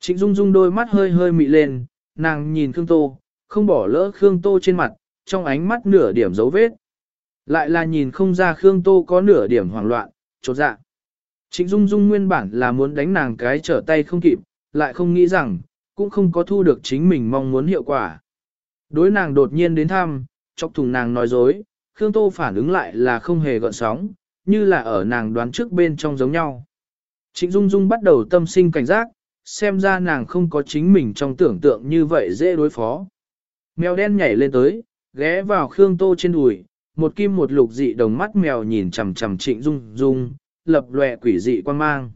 Trịnh Dung Dung đôi mắt hơi hơi mị lên, nàng nhìn Khương Tô, không bỏ lỡ Khương Tô trên mặt, trong ánh mắt nửa điểm dấu vết. Lại là nhìn không ra Khương Tô có nửa điểm hoảng loạn, chột dạ. Trịnh Dung Dung nguyên bản là muốn đánh nàng cái trở tay không kịp, lại không nghĩ rằng, cũng không có thu được chính mình mong muốn hiệu quả. Đối nàng đột nhiên đến thăm, chọc thùng nàng nói dối, Khương Tô phản ứng lại là không hề gợn sóng, như là ở nàng đoán trước bên trong giống nhau. Trịnh Dung Dung bắt đầu tâm sinh cảnh giác, xem ra nàng không có chính mình trong tưởng tượng như vậy dễ đối phó. Mèo đen nhảy lên tới, ghé vào Khương Tô trên đùi, một kim một lục dị đồng mắt mèo nhìn chằm chằm Trịnh Dung Dung, lập lòe quỷ dị quan mang.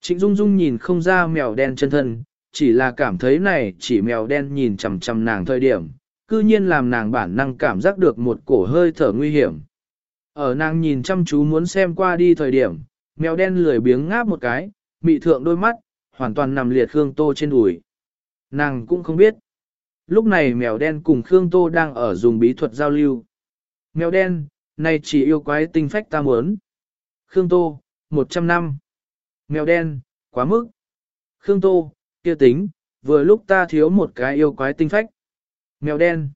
Trịnh Dung Dung nhìn không ra mèo đen chân thân, chỉ là cảm thấy này chỉ mèo đen nhìn chằm chằm nàng thời điểm, cư nhiên làm nàng bản năng cảm giác được một cổ hơi thở nguy hiểm. Ở nàng nhìn chăm chú muốn xem qua đi thời điểm, mèo đen lười biếng ngáp một cái, mị thượng đôi mắt, hoàn toàn nằm liệt Khương Tô trên đùi. Nàng cũng không biết. Lúc này mèo đen cùng Khương Tô đang ở dùng bí thuật giao lưu. Mèo đen, này chỉ yêu quái tinh phách ta muốn. Khương Tô, 100 năm. Mèo đen, quá mức. Khương Tô, kia tính, vừa lúc ta thiếu một cái yêu quái tinh phách. Mèo đen.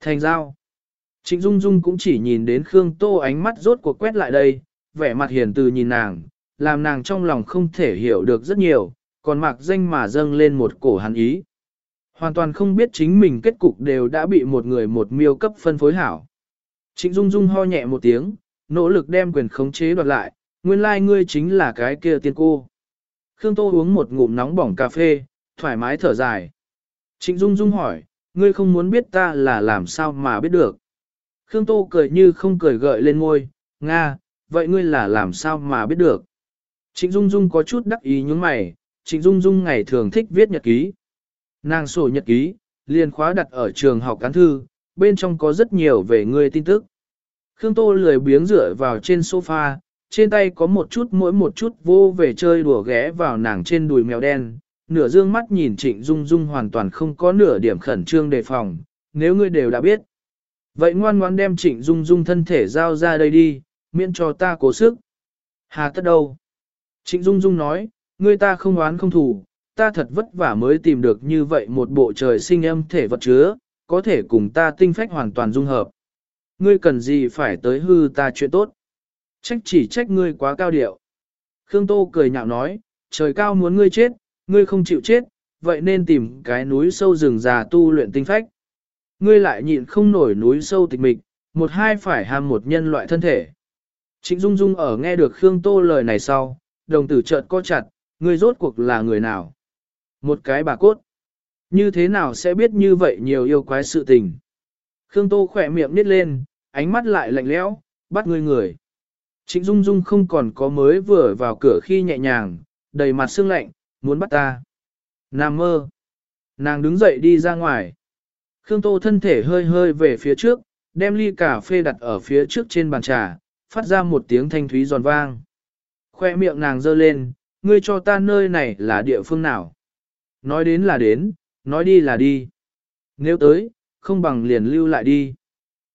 Thành giao. Trịnh Dung Dung cũng chỉ nhìn đến Khương Tô ánh mắt rốt cuộc quét lại đây, vẻ mặt hiền từ nhìn nàng, làm nàng trong lòng không thể hiểu được rất nhiều, còn mặc danh mà dâng lên một cổ hắn ý. Hoàn toàn không biết chính mình kết cục đều đã bị một người một miêu cấp phân phối hảo. Trịnh Dung Dung ho nhẹ một tiếng, nỗ lực đem quyền khống chế đoạt lại, nguyên lai like ngươi chính là cái kia tiên cô. Khương Tô uống một ngụm nóng bỏng cà phê, thoải mái thở dài. Trịnh Dung Dung hỏi, ngươi không muốn biết ta là làm sao mà biết được. Khương Tô cười như không cười gợi lên ngôi, Nga, vậy ngươi là làm sao mà biết được. Trịnh Dung Dung có chút đắc ý nhướng mày, Trịnh Dung Dung ngày thường thích viết nhật ký. Nàng sổ nhật ký, liền khóa đặt ở trường học cán thư, bên trong có rất nhiều về ngươi tin tức. Khương Tô lười biếng dựa vào trên sofa, trên tay có một chút mỗi một chút vô về chơi đùa ghé vào nàng trên đùi mèo đen, nửa dương mắt nhìn Trịnh Dung Dung hoàn toàn không có nửa điểm khẩn trương đề phòng, nếu ngươi đều đã biết. Vậy ngoan ngoan đem Trịnh Dung Dung thân thể giao ra đây đi, miễn cho ta cố sức. Hà tất đâu? Trịnh Dung Dung nói, ngươi ta không oán không thù, ta thật vất vả mới tìm được như vậy một bộ trời sinh âm thể vật chứa, có thể cùng ta tinh phách hoàn toàn dung hợp. Ngươi cần gì phải tới hư ta chuyện tốt? Trách chỉ trách ngươi quá cao điệu. Khương Tô cười nhạo nói, trời cao muốn ngươi chết, ngươi không chịu chết, vậy nên tìm cái núi sâu rừng già tu luyện tinh phách. Ngươi lại nhịn không nổi núi sâu tịch mịch, một hai phải ham một nhân loại thân thể. Trịnh Dung Dung ở nghe được Khương Tô lời này sau, đồng tử chợt co chặt, ngươi rốt cuộc là người nào? Một cái bà cốt. Như thế nào sẽ biết như vậy nhiều yêu quái sự tình? Khương Tô khỏe miệng nít lên, ánh mắt lại lạnh lẽo, bắt ngươi người. Trịnh Dung Dung không còn có mới vừa vào cửa khi nhẹ nhàng, đầy mặt sương lạnh, muốn bắt ta. Nam mơ. Nàng đứng dậy đi ra ngoài. Khương Tô thân thể hơi hơi về phía trước, đem ly cà phê đặt ở phía trước trên bàn trà, phát ra một tiếng thanh thúy giòn vang. Khoe miệng nàng giơ lên, ngươi cho ta nơi này là địa phương nào? Nói đến là đến, nói đi là đi. Nếu tới, không bằng liền lưu lại đi.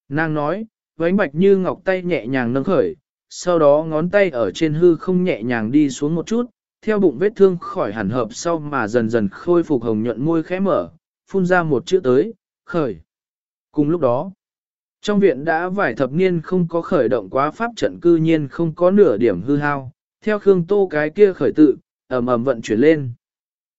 Nàng nói, vánh bạch như ngọc tay nhẹ nhàng nâng khởi, sau đó ngón tay ở trên hư không nhẹ nhàng đi xuống một chút, theo bụng vết thương khỏi hẳn hợp sau mà dần dần khôi phục hồng nhuận môi khẽ mở, phun ra một chữ tới, khởi. Cùng lúc đó, trong viện đã vài thập niên không có khởi động quá pháp trận cư nhiên không có nửa điểm hư hao, theo Khương Tô cái kia khởi tự, ầm ầm vận chuyển lên.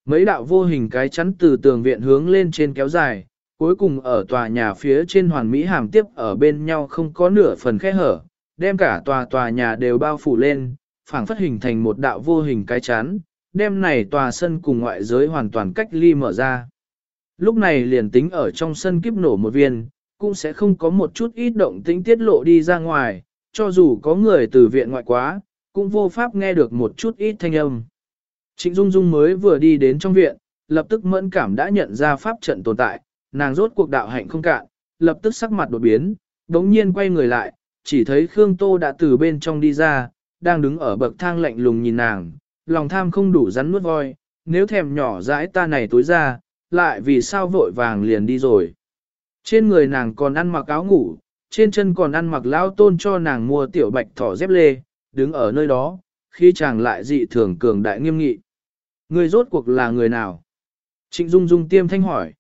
Mấy đạo vô hình cái chắn từ tường viện hướng lên trên kéo dài, cuối cùng ở tòa nhà phía trên hoàn mỹ hàm tiếp ở bên nhau không có nửa phần khe hở, đem cả tòa tòa nhà đều bao phủ lên, phảng phất hình thành một đạo vô hình cái chán. đem này tòa sân cùng ngoại giới hoàn toàn cách ly mở ra. Lúc này liền tính ở trong sân kiếp nổ một viên, cũng sẽ không có một chút ít động tĩnh tiết lộ đi ra ngoài, cho dù có người từ viện ngoại quá, cũng vô pháp nghe được một chút ít thanh âm. Trịnh Dung Dung mới vừa đi đến trong viện, lập tức mẫn cảm đã nhận ra pháp trận tồn tại, nàng rốt cuộc đạo hạnh không cạn, lập tức sắc mặt đột biến, đống nhiên quay người lại, chỉ thấy Khương Tô đã từ bên trong đi ra, đang đứng ở bậc thang lạnh lùng nhìn nàng, lòng tham không đủ rắn nuốt voi, nếu thèm nhỏ dãi ta này tối ra, lại vì sao vội vàng liền đi rồi. Trên người nàng còn ăn mặc áo ngủ, trên chân còn ăn mặc lão tôn cho nàng mua tiểu bạch thỏ dép lê, đứng ở nơi đó, khi chàng lại dị thường cường đại nghiêm nghị. Người rốt cuộc là người nào? Trịnh Dung Dung tiêm thanh hỏi.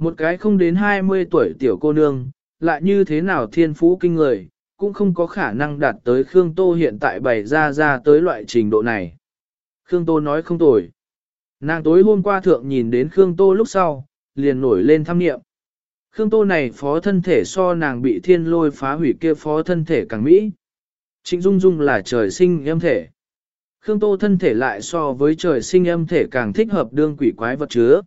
Một cái không đến 20 tuổi tiểu cô nương, lại như thế nào thiên phú kinh người, cũng không có khả năng đạt tới Khương Tô hiện tại bày ra ra tới loại trình độ này. Khương Tô nói không tồi. Nàng tối hôm qua thượng nhìn đến Khương Tô lúc sau, liền nổi lên tham nghiệm. Khương Tô này phó thân thể so nàng bị thiên lôi phá hủy kia phó thân thể càng mỹ. Trịnh Dung Dung là trời sinh âm thể. Khương Tô thân thể lại so với trời sinh âm thể càng thích hợp đương quỷ quái vật chứa.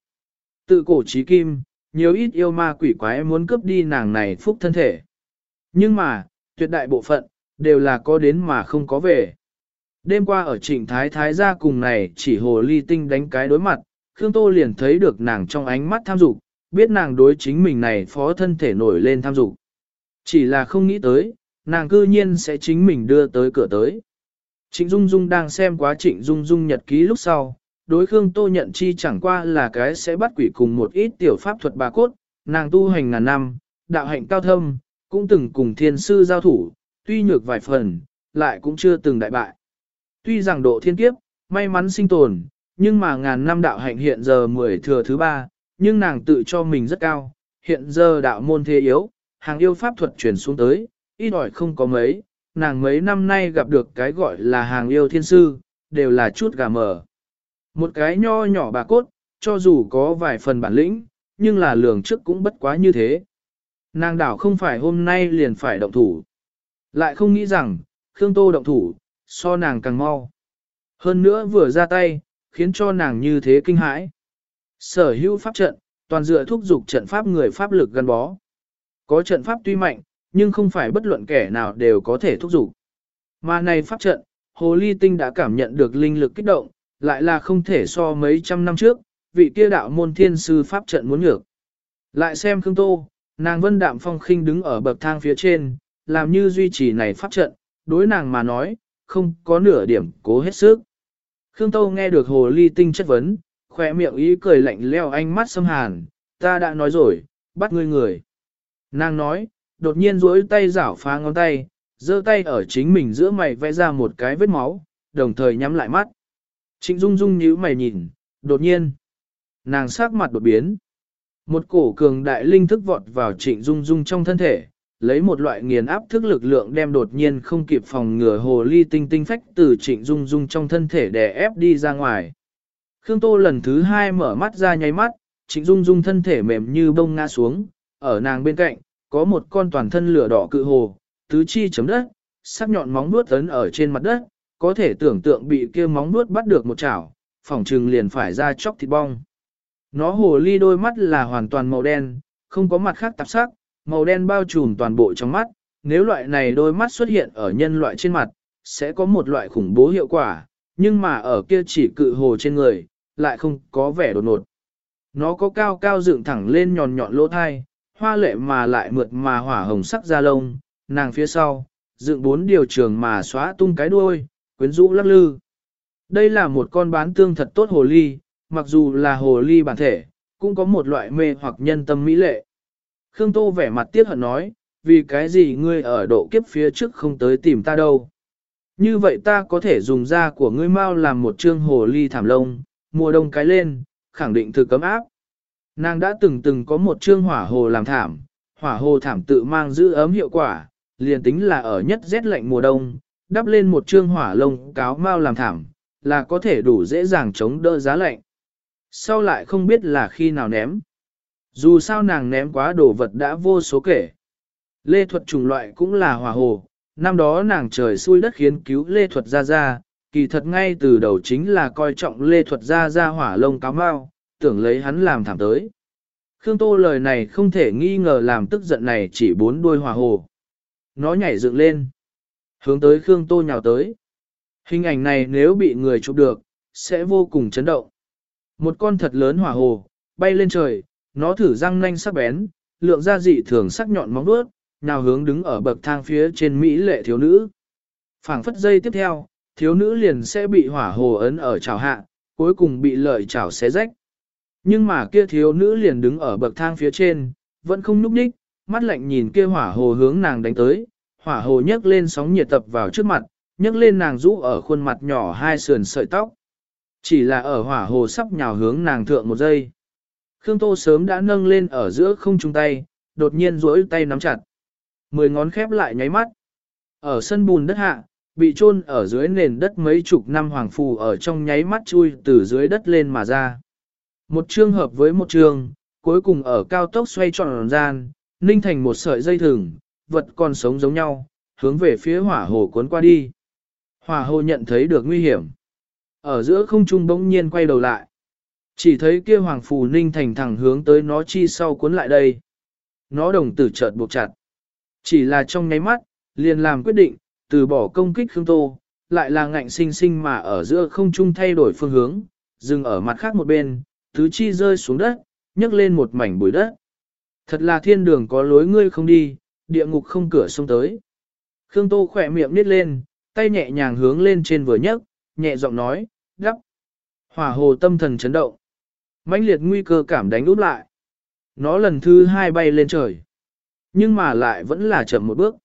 Tự cổ trí kim, nhiều ít yêu ma quỷ quái muốn cướp đi nàng này phúc thân thể. Nhưng mà, tuyệt đại bộ phận, đều là có đến mà không có về. Đêm qua ở trịnh thái thái gia cùng này chỉ hồ ly tinh đánh cái đối mặt, Khương Tô liền thấy được nàng trong ánh mắt tham dục, biết nàng đối chính mình này phó thân thể nổi lên tham dục. Chỉ là không nghĩ tới, nàng cư nhiên sẽ chính mình đưa tới cửa tới. Trịnh Dung Dung đang xem quá Trịnh Dung Dung nhật ký lúc sau, đối Khương Tô nhận chi chẳng qua là cái sẽ bắt quỷ cùng một ít tiểu pháp thuật bà cốt, nàng tu hành ngàn năm, đạo hạnh cao thâm, cũng từng cùng thiên sư giao thủ, tuy nhược vài phần, lại cũng chưa từng đại bại. Tuy rằng độ thiên kiếp, may mắn sinh tồn, nhưng mà ngàn năm đạo hạnh hiện giờ mười thừa thứ ba, nhưng nàng tự cho mình rất cao, hiện giờ đạo môn thế yếu, hàng yêu pháp thuật chuyển xuống tới, ít ỏi không có mấy, nàng mấy năm nay gặp được cái gọi là hàng yêu thiên sư, đều là chút gà mờ. Một cái nho nhỏ bà cốt, cho dù có vài phần bản lĩnh, nhưng là lường trước cũng bất quá như thế. Nàng đảo không phải hôm nay liền phải động thủ. Lại không nghĩ rằng, Khương Tô động thủ, so nàng càng mau. Hơn nữa vừa ra tay, khiến cho nàng như thế kinh hãi. Sở hữu pháp trận, toàn dựa thúc dục trận pháp người pháp lực gắn bó. Có trận pháp tuy mạnh, nhưng không phải bất luận kẻ nào đều có thể thúc dục. Mà này pháp trận, Hồ Ly Tinh đã cảm nhận được linh lực kích động, lại là không thể so mấy trăm năm trước, vị kia đạo môn thiên sư pháp trận muốn nhược. Lại xem Khương Tô, nàng vân đạm phong khinh đứng ở bậc thang phía trên, làm như duy trì này pháp trận, đối nàng mà nói, không có nửa điểm cố hết sức. Khương Tô nghe được hồ ly tinh chất vấn, khỏe miệng ý cười lạnh leo ánh mắt xâm hàn, ta đã nói rồi, bắt ngươi người. Nàng nói, đột nhiên duỗi tay rảo phá ngón tay, giơ tay ở chính mình giữa mày vẽ ra một cái vết máu, đồng thời nhắm lại mắt. Trịnh Dung Dung nhíu mày nhìn, đột nhiên, nàng sắc mặt đột biến. Một cổ cường đại linh thức vọt vào Trịnh Dung Dung trong thân thể, lấy một loại nghiền áp thức lực lượng đem đột nhiên không kịp phòng ngừa hồ ly tinh tinh phách từ Trịnh Dung Dung trong thân thể đè ép đi ra ngoài. Khương Tô lần thứ hai mở mắt ra nháy mắt, Trịnh Dung Dung thân thể mềm như bông ngã xuống, ở nàng bên cạnh, có một con toàn thân lửa đỏ cự hồ, tứ chi chấm đất, sắc nhọn móng vuốt ấn ở trên mặt đất, có thể tưởng tượng bị kia móng vuốt bắt được một chảo, phỏng trừng liền phải ra chóc thịt bong. Nó hồ ly đôi mắt là hoàn toàn màu đen, không có mặt khác tạp sắc, màu đen bao trùm toàn bộ trong mắt, nếu loại này đôi mắt xuất hiện ở nhân loại trên mặt, sẽ có một loại khủng bố hiệu quả, nhưng mà ở kia chỉ cự hồ trên người, lại không có vẻ đột ngột. Nó có cao cao dựng thẳng lên nhọn nhọn lỗ thai, hoa lệ mà lại mượt mà hỏa hồng sắc da lông, nàng phía sau, dựng bốn điều trường mà xóa tung cái đuôi, quyến rũ lắc lư. Đây là một con bán tương thật tốt hồ ly, mặc dù là hồ ly bản thể, cũng có một loại mê hoặc nhân tâm mỹ lệ. Khương Tô vẻ mặt tiếc hận nói, vì cái gì ngươi ở độ kiếp phía trước không tới tìm ta đâu. Như vậy ta có thể dùng da của ngươi mau làm một trương hồ ly thảm lông, mùa đông cái lên, khẳng định thực cấm áp. Nàng đã từng từng có một trương hỏa hồ làm thảm, hỏa hồ thảm tự mang giữ ấm hiệu quả, liền tính là ở nhất rét lạnh mùa đông, đắp lên một trương hỏa lông cáo mau làm thảm, là có thể đủ dễ dàng chống đỡ giá lạnh. Sau lại không biết là khi nào ném. Dù sao nàng ném quá đồ vật đã vô số kể. Lê thuật trùng loại cũng là hỏa hồ, năm đó nàng trời xui đất khiến cứu lê thuật ra ra, kỳ thật ngay từ đầu chính là coi trọng lê thuật ra ra hỏa lông cáo mau, tưởng lấy hắn làm thảm tới. Khương Tô lời này không thể nghi ngờ làm tức giận này chỉ bốn đuôi hỏa hồ. Nó nhảy dựng lên, hướng tới Khương Tô nhào tới. Hình ảnh này nếu bị người chụp được, sẽ vô cùng chấn động. Một con thật lớn hỏa hồ, bay lên trời, nó thử răng nanh sắc bén, lượng da dị thường sắc nhọn móng vuốt, nào hướng đứng ở bậc thang phía trên Mỹ lệ thiếu nữ. phảng phất dây tiếp theo, thiếu nữ liền sẽ bị hỏa hồ ấn ở chảo hạ, cuối cùng bị lợi chảo xé rách. Nhưng mà kia thiếu nữ liền đứng ở bậc thang phía trên, vẫn không núp đích, mắt lạnh nhìn kia hỏa hồ hướng nàng đánh tới, hỏa hồ nhấc lên sóng nhiệt tập vào trước mặt, nhấc lên nàng rũ ở khuôn mặt nhỏ hai sườn sợi tóc. Chỉ là ở hỏa hồ sắp nhào hướng nàng thượng một giây. Khương Tô sớm đã nâng lên ở giữa không trung tay, đột nhiên duỗi tay nắm chặt. Mười ngón khép lại nháy mắt. Ở sân bùn đất hạ, bị chôn ở dưới nền đất mấy chục năm hoàng phù ở trong nháy mắt chui từ dưới đất lên mà ra. Một chương hợp với một chương, cuối cùng ở cao tốc xoay tròn gian, ninh thành một sợi dây thừng, vật còn sống giống nhau, hướng về phía hỏa hồ cuốn qua đi. Hỏa hồ nhận thấy được nguy hiểm. Ở giữa không trung bỗng nhiên quay đầu lại. Chỉ thấy kia hoàng phù ninh thành thẳng hướng tới nó chi sau cuốn lại đây. Nó đồng tử chợt buộc chặt. Chỉ là trong nháy mắt, liền làm quyết định, từ bỏ công kích Khương Tô, lại là ngạnh sinh sinh mà ở giữa không trung thay đổi phương hướng, dừng ở mặt khác một bên, tứ chi rơi xuống đất, nhấc lên một mảnh bụi đất. Thật là thiên đường có lối ngươi không đi, địa ngục không cửa xông tới. Khương Tô khỏe miệng nít lên, tay nhẹ nhàng hướng lên trên vừa nhấc, nhẹ giọng nói, gấp. Hỏa hồ tâm thần chấn động. mãnh liệt nguy cơ cảm đánh úp lại. Nó lần thứ hai bay lên trời. Nhưng mà lại vẫn là chậm một bước.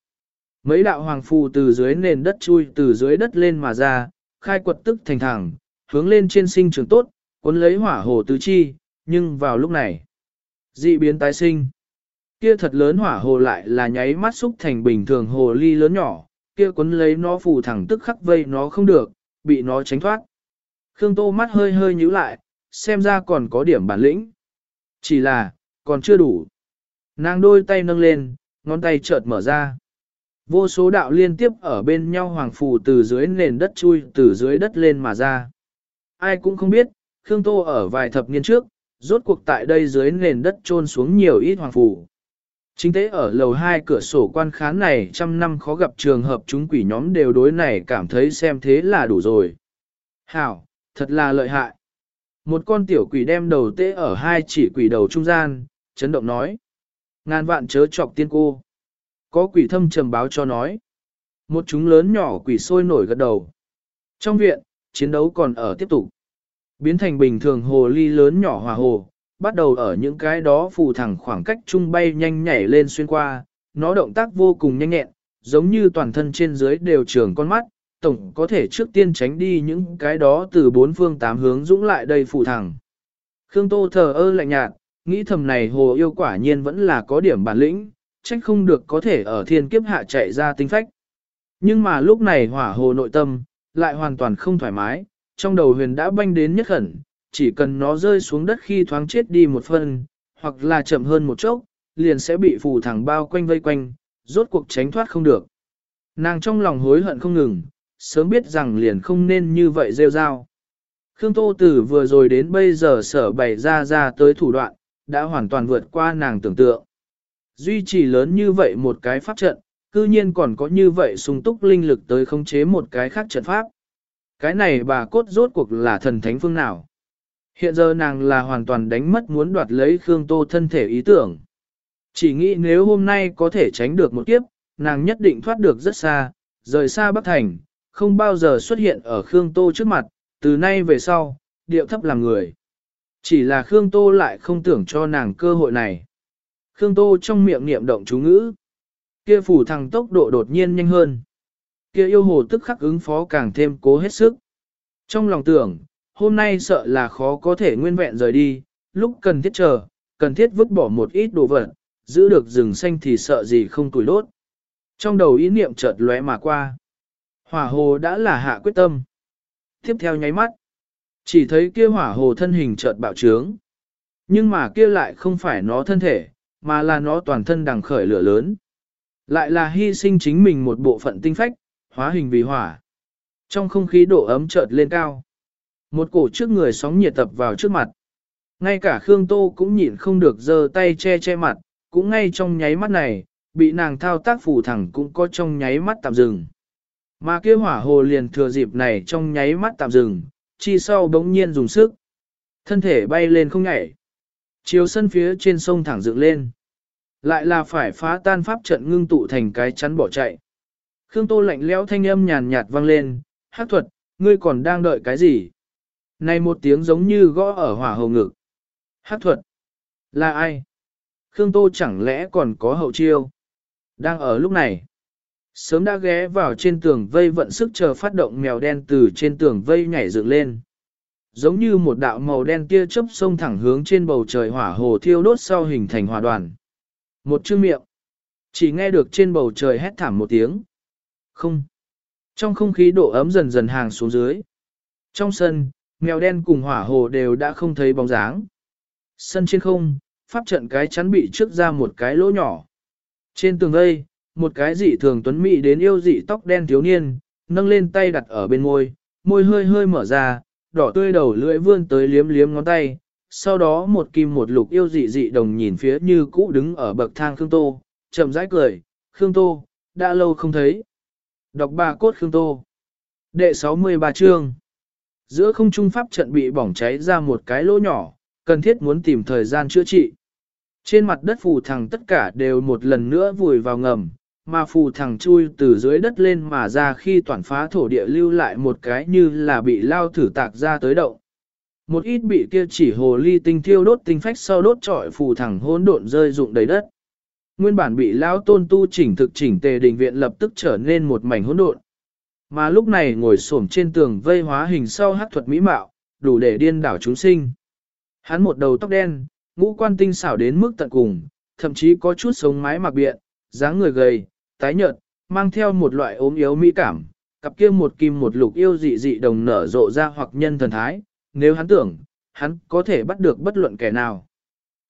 Mấy đạo hoàng phù từ dưới nền đất chui từ dưới đất lên mà ra, khai quật tức thành thẳng, hướng lên trên sinh trường tốt, cuốn lấy hỏa hồ tứ chi, nhưng vào lúc này, dị biến tái sinh. Kia thật lớn hỏa hồ lại là nháy mắt xúc thành bình thường hồ ly lớn nhỏ, kia cuốn lấy nó phù thẳng tức khắc vây nó không được, bị nó tránh thoát. Khương Tô mắt hơi hơi nhíu lại, xem ra còn có điểm bản lĩnh. Chỉ là, còn chưa đủ. Nàng đôi tay nâng lên, ngón tay chợt mở ra. Vô số đạo liên tiếp ở bên nhau hoàng phù từ dưới nền đất chui từ dưới đất lên mà ra. Ai cũng không biết, Khương Tô ở vài thập niên trước, rốt cuộc tại đây dưới nền đất trôn xuống nhiều ít hoàng phù. Chính tế ở lầu hai cửa sổ quan khán này trăm năm khó gặp trường hợp chúng quỷ nhóm đều đối này cảm thấy xem thế là đủ rồi. Hảo, thật là lợi hại. Một con tiểu quỷ đem đầu tế ở hai chỉ quỷ đầu trung gian, chấn động nói. Ngàn vạn chớ chọc tiên cô. Có quỷ thâm trầm báo cho nói. Một chúng lớn nhỏ quỷ sôi nổi gật đầu. Trong viện, chiến đấu còn ở tiếp tục. Biến thành bình thường hồ ly lớn nhỏ hòa hồ, bắt đầu ở những cái đó phù thẳng khoảng cách trung bay nhanh nhảy lên xuyên qua, nó động tác vô cùng nhanh nhẹn, giống như toàn thân trên dưới đều trường con mắt, tổng có thể trước tiên tránh đi những cái đó từ bốn phương tám hướng dũng lại đây phù thẳng. Khương Tô thờ ơ lạnh nhạt, nghĩ thầm này hồ yêu quả nhiên vẫn là có điểm bản lĩnh, trách không được có thể ở thiên kiếp hạ chạy ra tinh phách. Nhưng mà lúc này hỏa hồ nội tâm, lại hoàn toàn không thoải mái, trong đầu huyền đã banh đến nhất khẩn, chỉ cần nó rơi xuống đất khi thoáng chết đi một phân, hoặc là chậm hơn một chốc, liền sẽ bị phù thẳng bao quanh vây quanh, rốt cuộc tránh thoát không được. Nàng trong lòng hối hận không ngừng, sớm biết rằng liền không nên như vậy rêu rao. Khương Tô Tử vừa rồi đến bây giờ sở bày ra ra tới thủ đoạn, đã hoàn toàn vượt qua nàng tưởng tượng. Duy trì lớn như vậy một cái pháp trận, cư nhiên còn có như vậy sung túc linh lực tới khống chế một cái khác trận pháp. Cái này bà cốt rốt cuộc là thần thánh phương nào? Hiện giờ nàng là hoàn toàn đánh mất muốn đoạt lấy Khương Tô thân thể ý tưởng. Chỉ nghĩ nếu hôm nay có thể tránh được một kiếp, nàng nhất định thoát được rất xa, rời xa Bắc Thành, không bao giờ xuất hiện ở Khương Tô trước mặt, từ nay về sau, điệu thấp làm người. Chỉ là Khương Tô lại không tưởng cho nàng cơ hội này. Khương Tô trong miệng niệm động chú ngữ. Kia phủ thằng tốc độ đột nhiên nhanh hơn. Kia yêu hồ tức khắc ứng phó càng thêm cố hết sức. Trong lòng tưởng, hôm nay sợ là khó có thể nguyên vẹn rời đi, lúc cần thiết chờ, cần thiết vứt bỏ một ít đồ vật, giữ được rừng xanh thì sợ gì không tuổi đốt. Trong đầu ý niệm chợt lóe mà qua. Hỏa hồ đã là hạ quyết tâm. Tiếp theo nháy mắt, chỉ thấy kia hỏa hồ thân hình chợt bạo trướng. Nhưng mà kia lại không phải nó thân thể, mà là nó toàn thân đằng khởi lửa lớn. Lại là hy sinh chính mình một bộ phận tinh phách, hóa hình vì hỏa. Trong không khí độ ấm chợt lên cao. Một cổ trước người sóng nhiệt tập vào trước mặt. Ngay cả Khương Tô cũng nhịn không được giơ tay che che mặt, cũng ngay trong nháy mắt này, bị nàng thao tác phủ thẳng cũng có trong nháy mắt tạm dừng. Mà kia hỏa hồ liền thừa dịp này trong nháy mắt tạm dừng, chi sau bỗng nhiên dùng sức. Thân thể bay lên không nhảy. Chiều sân phía trên sông thẳng dựng lên. Lại là phải phá tan pháp trận ngưng tụ thành cái chắn bỏ chạy. Khương Tô lạnh lẽo thanh âm nhàn nhạt vang lên, hát thuật, ngươi còn đang đợi cái gì? Này một tiếng giống như gõ ở hỏa hầu ngực. Hát thuật, là ai? Khương Tô chẳng lẽ còn có hậu chiêu? Đang ở lúc này. Sớm đã ghé vào trên tường vây vận sức chờ phát động mèo đen từ trên tường vây nhảy dựng lên. Giống như một đạo màu đen tia chớp sông thẳng hướng trên bầu trời hỏa hồ thiêu đốt sau hình thành hỏa đoàn. Một chữ miệng. Chỉ nghe được trên bầu trời hét thảm một tiếng. Không. Trong không khí độ ấm dần dần hàng xuống dưới. Trong sân, mèo đen cùng hỏa hồ đều đã không thấy bóng dáng. Sân trên không, pháp trận cái chắn bị trước ra một cái lỗ nhỏ. Trên tường vây, một cái dị thường tuấn mỹ đến yêu dị tóc đen thiếu niên, nâng lên tay đặt ở bên môi, môi hơi hơi mở ra, đỏ tươi đầu lưỡi vươn tới liếm liếm ngón tay, sau đó một kim một lục yêu dị dị đồng nhìn phía như cũ đứng ở bậc thang Khương Tô, chậm rãi cười, Khương Tô, đã lâu không thấy. Đọc bà cốt Khương Tô. Đệ 63 chương Giữa không trung pháp trận bị bỏng cháy ra một cái lỗ nhỏ, cần thiết muốn tìm thời gian chữa trị. Trên mặt đất phù thẳng tất cả đều một lần nữa vùi vào ngầm, mà phù thẳng chui từ dưới đất lên mà ra khi toàn phá thổ địa lưu lại một cái như là bị lao thử tạc ra tới động. Một ít bị kia chỉ hồ ly tinh thiêu đốt tinh phách sau đốt trọi phù thẳng hỗn độn rơi rụng đầy đất. Nguyên bản bị lao tôn tu chỉnh thực chỉnh tề đình viện lập tức trở nên một mảnh hỗn độn. Mà lúc này ngồi xổm trên tường vây hóa hình sau hát thuật mỹ mạo, đủ để điên đảo chúng sinh. Hắn một đầu tóc đen, ngũ quan tinh xảo đến mức tận cùng, thậm chí có chút sống mái mặc biện, dáng người gầy, tái nhợt, mang theo một loại ốm yếu mỹ cảm, cặp kia một kim một lục yêu dị dị đồng nở rộ ra hoặc nhân thần thái, nếu hắn tưởng, hắn có thể bắt được bất luận kẻ nào.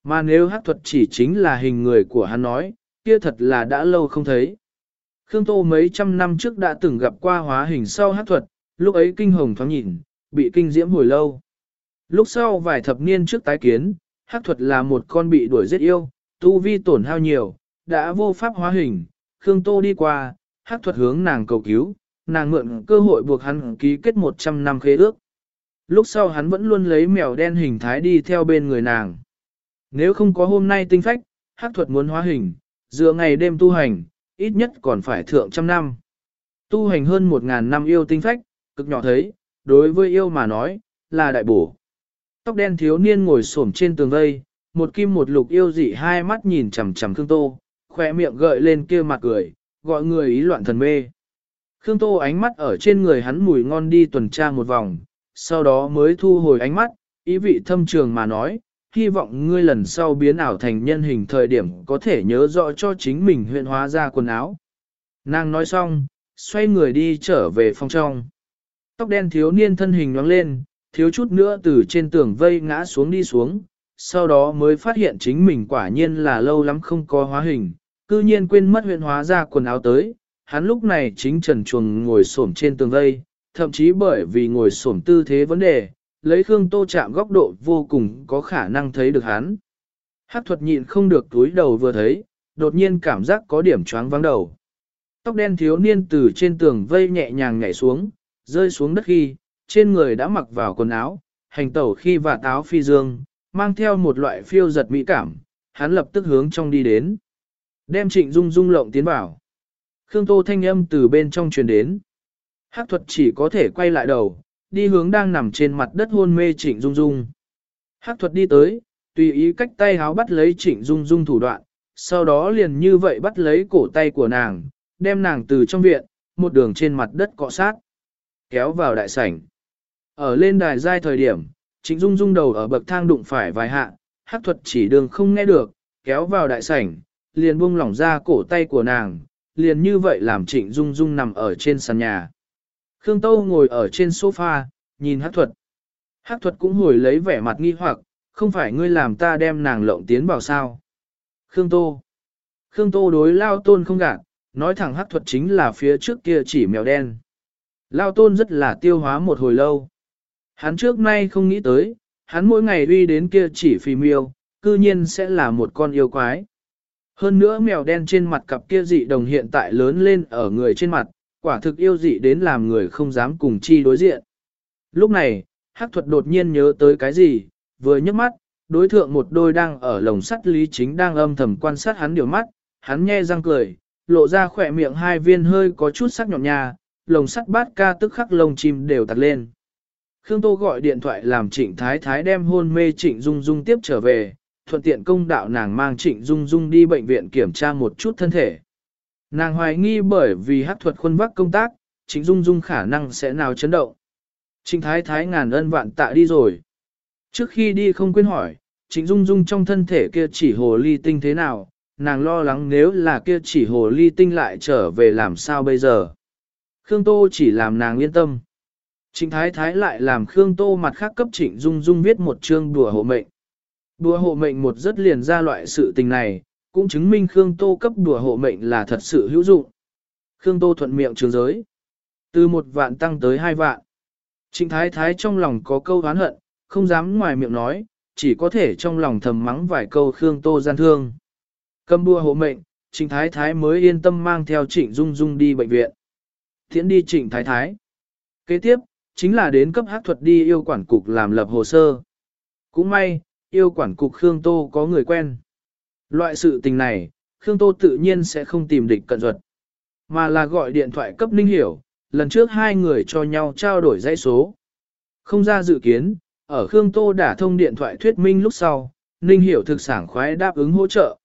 Mà nếu hát thuật chỉ chính là hình người của hắn nói, kia thật là đã lâu không thấy. Khương Tô mấy trăm năm trước đã từng gặp qua hóa hình sau hát thuật, lúc ấy kinh hồng thoáng nhìn, bị kinh diễm hồi lâu. Lúc sau vài thập niên trước tái kiến, hát thuật là một con bị đuổi giết yêu, tu vi tổn hao nhiều, đã vô pháp hóa hình. Khương Tô đi qua, hát thuật hướng nàng cầu cứu, nàng mượn cơ hội buộc hắn ký kết 100 năm khế ước. Lúc sau hắn vẫn luôn lấy mèo đen hình thái đi theo bên người nàng. Nếu không có hôm nay tinh phách, hát thuật muốn hóa hình, dựa ngày đêm tu hành, ít nhất còn phải thượng trăm năm. Tu hành hơn một ngàn năm yêu tinh phách, cực nhỏ thấy, đối với yêu mà nói, là đại bổ. Tóc đen thiếu niên ngồi xổm trên tường vây, một kim một lục yêu dị hai mắt nhìn chằm chằm Khương Tô, khỏe miệng gợi lên kia mặt cười, gọi người ý loạn thần mê. Khương Tô ánh mắt ở trên người hắn mùi ngon đi tuần tra một vòng, sau đó mới thu hồi ánh mắt, ý vị thâm trường mà nói, hy vọng ngươi lần sau biến ảo thành nhân hình thời điểm có thể nhớ rõ cho chính mình huyện hóa ra quần áo. Nàng nói xong, xoay người đi trở về phòng trong. Tóc đen thiếu niên thân hình nhoáng lên, thiếu chút nữa từ trên tường vây ngã xuống đi xuống, sau đó mới phát hiện chính mình quả nhiên là lâu lắm không có hóa hình, cư nhiên quên mất huyện hóa ra quần áo tới. Hắn lúc này chính trần chuồng ngồi xổm trên tường vây, thậm chí bởi vì ngồi xổm tư thế vấn đề, lấy Khương Tô chạm góc độ vô cùng có khả năng thấy được hắn. Hắc thuật nhịn không được túi đầu vừa thấy, đột nhiên cảm giác có điểm choáng vắng đầu. Tóc đen thiếu niên từ trên tường vây nhẹ nhàng nhảy xuống, rơi xuống đất khi, trên người đã mặc vào quần áo, hành tẩu khi và táo phi dương, mang theo một loại phiêu giật mỹ cảm, hắn lập tức hướng trong đi đến. Đem trịnh dung dung lộng tiến vào. Khương Tô thanh âm từ bên trong truyền đến. Hắc thuật chỉ có thể quay lại đầu, đi hướng đang nằm trên mặt đất hôn mê Trịnh Dung Dung. Hắc thuật đi tới, tùy ý cách tay háo bắt lấy Trịnh Dung Dung thủ đoạn, sau đó liền như vậy bắt lấy cổ tay của nàng, đem nàng từ trong viện, một đường trên mặt đất cọ sát, kéo vào đại sảnh. Ở lên đài giai thời điểm, Trịnh Dung Dung đầu ở bậc thang đụng phải vài hạ, Hắc thuật chỉ đường không nghe được, kéo vào đại sảnh, liền buông lỏng ra cổ tay của nàng, liền như vậy làm Trịnh Dung Dung nằm ở trên sàn nhà. Khương Tâu ngồi ở trên sofa, nhìn hát thuật. Hát thuật cũng hồi lấy vẻ mặt nghi hoặc, không phải ngươi làm ta đem nàng lộng tiến vào sao. Khương Tô. Khương Tô đối Lao Tôn không gạt, nói thẳng hát thuật chính là phía trước kia chỉ mèo đen. Lao Tôn rất là tiêu hóa một hồi lâu. Hắn trước nay không nghĩ tới, hắn mỗi ngày uy đến kia chỉ phì miêu, cư nhiên sẽ là một con yêu quái. Hơn nữa mèo đen trên mặt cặp kia dị đồng hiện tại lớn lên ở người trên mặt, quả thực yêu dị đến làm người không dám cùng chi đối diện. Lúc này, hắc thuật đột nhiên nhớ tới cái gì, vừa nhấc mắt, đối thượng một đôi đang ở lồng sắt lý chính đang âm thầm quan sát hắn điều mắt, hắn nhe răng cười, lộ ra khỏe miệng hai viên hơi có chút sắc nhọn nhà, lồng sắt bát ca tức khắc lồng chim đều tạt lên. Khương Tô gọi điện thoại làm Trịnh Thái Thái đem hôn mê Trịnh Dung Dung tiếp trở về, thuận tiện công đạo nàng mang Trịnh Dung Dung đi bệnh viện kiểm tra một chút thân thể. Nàng hoài nghi bởi vì hát thuật khuôn vác công tác, Trịnh Dung Dung khả năng sẽ nào chấn động. Trịnh Thái Thái ngàn ân vạn tạ đi rồi. Trước khi đi không quên hỏi, Trịnh Dung Dung trong thân thể kia chỉ hồ ly tinh thế nào, nàng lo lắng nếu là kia chỉ hồ ly tinh lại trở về làm sao bây giờ. Khương Tô chỉ làm nàng yên tâm. Trịnh Thái Thái lại làm Khương Tô mặt khác cấp Trịnh Dung Dung viết một chương đùa hộ mệnh. Đùa hộ mệnh một rất liền ra loại sự tình này, cũng chứng minh Khương Tô cấp đùa hộ mệnh là thật sự hữu dụng. Khương Tô thuận miệng trường giới. Từ một vạn tăng tới hai vạn. Trịnh Thái Thái trong lòng có câu oán hận, không dám ngoài miệng nói, chỉ có thể trong lòng thầm mắng vài câu Khương Tô gian thương. Cầm đùa hộ mệnh, Trịnh Thái Thái mới yên tâm mang theo Trịnh Dung Dung đi bệnh viện. Thiện đi Trịnh Thái Thái. Kế tiếp, chính là đến cấp hát thuật đi yêu quản cục làm lập hồ sơ. Cũng may, yêu quản cục Khương Tô có người quen. Loại sự tình này, Khương Tô tự nhiên sẽ không tìm địch cận duật, mà là gọi điện thoại cấp Ninh Hiểu, lần trước hai người cho nhau trao đổi dãy số. Không ra dự kiến, ở Khương Tô đã thông điện thoại thuyết minh lúc sau, Ninh Hiểu thực sảng khoái đáp ứng hỗ trợ.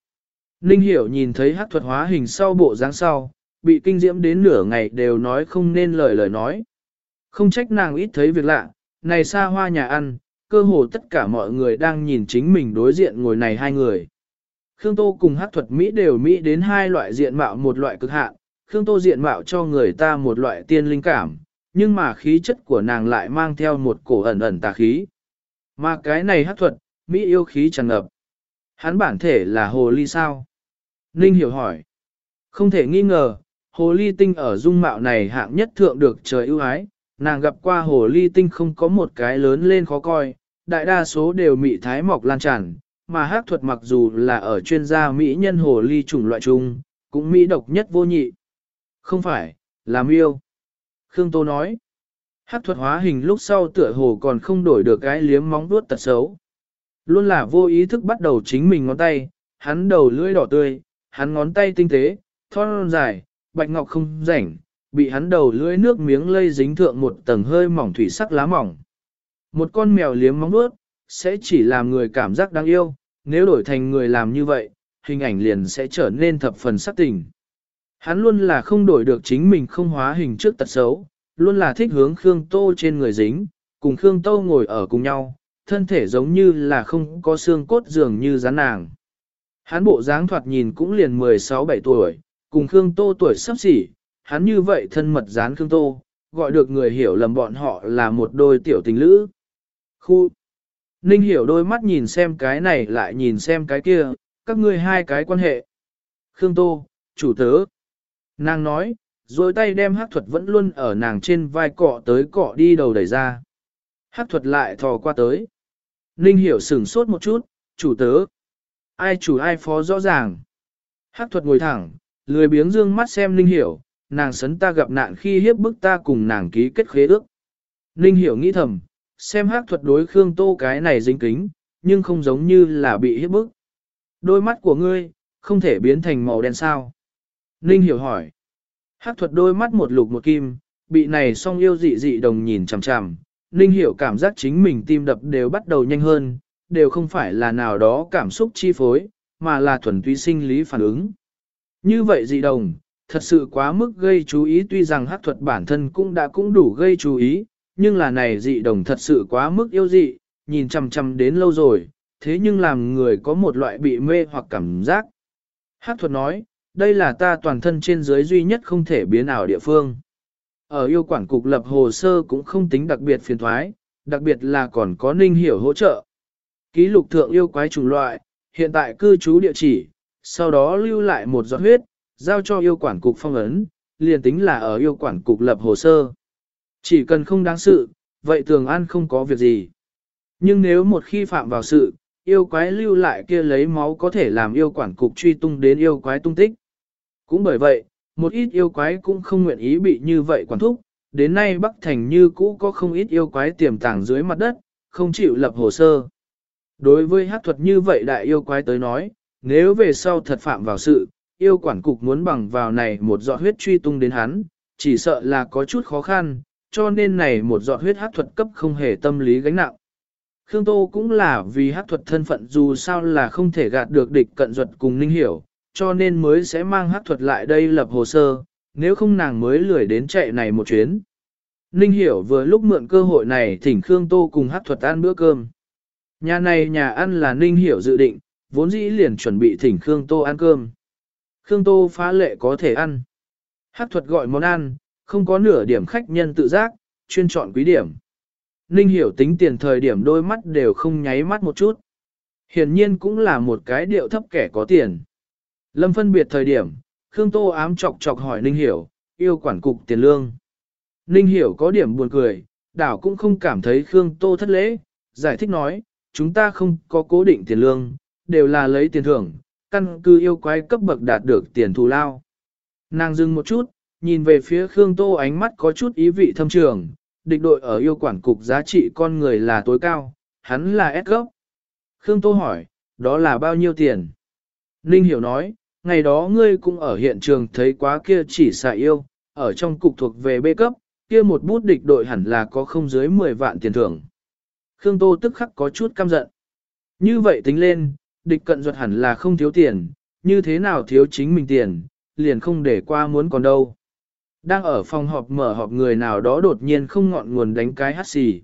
Ninh Hiểu nhìn thấy hát thuật hóa hình sau bộ dáng sau, bị kinh diễm đến nửa ngày đều nói không nên lời lời nói. Không trách nàng ít thấy việc lạ, này xa hoa nhà ăn, cơ hồ tất cả mọi người đang nhìn chính mình đối diện ngồi này hai người. Khương Tô cùng hát thuật Mỹ đều Mỹ đến hai loại diện mạo một loại cực hạn, Khương Tô diện mạo cho người ta một loại tiên linh cảm, nhưng mà khí chất của nàng lại mang theo một cổ ẩn ẩn tà khí. Mà cái này hát thuật, Mỹ yêu khí tràn ngập. Hắn bản thể là hồ ly sao? Ninh hiểu hỏi. Không thể nghi ngờ, hồ ly tinh ở dung mạo này hạng nhất thượng được trời ưu ái, nàng gặp qua hồ ly tinh không có một cái lớn lên khó coi, đại đa số đều mị thái mọc lan tràn, mà hát thuật mặc dù là ở chuyên gia mỹ nhân hồ ly chủng loại chung, cũng mỹ độc nhất vô nhị. Không phải, là miêu Khương Tô nói, hát thuật hóa hình lúc sau tựa hồ còn không đổi được cái liếm móng vuốt tật xấu. Luôn là vô ý thức bắt đầu chính mình ngón tay, hắn đầu lưỡi đỏ tươi, hắn ngón tay tinh tế, thon dài, bạch ngọc không rảnh, bị hắn đầu lưỡi nước miếng lây dính thượng một tầng hơi mỏng thủy sắc lá mỏng. Một con mèo liếm móng vuốt, sẽ chỉ làm người cảm giác đáng yêu, nếu đổi thành người làm như vậy, hình ảnh liền sẽ trở nên thập phần sắc tình. Hắn luôn là không đổi được chính mình không hóa hình trước tật xấu, luôn là thích hướng Khương Tô trên người dính, cùng Khương Tô ngồi ở cùng nhau, thân thể giống như là không có xương cốt dường như rắn nàng. Hắn bộ dáng thoạt nhìn cũng liền 16-17 tuổi, cùng Khương Tô tuổi sắp xỉ, hắn như vậy thân mật dán Khương Tô, gọi được người hiểu lầm bọn họ là một đôi tiểu tình lữ. Khu Ninh hiểu đôi mắt nhìn xem cái này lại nhìn xem cái kia, các ngươi hai cái quan hệ. Khương Tô, chủ tớ. Nàng nói, rồi tay đem hắc thuật vẫn luôn ở nàng trên vai cọ tới cọ đi đầu đẩy ra. Hắc thuật lại thò qua tới. Ninh hiểu sửng sốt một chút, chủ tớ. Ai chủ ai phó rõ ràng. Hắc thuật ngồi thẳng, lười biếng dương mắt xem Ninh hiểu, nàng sấn ta gặp nạn khi hiếp bức ta cùng nàng ký kết khế ước. Ninh hiểu nghĩ thầm, xem hắc thuật đối Khương Tô cái này dính kính, nhưng không giống như là bị hiếp bức. Đôi mắt của ngươi, không thể biến thành màu đen sao. Ninh hiểu hỏi. Hắc thuật đôi mắt một lục một kim, bị này song yêu dị dị đồng nhìn chằm chằm. Ninh hiểu cảm giác chính mình tim đập đều bắt đầu nhanh hơn, đều không phải là nào đó cảm xúc chi phối, mà là thuần túy sinh lý phản ứng. Như vậy dị đồng, thật sự quá mức gây chú ý tuy rằng hắc thuật bản thân cũng đã cũng đủ gây chú ý, nhưng là này dị đồng thật sự quá mức yêu dị, nhìn chằm chằm đến lâu rồi, thế nhưng làm người có một loại bị mê hoặc cảm giác. Hắc thuật nói, đây là ta toàn thân trên dưới duy nhất không thể biến ảo địa phương. Ở yêu quản cục lập hồ sơ cũng không tính đặc biệt phiền thoái, đặc biệt là còn có ninh hiểu hỗ trợ. Ký lục thượng yêu quái chủng loại, hiện tại cư trú địa chỉ, sau đó lưu lại một giọt huyết, giao cho yêu quản cục phong ấn, liền tính là ở yêu quản cục lập hồ sơ. Chỉ cần không đáng sự, vậy tường an không có việc gì. Nhưng nếu một khi phạm vào sự, yêu quái lưu lại kia lấy máu có thể làm yêu quản cục truy tung đến yêu quái tung tích. Cũng bởi vậy, một ít yêu quái cũng không nguyện ý bị như vậy quản thúc, đến nay Bắc Thành như cũ có không ít yêu quái tiềm tàng dưới mặt đất, không chịu lập hồ sơ. Đối với hát thuật như vậy đại yêu quái tới nói, nếu về sau thật phạm vào sự, yêu quản cục muốn bằng vào này một giọt huyết truy tung đến hắn, chỉ sợ là có chút khó khăn, cho nên này một giọt huyết hắc thuật cấp không hề tâm lý gánh nặng. Khương Tô cũng là vì hắc thuật thân phận dù sao là không thể gạt được địch cận duật cùng ninh hiểu, cho nên mới sẽ mang hắc thuật lại đây lập hồ sơ, nếu không nàng mới lười đến chạy này một chuyến. Ninh hiểu vừa lúc mượn cơ hội này thỉnh Khương Tô cùng hắc thuật ăn bữa cơm. Nhà này nhà ăn là Ninh hiểu dự định, vốn dĩ liền chuẩn bị thỉnh Khương Tô ăn cơm. Khương Tô phá lệ có thể ăn. Hắc thuật gọi món ăn, không có nửa điểm khách nhân tự giác, chuyên chọn quý điểm. Ninh hiểu tính tiền thời điểm đôi mắt đều không nháy mắt một chút. Hiển nhiên cũng là một cái điệu thấp kẻ có tiền. Lâm phân biệt thời điểm, Khương Tô ám chọc chọc hỏi Ninh hiểu, yêu quản cục tiền lương. Ninh hiểu có điểm buồn cười, đảo cũng không cảm thấy Khương Tô thất lễ, giải thích nói, chúng ta không có cố định tiền lương, đều là lấy tiền thưởng, căn cứ yêu quái cấp bậc đạt được tiền thù lao. Nàng dừng một chút, nhìn về phía Khương Tô ánh mắt có chút ý vị thâm trường, địch đội ở yêu quản cục giá trị con người là tối cao, hắn là S gốc. Khương Tô hỏi, đó là bao nhiêu tiền? Ninh Hiểu nói, ngày đó ngươi cũng ở hiện trường thấy quá kia chỉ xạ yêu, ở trong cục thuộc về B cấp, kia một bút địch đội hẳn là có không dưới 10 vạn tiền thưởng. Khương Tô tức khắc có chút căm giận. Như vậy tính lên, địch cận duật hẳn là không thiếu tiền, như thế nào thiếu chính mình tiền, liền không để qua muốn còn đâu. Đang ở phòng họp mở họp người nào đó đột nhiên không ngọn nguồn đánh cái hát xì.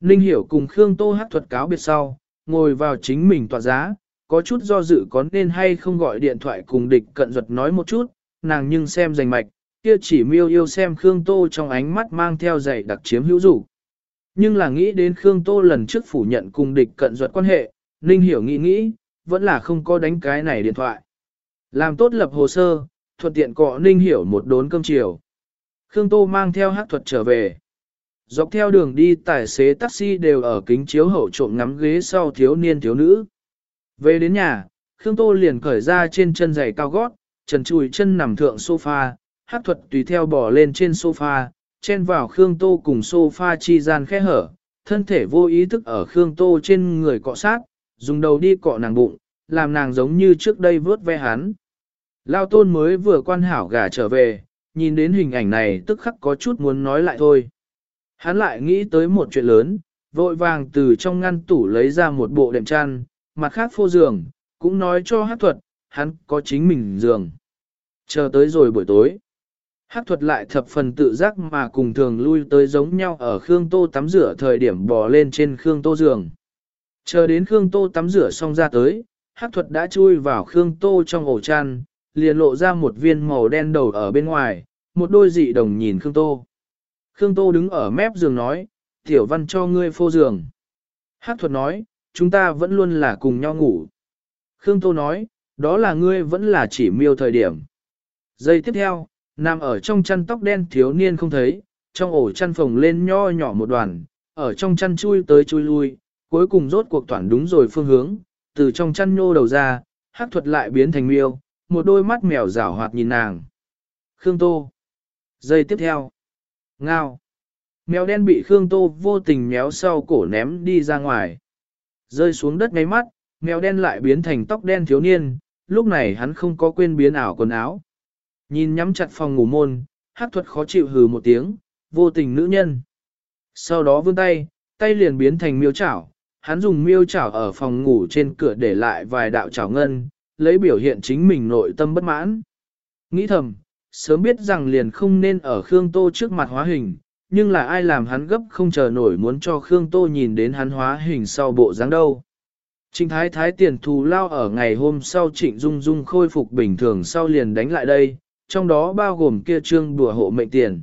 Ninh hiểu cùng Khương Tô hát thuật cáo biệt sau, ngồi vào chính mình tọa giá, có chút do dự có nên hay không gọi điện thoại cùng địch cận duật nói một chút, nàng nhưng xem rành mạch, kia chỉ miêu yêu xem Khương Tô trong ánh mắt mang theo dạy đặc chiếm hữu dục Nhưng là nghĩ đến Khương Tô lần trước phủ nhận cùng địch cận duật quan hệ, Ninh hiểu nghĩ nghĩ, vẫn là không có đánh cái này điện thoại. Làm tốt lập hồ sơ, thuận tiện cọ Ninh hiểu một đốn cơm chiều. Khương Tô mang theo hát thuật trở về. Dọc theo đường đi tài xế taxi đều ở kính chiếu hậu trộm ngắm ghế sau thiếu niên thiếu nữ. Về đến nhà, Khương Tô liền cởi ra trên chân giày cao gót, trần chùi chân nằm thượng sofa, hát thuật tùy theo bỏ lên trên sofa, chen vào Khương Tô cùng sofa chi gian khe hở, thân thể vô ý thức ở Khương Tô trên người cọ sát, dùng đầu đi cọ nàng bụng, làm nàng giống như trước đây vớt ve hắn. Lao tôn mới vừa quan hảo gà trở về, nhìn đến hình ảnh này tức khắc có chút muốn nói lại thôi. Hắn lại nghĩ tới một chuyện lớn, vội vàng từ trong ngăn tủ lấy ra một bộ đệm chăn, mặt khác phô giường, cũng nói cho hát thuật, hắn có chính mình giường. Chờ tới rồi buổi tối. Hát thuật lại thập phần tự giác mà cùng thường lui tới giống nhau ở Khương Tô tắm rửa thời điểm bò lên trên Khương Tô giường. Chờ đến Khương Tô tắm rửa xong ra tới, hát thuật đã chui vào Khương Tô trong ổ chăn, liền lộ ra một viên màu đen đầu ở bên ngoài, một đôi dị đồng nhìn Khương Tô. Khương Tô đứng ở mép giường nói, tiểu văn cho ngươi phô giường. Hát thuật nói, chúng ta vẫn luôn là cùng nhau ngủ. Khương Tô nói, đó là ngươi vẫn là chỉ miêu thời điểm. Giây tiếp theo, nằm ở trong chăn tóc đen thiếu niên không thấy, trong ổ chăn phồng lên nho nhỏ một đoàn, ở trong chăn chui tới chui lui, cuối cùng rốt cuộc toàn đúng rồi phương hướng, từ trong chăn nhô đầu ra, hắc thuật lại biến thành miêu, một đôi mắt mèo rảo hoạt nhìn nàng. Khương Tô. Giây tiếp theo. Ngao. Mèo đen bị Khương Tô vô tình méo sau cổ ném đi ra ngoài. Rơi xuống đất ngay mắt, mèo đen lại biến thành tóc đen thiếu niên, lúc này hắn không có quên biến ảo quần áo. Nhìn nhắm chặt phòng ngủ môn, hát thuật khó chịu hừ một tiếng, vô tình nữ nhân. Sau đó vươn tay, tay liền biến thành miêu chảo, hắn dùng miêu chảo ở phòng ngủ trên cửa để lại vài đạo chảo ngân, lấy biểu hiện chính mình nội tâm bất mãn. Nghĩ thầm, sớm biết rằng liền không nên ở Khương Tô trước mặt hóa hình, nhưng là ai làm hắn gấp không chờ nổi muốn cho Khương Tô nhìn đến hắn hóa hình sau bộ dáng đâu. Trịnh thái thái tiền thù lao ở ngày hôm sau trịnh dung dung khôi phục bình thường sau liền đánh lại đây, trong đó bao gồm kia trương đùa hộ mệnh tiền.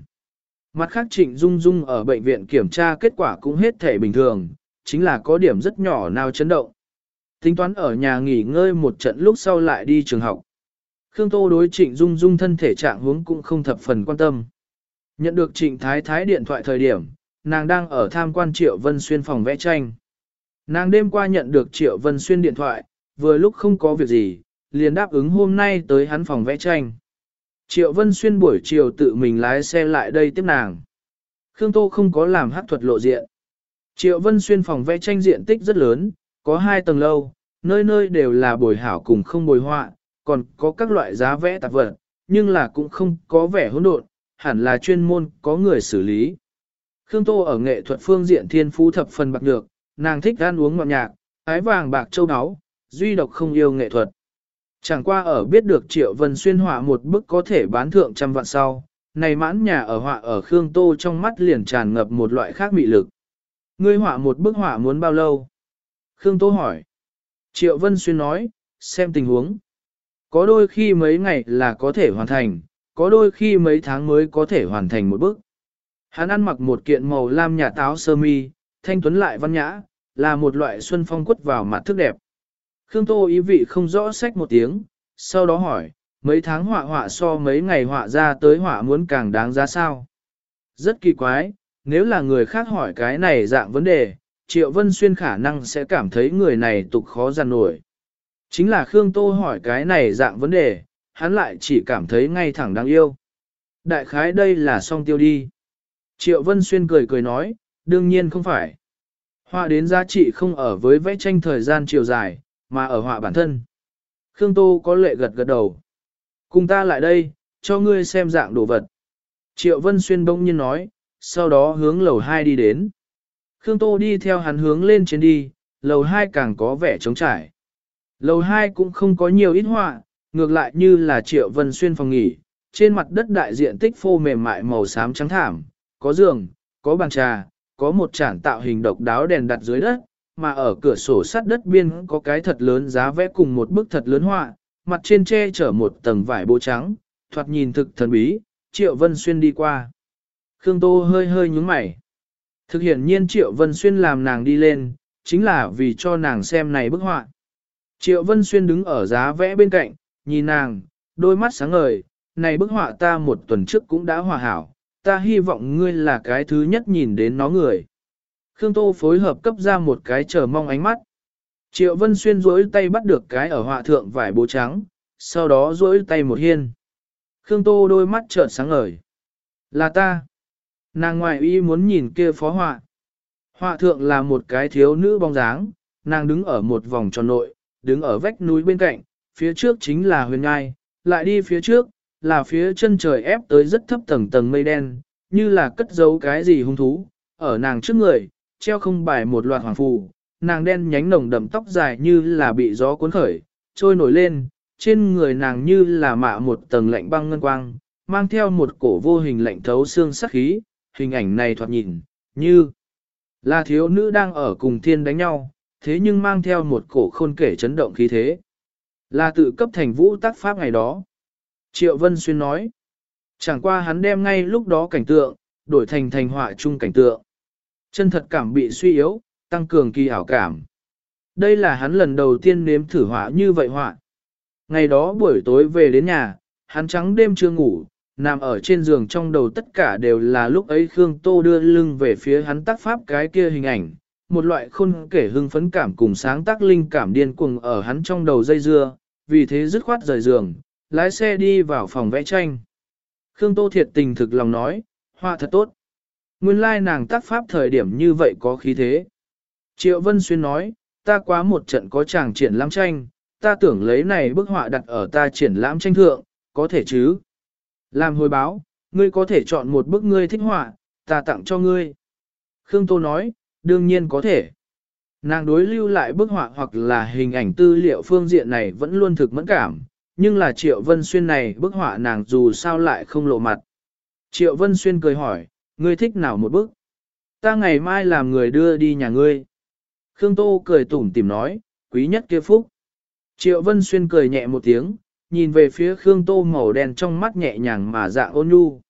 Mặt khác trịnh dung dung ở bệnh viện kiểm tra kết quả cũng hết thể bình thường, chính là có điểm rất nhỏ nào chấn động. Tính toán ở nhà nghỉ ngơi một trận lúc sau lại đi trường học. Khương Tô đối trịnh dung dung thân thể trạng huống cũng không thập phần quan tâm. Nhận được trịnh thái thái điện thoại thời điểm, nàng đang ở tham quan Triệu Vân Xuyên phòng vẽ tranh. Nàng đêm qua nhận được Triệu Vân Xuyên điện thoại, vừa lúc không có việc gì, liền đáp ứng hôm nay tới hắn phòng vẽ tranh. Triệu Vân Xuyên buổi chiều tự mình lái xe lại đây tiếp nàng. Khương Tô không có làm hát thuật lộ diện. Triệu Vân Xuyên phòng vẽ tranh diện tích rất lớn, có hai tầng lâu, nơi nơi đều là bồi hảo cùng không bồi họa, còn có các loại giá vẽ tạp vật, nhưng là cũng không có vẻ hỗn độn, hẳn là chuyên môn có người xử lý. Khương Tô ở nghệ thuật phương diện thiên phú thập phần bạc được, nàng thích ăn uống ngọt nhạc, ái vàng bạc châu áo, duy độc không yêu nghệ thuật. Chẳng qua ở biết được Triệu Vân Xuyên họa một bức có thể bán thượng trăm vạn sau, này mãn nhà ở họa ở Khương Tô trong mắt liền tràn ngập một loại khác mị lực. Ngươi họa một bức họa muốn bao lâu? Khương Tô hỏi. Triệu Vân Xuyên nói, xem tình huống. Có đôi khi mấy ngày là có thể hoàn thành, có đôi khi mấy tháng mới có thể hoàn thành một bước. Hắn ăn mặc một kiện màu lam nhà táo sơ mi, thanh tuấn lại văn nhã, là một loại xuân phong quất vào mặt thức đẹp. Khương Tô ý vị không rõ sách một tiếng, sau đó hỏi, mấy tháng họa họa so mấy ngày họa ra tới họa muốn càng đáng giá sao? Rất kỳ quái, nếu là người khác hỏi cái này dạng vấn đề, Triệu Vân Xuyên khả năng sẽ cảm thấy người này tục khó giàn nổi. Chính là Khương Tô hỏi cái này dạng vấn đề, hắn lại chỉ cảm thấy ngay thẳng đáng yêu. Đại khái đây là song tiêu đi. Triệu Vân Xuyên cười cười nói, đương nhiên không phải. Họa đến giá trị không ở với vẽ tranh thời gian chiều dài, mà ở họa bản thân. Khương Tô có lệ gật gật đầu. Cùng ta lại đây, cho ngươi xem dạng đồ vật. Triệu Vân Xuyên bỗng nhiên nói, sau đó hướng lầu 2 đi đến. Khương Tô đi theo hắn hướng lên trên đi, lầu 2 càng có vẻ trống trải. Lầu 2 cũng không có nhiều ít họa, ngược lại như là Triệu Vân Xuyên phòng nghỉ, trên mặt đất đại diện tích phô mềm mại màu xám trắng thảm, có giường, có bàn trà, có một chản tạo hình độc đáo đèn đặt dưới đất, mà ở cửa sổ sắt đất biên có cái thật lớn giá vẽ cùng một bức thật lớn họa, mặt trên che chở một tầng vải bố trắng, thoạt nhìn thực thần bí, Triệu Vân Xuyên đi qua. Khương Tô hơi hơi nhúng mày. Thực hiện nhiên Triệu Vân Xuyên làm nàng đi lên, chính là vì cho nàng xem này bức họa. Triệu Vân Xuyên đứng ở giá vẽ bên cạnh, nhìn nàng, đôi mắt sáng ngời, này bức họa ta một tuần trước cũng đã hòa hảo, ta hy vọng ngươi là cái thứ nhất nhìn đến nó người. Khương Tô phối hợp cấp ra một cái chờ mong ánh mắt. Triệu Vân Xuyên duỗi tay bắt được cái ở họa thượng vải bố trắng, sau đó duỗi tay một hiên. Khương Tô đôi mắt trợn sáng ngời. Là ta. Nàng ngoại y muốn nhìn kia phó họa. Họa thượng là một cái thiếu nữ bóng dáng, nàng đứng ở một vòng tròn nội, đứng ở vách núi bên cạnh, phía trước chính là huyền ngai, lại đi phía trước, là phía chân trời ép tới rất thấp tầng tầng mây đen, như là cất giấu cái gì hung thú, ở nàng trước người, treo không bài một loạt hoàng phù, nàng đen nhánh nồng đậm tóc dài như là bị gió cuốn khởi, trôi nổi lên, trên người nàng như là mạ một tầng lạnh băng ngân quang, mang theo một cổ vô hình lạnh thấu xương sắc khí, hình ảnh này thoạt nhìn, như là thiếu nữ đang ở cùng thiên đánh nhau, thế nhưng mang theo một cổ khôn kể chấn động khí thế. Là tự cấp thành vũ tác pháp ngày đó. Triệu Vân Xuyên nói, chẳng qua hắn đem ngay lúc đó cảnh tượng, đổi thành thành họa chung cảnh tượng. Chân thật cảm bị suy yếu, tăng cường kỳ ảo cảm. Đây là hắn lần đầu tiên nếm thử họa như vậy họa. Ngày đó buổi tối về đến nhà, hắn trắng đêm chưa ngủ, nằm ở trên giường trong đầu tất cả đều là lúc ấy Khương Tô đưa lưng về phía hắn tác pháp cái kia hình ảnh, một loại khôn kể hưng phấn cảm cùng sáng tác linh cảm điên cuồng ở hắn trong đầu dây dưa, vì thế dứt khoát rời giường, lái xe đi vào phòng vẽ tranh. Khương Tô thiệt tình thực lòng nói, họa thật tốt. Nguyên lai nàng tác pháp thời điểm như vậy có khí thế. Triệu Vân Xuyên nói, ta quá một trận có chàng triển lãm tranh, ta tưởng lấy này bức họa đặt ở ta triển lãm tranh thượng, có thể chứ. Làm hồi báo, ngươi có thể chọn một bức ngươi thích họa, ta tặng cho ngươi. Khương Tô nói, đương nhiên có thể. Nàng đối lưu lại bức họa hoặc là hình ảnh tư liệu phương diện này vẫn luôn thực mẫn cảm, nhưng là Triệu Vân Xuyên này bức họa nàng dù sao lại không lộ mặt. Triệu Vân Xuyên cười hỏi, ngươi thích nào một bức? Ta ngày mai làm người đưa đi nhà ngươi. Khương Tô cười tủm tìm nói, quý nhất kia phúc. Triệu Vân Xuyên cười nhẹ một tiếng, nhìn về phía Khương Tô màu đen trong mắt nhẹ nhàng mà dạ ôn nhu.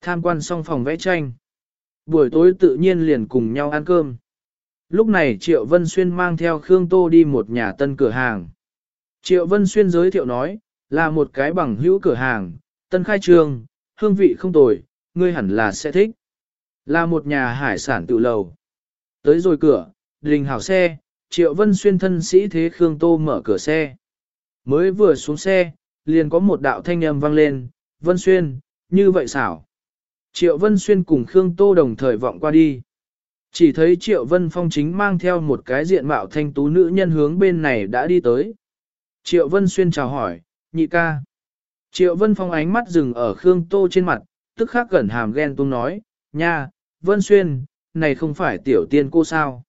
Tham quan xong phòng vẽ tranh. Buổi tối tự nhiên liền cùng nhau ăn cơm. Lúc này Triệu Vân Xuyên mang theo Khương Tô đi một nhà tân cửa hàng. Triệu Vân Xuyên giới thiệu nói, là một cái bằng hữu cửa hàng, tân khai trương, hương vị không tồi, ngươi hẳn là sẽ thích. Là một nhà hải sản tự lầu. Tới rồi cửa, đình hảo xe, Triệu Vân Xuyên thân sĩ thế Khương Tô mở cửa xe. Mới vừa xuống xe, liền có một đạo thanh âm vang lên, Vân Xuyên, như vậy xảo. Triệu Vân Xuyên cùng Khương Tô đồng thời vọng qua đi. Chỉ thấy Triệu Vân Phong chính mang theo một cái diện mạo thanh tú nữ nhân hướng bên này đã đi tới. Triệu Vân Xuyên chào hỏi, nhị ca. Triệu Vân Phong ánh mắt dừng ở Khương Tô trên mặt, tức khắc gần hàm ghen tung nói, nha, Vân Xuyên, này không phải tiểu tiên cô sao.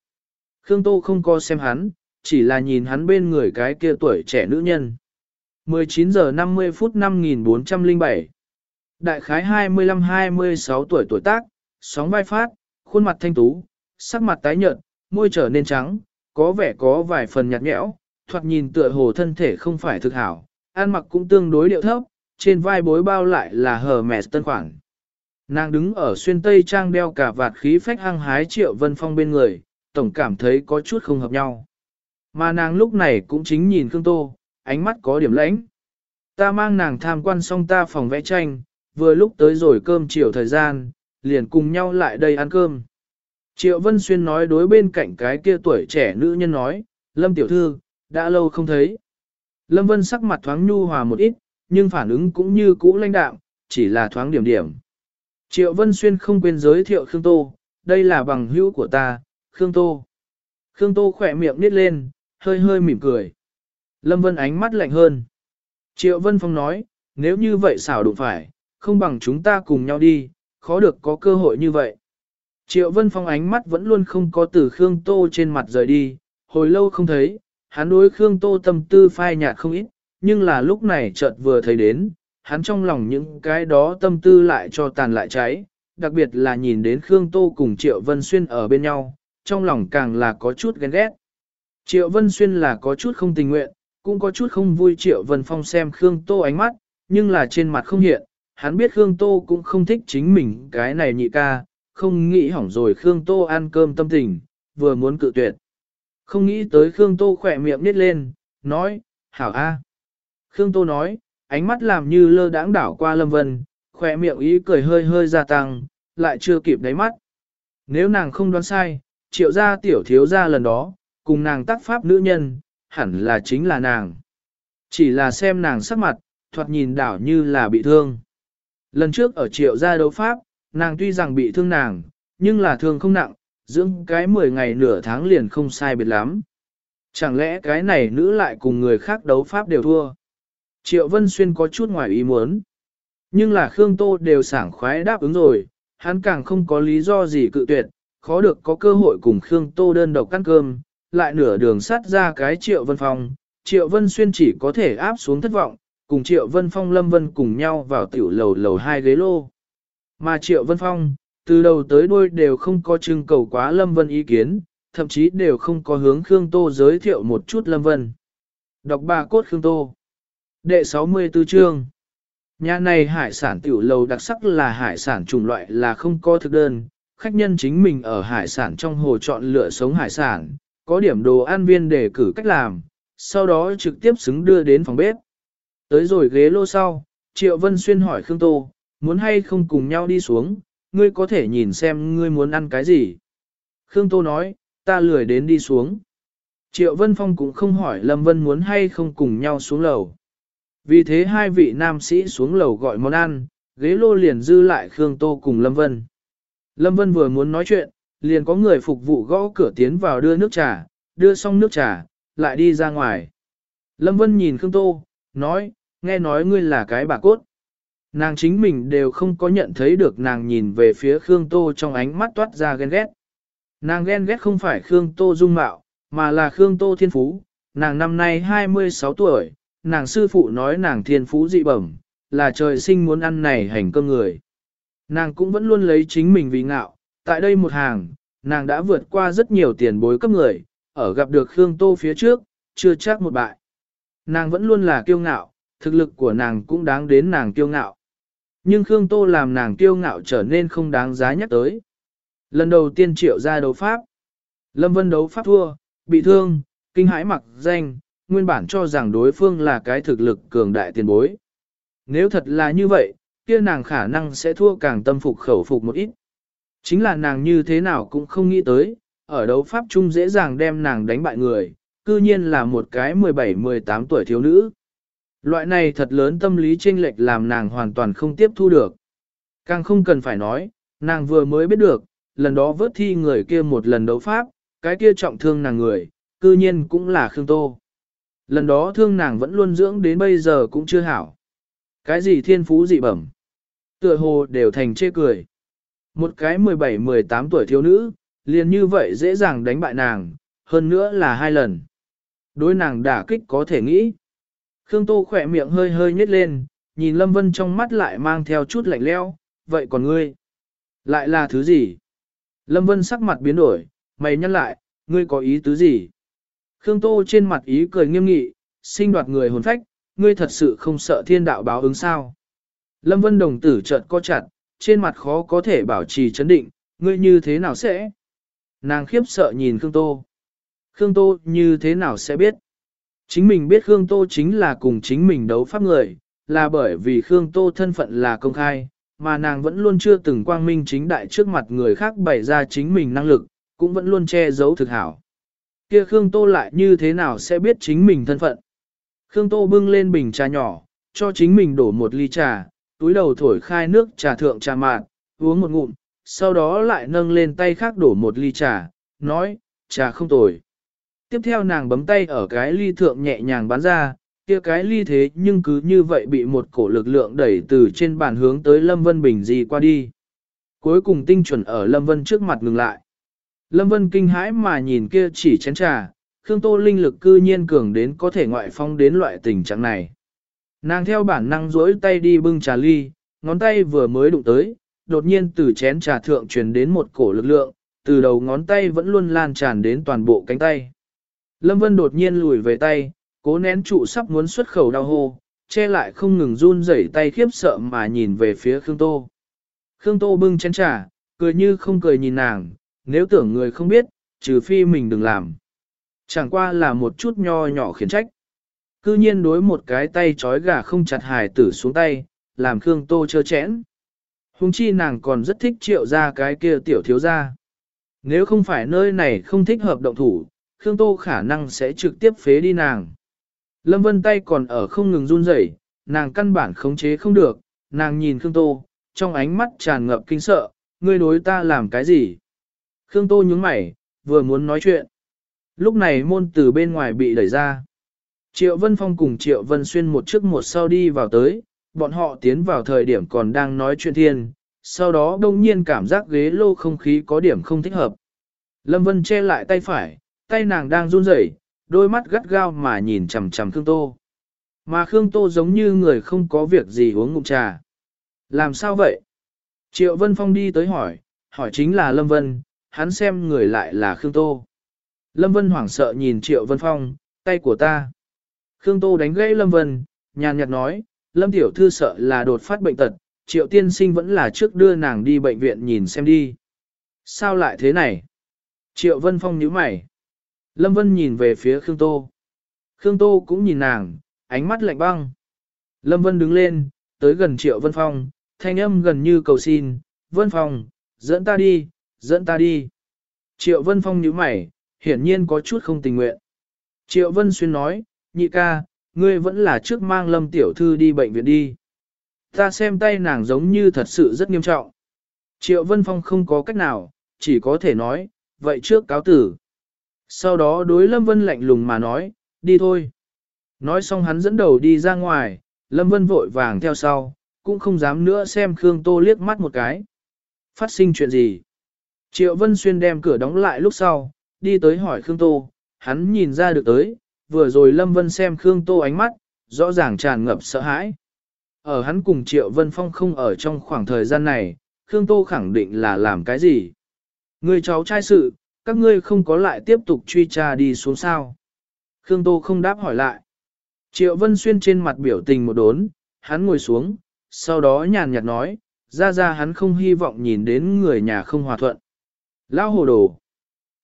Khương Tô không có xem hắn, chỉ là nhìn hắn bên người cái kia tuổi trẻ nữ nhân. 19 giờ 50 phút 5407 Đại khái 25-26 tuổi tuổi tác, sóng vai phát, khuôn mặt thanh tú, sắc mặt tái nhợt, môi trở nên trắng, có vẻ có vài phần nhạt nhẽo, thoạt nhìn tựa hồ thân thể không phải thực hảo, ăn mặc cũng tương đối điệu thấp, trên vai bối bao lại là hờ mẹ tân khoảng. Nàng đứng ở xuyên tây trang đeo cả vạt khí phách hăng hái triệu vân phong bên người, tổng cảm thấy có chút không hợp nhau. Mà nàng lúc này cũng chính nhìn Khương Tô, ánh mắt có điểm lãnh. Ta mang nàng tham quan xong ta phòng vẽ tranh, vừa lúc tới rồi cơm chiều thời gian, liền cùng nhau lại đây ăn cơm. Triệu Vân Xuyên nói đối bên cạnh cái kia tuổi trẻ nữ nhân nói, Lâm Tiểu Thư, đã lâu không thấy. Lâm Vân sắc mặt thoáng nhu hòa một ít, nhưng phản ứng cũng như cũ lãnh đạm, chỉ là thoáng điểm điểm. Triệu Vân Xuyên không quên giới thiệu Khương Tô, đây là bằng hữu của ta, Khương Tô. Khương Tô khỏe miệng nít lên, hơi hơi mỉm cười. Lâm Vân ánh mắt lạnh hơn. Triệu Vân Phong nói, nếu như vậy xảo đụng phải, không bằng chúng ta cùng nhau đi, khó được có cơ hội như vậy. Triệu Vân Phong ánh mắt vẫn luôn không có từ Khương Tô trên mặt rời đi, hồi lâu không thấy, hắn đối Khương Tô tâm tư phai nhạt không ít, nhưng là lúc này chợt vừa thấy đến, hắn trong lòng những cái đó tâm tư lại cho tàn lại cháy, đặc biệt là nhìn đến Khương Tô cùng Triệu Vân Xuyên ở bên nhau, trong lòng càng là có chút ghen ghét. Triệu Vân Xuyên là có chút không tình nguyện, cũng có chút không vui Triệu Vân Phong xem Khương Tô ánh mắt, nhưng là trên mặt không hiện, hắn biết Khương Tô cũng không thích chính mình cái này nhị ca, không nghĩ hỏng rồi Khương Tô ăn cơm tâm tình, vừa muốn cự tuyệt. Không nghĩ tới Khương Tô khỏe miệng nít lên, nói, hảo a. Khương Tô nói, ánh mắt làm như lơ đãng đảo qua Lâm Vân, khỏe miệng ý cười hơi hơi gia tăng, lại chưa kịp đáy mắt. Nếu nàng không đoán sai, triệu gia tiểu thiếu gia lần đó, cùng nàng tác pháp nữ nhân, hẳn là chính là nàng. Chỉ là xem nàng sắc mặt, thoạt nhìn đảo như là bị thương. Lần trước ở triệu gia đấu pháp, nàng tuy rằng bị thương nàng, nhưng là thương không nặng, dưỡng cái 10 ngày nửa tháng liền không sai biệt lắm. Chẳng lẽ cái này nữ lại cùng người khác đấu pháp đều thua? Triệu Vân Xuyên có chút ngoài ý muốn. Nhưng là Khương Tô đều sảng khoái đáp ứng rồi, hắn càng không có lý do gì cự tuyệt, khó được có cơ hội cùng Khương Tô đơn độc ăn cơm, lại nửa đường sát ra cái Triệu Vân Phong. Triệu Vân Xuyên chỉ có thể áp xuống thất vọng, cùng Triệu Vân Phong Lâm Vân cùng nhau vào tiểu lầu lầu hai ghế lô. Mà Triệu Vân Phong, từ đầu tới đuôi đều không có trưng cầu quá Lâm Vân ý kiến, thậm chí đều không có hướng Khương Tô giới thiệu một chút Lâm Vân. Đọc bà cốt Khương Tô. Đệ 64 chương. Nhà này hải sản tiểu lầu đặc sắc là hải sản chủng loại là không có thực đơn, khách nhân chính mình ở hải sản trong hồ chọn lựa sống hải sản, có điểm đồ ăn viên để cử cách làm, sau đó trực tiếp xứng đưa đến phòng bếp. Tới rồi ghế lô sau, Triệu Vân Xuyên hỏi Khương Tô, muốn hay không cùng nhau đi xuống, ngươi có thể nhìn xem ngươi muốn ăn cái gì. Khương Tô nói, ta lười đến đi xuống. Triệu Vân Phong cũng không hỏi Lâm Vân muốn hay không cùng nhau xuống lầu. Vì thế hai vị nam sĩ xuống lầu gọi món ăn, ghế lô liền dư lại Khương Tô cùng Lâm Vân. Lâm Vân vừa muốn nói chuyện, liền có người phục vụ gõ cửa tiến vào đưa nước trà, đưa xong nước trà, lại đi ra ngoài. Lâm Vân nhìn Khương Tô, nói, nghe nói ngươi là cái bà cốt. Nàng chính mình đều không có nhận thấy được nàng nhìn về phía Khương Tô trong ánh mắt toát ra ghen ghét. Nàng ghen ghét không phải Khương Tô dung mạo, mà là Khương Tô thiên phú. Nàng năm nay 26 tuổi, nàng sư phụ nói nàng thiên phú dị bẩm, là trời sinh muốn ăn này hành cơm người. Nàng cũng vẫn luôn lấy chính mình vì ngạo, tại đây một hàng, nàng đã vượt qua rất nhiều tiền bối cấp người, ở gặp được Khương Tô phía trước, chưa chắc một bại. Nàng vẫn luôn là kiêu ngạo, thực lực của nàng cũng đáng đến nàng kiêu ngạo. Nhưng Khương Tô làm nàng kiêu ngạo trở nên không đáng giá nhắc tới. Lần đầu tiên triệu ra đấu pháp. Lâm Vân đấu pháp thua, bị thương, kinh hãi mặc danh, nguyên bản cho rằng đối phương là cái thực lực cường đại tiền bối. Nếu thật là như vậy, kia nàng khả năng sẽ thua càng tâm phục khẩu phục một ít. Chính là nàng như thế nào cũng không nghĩ tới, ở đấu pháp chung dễ dàng đem nàng đánh bại người, cư nhiên là một cái 17-18 tuổi thiếu nữ. Loại này thật lớn tâm lý chênh lệch làm nàng hoàn toàn không tiếp thu được. Càng không cần phải nói, nàng vừa mới biết được, lần đó vớt thi người kia một lần đấu pháp, cái kia trọng thương nàng người, cư nhiên cũng là Khương Tô. Lần đó thương nàng vẫn luôn dưỡng đến bây giờ cũng chưa hảo. Cái gì thiên phú dị bẩm? Tựa hồ đều thành chê cười. Một cái 17-18 tuổi thiếu nữ, liền như vậy dễ dàng đánh bại nàng, hơn nữa là hai lần. Đối nàng đả kích có thể nghĩ. Khương Tô khỏe miệng hơi hơi nhếch lên, nhìn Lâm Vân trong mắt lại mang theo chút lạnh leo, vậy còn ngươi? Lại là thứ gì? Lâm Vân sắc mặt biến đổi, mày nhăn lại, ngươi có ý tứ gì? Khương Tô trên mặt ý cười nghiêm nghị, sinh đoạt người hồn phách, ngươi thật sự không sợ thiên đạo báo ứng sao? Lâm Vân đồng tử chợt co chặt, trên mặt khó có thể bảo trì chấn định, ngươi như thế nào sẽ? Nàng khiếp sợ nhìn Khương Tô. Khương Tô như thế nào sẽ biết? Chính mình biết Khương Tô chính là cùng chính mình đấu pháp người, là bởi vì Khương Tô thân phận là công khai, mà nàng vẫn luôn chưa từng quang minh chính đại trước mặt người khác bày ra chính mình năng lực, cũng vẫn luôn che giấu thực hảo. Kia Khương Tô lại như thế nào sẽ biết chính mình thân phận? Khương Tô bưng lên bình trà nhỏ, cho chính mình đổ một ly trà, túi đầu thổi khai nước trà thượng trà mạn, uống một ngụm, sau đó lại nâng lên tay khác đổ một ly trà, nói, trà không tồi. Tiếp theo nàng bấm tay ở cái ly thượng nhẹ nhàng bắn ra, kia cái ly thế nhưng cứ như vậy bị một cổ lực lượng đẩy từ trên bàn hướng tới Lâm Vân Bình gì qua đi. Cuối cùng tinh chuẩn ở Lâm Vân trước mặt ngừng lại. Lâm Vân kinh hãi mà nhìn kia chỉ chén trà, Khương Tô linh lực cư nhiên cường đến có thể ngoại phong đến loại tình trạng này. Nàng theo bản năng duỗi tay đi bưng trà ly, ngón tay vừa mới đụng tới, đột nhiên từ chén trà thượng truyền đến một cổ lực lượng, từ đầu ngón tay vẫn luôn lan tràn đến toàn bộ cánh tay. Lâm Vân đột nhiên lùi về tay, cố nén trụ sắp muốn xuất khẩu đau hô, che lại không ngừng run rẩy tay khiếp sợ mà nhìn về phía Khương Tô. Khương Tô bưng chén trà, cười như không cười nhìn nàng, nếu tưởng người không biết, trừ phi mình đừng làm. Chẳng qua là một chút nho nhỏ khiển trách. Cư nhiên đối một cái tay trói gà không chặt hài tử xuống tay, làm Khương Tô chơ chẽn. Hùng chi nàng còn rất thích triệu ra cái kia tiểu thiếu ra. Nếu không phải nơi này không thích hợp động thủ, Khương Tô khả năng sẽ trực tiếp phế đi nàng. Lâm Vân tay còn ở không ngừng run rẩy, nàng căn bản khống chế không được, nàng nhìn Khương Tô, trong ánh mắt tràn ngập kinh sợ, ngươi đối ta làm cái gì? Khương Tô nhướng mày, vừa muốn nói chuyện. Lúc này môn từ bên ngoài bị đẩy ra. Triệu Vân Phong cùng Triệu Vân Xuyên một trước một sau đi vào tới, bọn họ tiến vào thời điểm còn đang nói chuyện thiên, sau đó đông nhiên cảm giác ghế lô không khí có điểm không thích hợp. Lâm Vân che lại tay phải, tay nàng đang run rẩy, đôi mắt gắt gao mà nhìn chằm chằm Khương Tô. Mà Khương Tô giống như người không có việc gì uống ngụm trà. Làm sao vậy? Triệu Vân Phong đi tới hỏi, hỏi chính là Lâm Vân, hắn xem người lại là Khương Tô. Lâm Vân hoảng sợ nhìn Triệu Vân Phong, tay của ta. Khương Tô đánh gãy Lâm Vân, nhàn nhạt nói, Lâm Tiểu Thư sợ là đột phát bệnh tật, Triệu Tiên Sinh vẫn là trước đưa nàng đi bệnh viện nhìn xem đi. Sao lại thế này? Triệu Vân Phong nhíu mày. Lâm Vân nhìn về phía Khương Tô. Khương Tô cũng nhìn nàng, ánh mắt lạnh băng. Lâm Vân đứng lên, tới gần Triệu Vân Phong, thanh âm gần như cầu xin, Vân Phong, dẫn ta đi, dẫn ta đi. Triệu Vân Phong nhíu mày, hiển nhiên có chút không tình nguyện. Triệu Vân Xuyên nói, nhị ca, ngươi vẫn là trước mang Lâm Tiểu Thư đi bệnh viện đi. Ta xem tay nàng giống như thật sự rất nghiêm trọng. Triệu Vân Phong không có cách nào, chỉ có thể nói, vậy trước cáo tử. Sau đó đối Lâm Vân lạnh lùng mà nói, đi thôi. Nói xong hắn dẫn đầu đi ra ngoài, Lâm Vân vội vàng theo sau, cũng không dám nữa xem Khương Tô liếc mắt một cái. Phát sinh chuyện gì? Triệu Vân Xuyên đem cửa đóng lại lúc sau, đi tới hỏi Khương Tô, hắn nhìn ra được tới, vừa rồi Lâm Vân xem Khương Tô ánh mắt, rõ ràng tràn ngập sợ hãi. Ở hắn cùng Triệu Vân Phong không ở trong khoảng thời gian này, Khương Tô khẳng định là làm cái gì? Người cháu trai sự, các ngươi không có lại tiếp tục truy tra đi xuống sao. Khương Tô không đáp hỏi lại. Triệu Vân Xuyên trên mặt biểu tình một đốn, hắn ngồi xuống, sau đó nhàn nhạt nói, ra ra hắn không hy vọng nhìn đến người nhà không hòa thuận. Lao hồ đồ.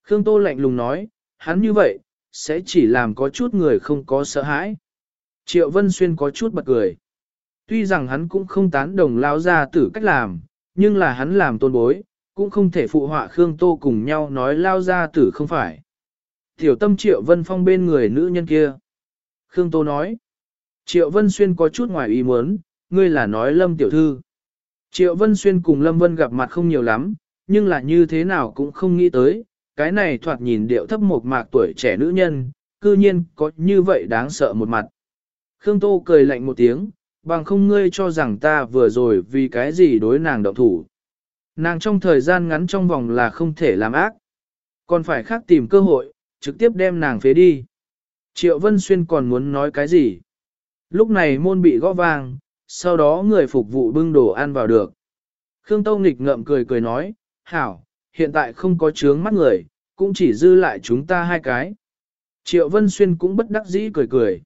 Khương Tô lạnh lùng nói, hắn như vậy, sẽ chỉ làm có chút người không có sợ hãi. Triệu Vân Xuyên có chút bật cười. Tuy rằng hắn cũng không tán đồng lao ra tử cách làm, nhưng là hắn làm tôn bối, cũng không thể phụ họa Khương Tô cùng nhau nói lao ra tử không phải. Tiểu tâm Triệu Vân Phong bên người nữ nhân kia. Khương Tô nói. Triệu Vân Xuyên có chút ngoài ý muốn, ngươi là nói Lâm Tiểu Thư. Triệu Vân Xuyên cùng Lâm Vân gặp mặt không nhiều lắm, nhưng là như thế nào cũng không nghĩ tới, cái này thoạt nhìn điệu thấp một mạc tuổi trẻ nữ nhân, cư nhiên có như vậy đáng sợ một mặt. Khương Tô cười lạnh một tiếng, bằng không ngươi cho rằng ta vừa rồi vì cái gì đối nàng động thủ. Nàng trong thời gian ngắn trong vòng là không thể làm ác. Còn phải khác tìm cơ hội, trực tiếp đem nàng phế đi. Triệu Vân Xuyên còn muốn nói cái gì? Lúc này môn bị gõ vang, sau đó người phục vụ bưng đồ ăn vào được. Khương Tâu nghịch ngậm cười cười nói, hảo, hiện tại không có chướng mắt người, cũng chỉ dư lại chúng ta hai cái. Triệu Vân Xuyên cũng bất đắc dĩ cười cười.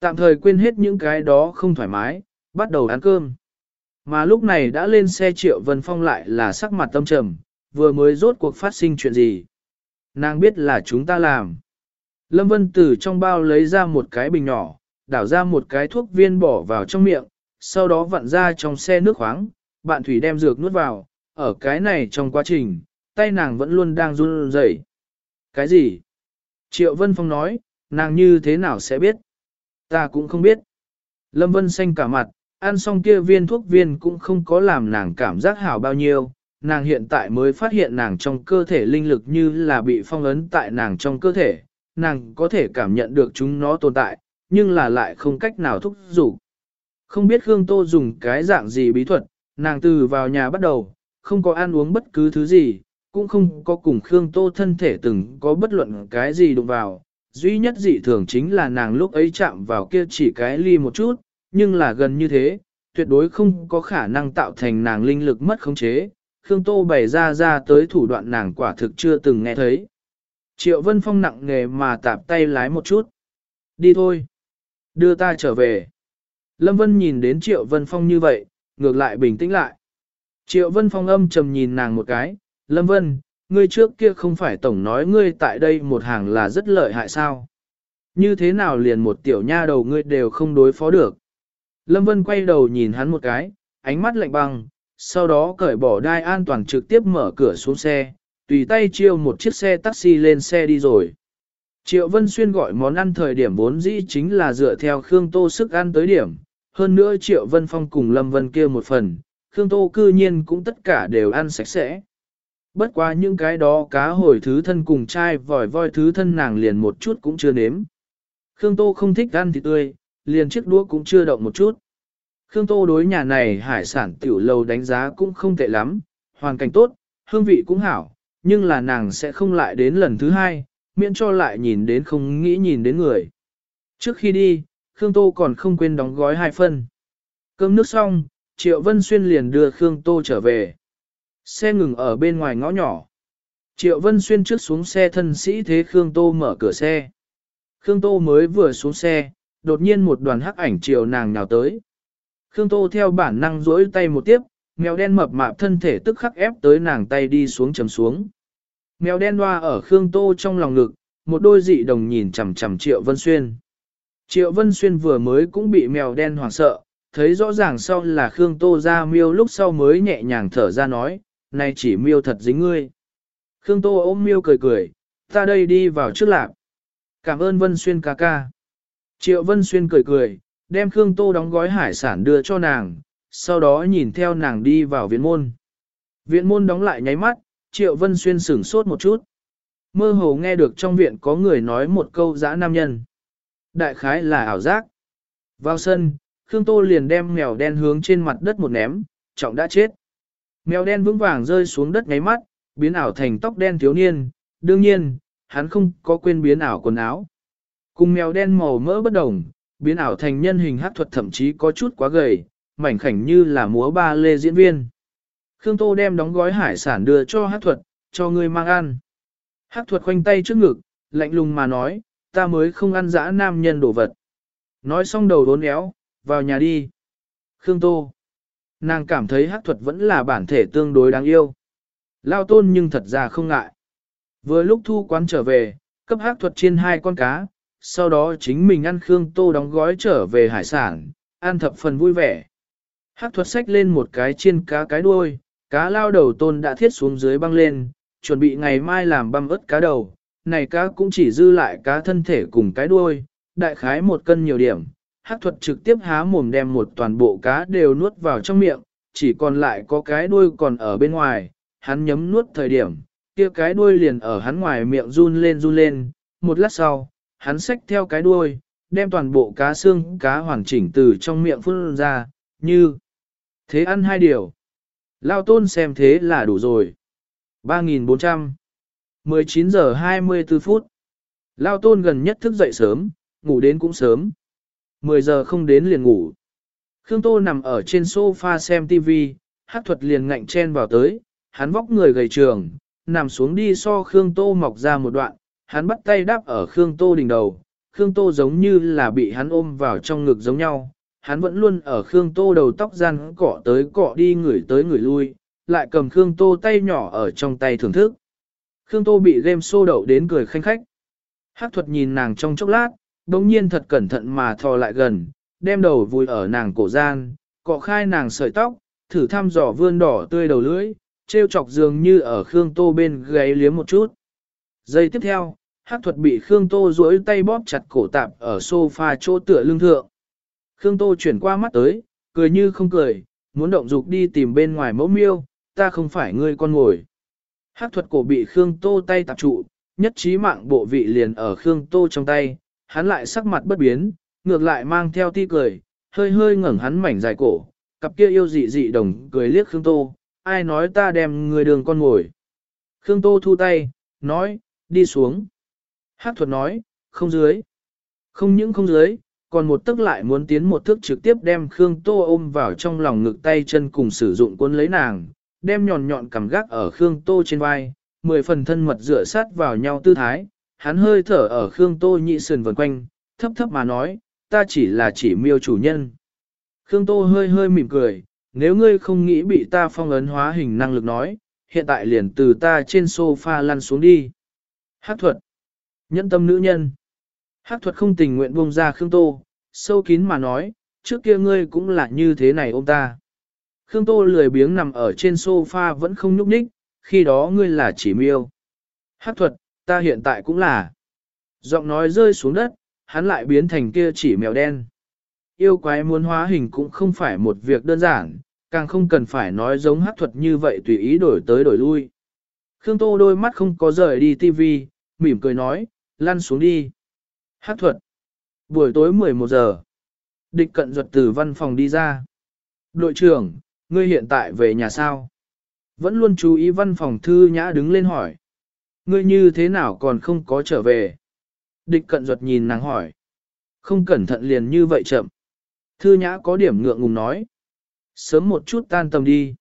Tạm thời quên hết những cái đó không thoải mái, bắt đầu ăn cơm. Mà lúc này đã lên xe Triệu Vân Phong lại là sắc mặt tâm trầm, vừa mới rốt cuộc phát sinh chuyện gì. Nàng biết là chúng ta làm. Lâm Vân từ trong bao lấy ra một cái bình nhỏ, đảo ra một cái thuốc viên bỏ vào trong miệng, sau đó vặn ra trong xe nước khoáng, bạn Thủy đem dược nuốt vào, ở cái này trong quá trình, tay nàng vẫn luôn đang run rẩy. Cái gì? Triệu Vân Phong nói, nàng như thế nào sẽ biết? Ta cũng không biết. Lâm Vân xanh cả mặt, ăn xong kia viên thuốc viên cũng không có làm nàng cảm giác hảo bao nhiêu, nàng hiện tại mới phát hiện nàng trong cơ thể linh lực như là bị phong ấn tại nàng trong cơ thể, nàng có thể cảm nhận được chúng nó tồn tại, nhưng là lại không cách nào thúc giục. Không biết Khương Tô dùng cái dạng gì bí thuật, nàng từ vào nhà bắt đầu, không có ăn uống bất cứ thứ gì, cũng không có cùng Khương Tô thân thể từng có bất luận cái gì đụng vào. Duy nhất dị thường chính là nàng lúc ấy chạm vào kia chỉ cái ly một chút, nhưng là gần như thế, tuyệt đối không có khả năng tạo thành nàng linh lực mất khống chế. Khương Tô bày ra ra tới thủ đoạn nàng quả thực chưa từng nghe thấy. Triệu Vân Phong nặng nghề mà tạp tay lái một chút. Đi thôi. Đưa ta trở về. Lâm Vân nhìn đến Triệu Vân Phong như vậy, ngược lại bình tĩnh lại. Triệu Vân Phong âm trầm nhìn nàng một cái. Lâm Vân, ngươi trước kia không phải tổng nói ngươi tại đây một hàng là rất lợi hại sao? Như thế nào liền một tiểu nha đầu ngươi đều không đối phó được? Lâm Vân quay đầu nhìn hắn một cái, ánh mắt lạnh băng, sau đó cởi bỏ đai an toàn trực tiếp mở cửa xuống xe, tùy tay chiêu một chiếc xe taxi lên xe đi rồi. Triệu Vân Xuyên gọi món ăn thời điểm vốn dĩ chính là dựa theo Khương Tô sức ăn tới điểm, hơn nữa Triệu Vân Phong cùng Lâm Vân kia một phần, Khương Tô cư nhiên cũng tất cả đều ăn sạch sẽ. Bất quá những cái đó cá hồi thứ thân cùng chai vòi voi thứ thân nàng liền một chút cũng chưa nếm. Khương Tô không thích ăn thịt tươi, liền chiếc đũa cũng chưa động một chút. Khương Tô đối nhà này hải sản tiểu lầu đánh giá cũng không tệ lắm, hoàn cảnh tốt, hương vị cũng hảo, nhưng là nàng sẽ không lại đến lần thứ hai, miễn cho lại nhìn đến không nghĩ nhìn đến người. Trước khi đi, Khương Tô còn không quên đóng gói hai phân. Cơm nước xong, Triệu Vân Xuyên liền đưa Khương Tô trở về. Xe ngừng ở bên ngoài ngõ nhỏ. Triệu Vân Xuyên trước xuống xe thân sĩ thế Khương Tô mở cửa xe. Khương Tô mới vừa xuống xe, đột nhiên một đoàn hắc ảnh chiều nàng nhào tới. Khương Tô theo bản năng duỗi tay một tiếp, mèo đen mập mạp thân thể tức khắc ép tới nàng tay đi xuống chầm xuống. Mèo đen loa ở Khương Tô trong lòng ngực, một đôi dị đồng nhìn chằm chằm Triệu Vân Xuyên. Triệu Vân Xuyên vừa mới cũng bị mèo đen hoảng sợ, thấy rõ ràng sau là Khương Tô ra miêu lúc sau mới nhẹ nhàng thở ra nói, này chỉ miêu thật dính ngươi. Khương Tô ôm miêu cười cười, ta đây đi vào trước lạc. Cảm ơn Vân Xuyên ca ca. Triệu Vân Xuyên cười cười, đem Khương Tô đóng gói hải sản đưa cho nàng, sau đó nhìn theo nàng đi vào viện môn. Viện môn đóng lại nháy mắt, Triệu Vân Xuyên sửng sốt một chút. Mơ hồ nghe được trong viện có người nói một câu dã nam nhân. Đại khái là ảo giác. Vào sân, Khương Tô liền đem mèo đen hướng trên mặt đất một ném, trọng đã chết. Mèo đen vững vàng rơi xuống đất ngáy mắt, biến ảo thành tóc đen thiếu niên, đương nhiên, hắn không có quên biến ảo quần áo. Cùng mèo đen màu mỡ bất đồng, biến ảo thành nhân hình hát thuật thậm chí có chút quá gầy, mảnh khảnh như là múa ba lê diễn viên. Khương Tô đem đóng gói hải sản đưa cho hát thuật, cho người mang ăn. Hát thuật khoanh tay trước ngực, lạnh lùng mà nói, ta mới không ăn dã nam nhân đồ vật. Nói xong đầu đốn éo, vào nhà đi. Khương Tô. Nàng cảm thấy hát thuật vẫn là bản thể tương đối đáng yêu. Lao tôn nhưng thật ra không ngại. Vừa lúc thu quán trở về, cấp hát thuật trên hai con cá, sau đó chính mình ăn Khương Tô đóng gói trở về hải sản, ăn thập phần vui vẻ. Hát thuật xách lên một cái chiên cá cái đuôi, cá lao đầu tôn đã thiết xuống dưới băng lên, chuẩn bị ngày mai làm băm ớt cá đầu. Này cá cũng chỉ dư lại cá thân thể cùng cái đuôi, đại khái một cân nhiều điểm. Hát thuật trực tiếp há mồm đem một toàn bộ cá đều nuốt vào trong miệng, chỉ còn lại có cái đuôi còn ở bên ngoài, hắn nhấm nuốt thời điểm, kia cái đuôi liền ở hắn ngoài miệng run lên run lên, một lát sau, hắn xách theo cái đuôi, đem toàn bộ cá xương cá hoàn chỉnh từ trong miệng phun ra, như thế ăn hai điều. Lao tôn xem thế là đủ rồi. 3.400 19 giờ 24 phút. Lao tôn gần nhất thức dậy sớm, ngủ đến cũng sớm. 10 giờ không đến liền ngủ. Khương Tô nằm ở trên sofa xem TV, hát thuật liền ngạnh chen vào tới, hắn vóc người gầy trường, nằm xuống đi so Khương Tô mọc ra một đoạn, hắn bắt tay đáp ở Khương Tô đỉnh đầu, Khương Tô giống như là bị hắn ôm vào trong ngực giống nhau, hắn vẫn luôn ở Khương Tô đầu tóc gian cọ tới cọ đi ngửi tới ngửi lui, lại cầm Khương Tô tay nhỏ ở trong tay thưởng thức. Khương Tô bị game xô đậu đến cười khanh khách. Hát thuật nhìn nàng trong chốc lát, đồng nhiên thật cẩn thận mà thò lại gần, đem đầu vùi ở nàng cổ gian, cọ khai nàng sợi tóc, thử thăm dò vươn đỏ tươi đầu lưỡi, treo chọc dường như ở Khương Tô bên gáy liếm một chút. Giây tiếp theo, hát thuật bị Khương Tô duỗi tay bóp chặt cổ tạp ở sofa chỗ tựa lưng thượng. Khương Tô chuyển qua mắt tới, cười như không cười, muốn động dục đi tìm bên ngoài mẫu miêu, ta không phải ngươi con ngồi. Hát thuật cổ bị Khương Tô tay tạp trụ, nhất trí mạng bộ vị liền ở Khương Tô trong tay, hắn lại sắc mặt bất biến, ngược lại mang theo ti cười, hơi hơi ngẩng hắn mảnh dài cổ, cặp kia yêu dị dị đồng cười liếc Khương Tô, ai nói ta đem người đường con ngồi. Khương Tô thu tay, nói, đi xuống. Hát thuật nói, không dưới. Không những không dưới, còn một tức lại muốn tiến một thước trực tiếp đem Khương Tô ôm vào trong lòng ngực tay chân cùng sử dụng cuốn lấy nàng, đem nhọn nhọn cầm gác ở Khương Tô trên vai, mười phần thân mật dựa sát vào nhau tư thái, hắn hơi thở ở Khương Tô nhị sườn vần quanh, thấp thấp mà nói, ta chỉ là chỉ miêu chủ nhân. Khương Tô hơi hơi mỉm cười, nếu ngươi không nghĩ bị ta phong ấn hóa hình năng lực nói, hiện tại liền từ ta trên sofa lăn xuống đi. Hát thuật. Nhẫn tâm nữ nhân. Hát thuật không tình nguyện buông ra Khương Tô, sâu kín mà nói, trước kia ngươi cũng là như thế này ôm ta. Khương Tô lười biếng nằm ở trên sofa vẫn không nhúc nhích, khi đó ngươi là chỉ miêu. Hát thuật, ta hiện tại cũng là. Giọng nói rơi xuống đất, hắn lại biến thành kia chỉ mèo đen. Yêu quái muốn hóa hình cũng không phải một việc đơn giản, càng không cần phải nói giống hát thuật như vậy tùy ý đổi tới đổi lui. Khương Tô đôi mắt không có rời đi tivi, mỉm cười nói, lăn xuống đi. Hát thuật. Buổi tối 11 giờ. Địch cận ruột từ văn phòng đi ra. Đội trưởng, ngươi hiện tại về nhà sao? Vẫn luôn chú ý văn phòng thư nhã đứng lên hỏi. Ngươi như thế nào còn không có trở về? Địch cận ruột nhìn nàng hỏi. Không cẩn thận liền như vậy chậm. Thư nhã có điểm ngượng ngùng nói. Sớm một chút tan tầm đi.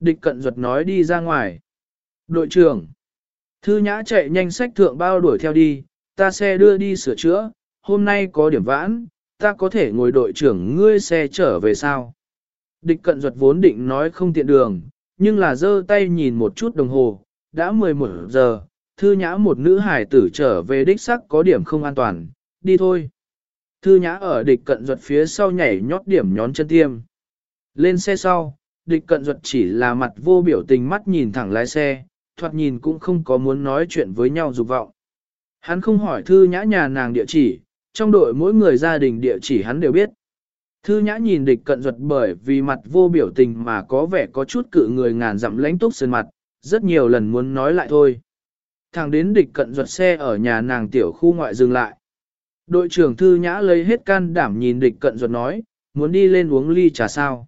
Địch cận ruột nói đi ra ngoài. Đội trưởng. Thư nhã chạy nhanh sách thượng bao đuổi theo đi, ta xe đưa đi sửa chữa, hôm nay có điểm vãn, ta có thể ngồi đội trưởng ngươi xe trở về sao. Địch cận ruột vốn định nói không tiện đường, nhưng là giơ tay nhìn một chút đồng hồ, đã 11 giờ, thư nhã một nữ hải tử trở về đích sắc có điểm không an toàn, đi thôi. Thư nhã ở địch cận ruột phía sau nhảy nhót điểm nhón chân tiêm. Lên xe sau, địch cận ruột chỉ là mặt vô biểu tình mắt nhìn thẳng lái xe, thoạt nhìn cũng không có muốn nói chuyện với nhau dục vọng. Hắn không hỏi thư nhã nhà nàng địa chỉ, trong đội mỗi người gia đình địa chỉ hắn đều biết. Thư nhã nhìn địch cận ruột bởi vì mặt vô biểu tình mà có vẻ có chút cự người ngàn dặm lãnh túc sơn mặt, rất nhiều lần muốn nói lại thôi thẳng đến địch cận ruột xe ở nhà nàng tiểu khu ngoại dừng lại. Đội trưởng thư nhã lấy hết can đảm nhìn địch cận ruột nói, muốn đi lên uống ly trà sao.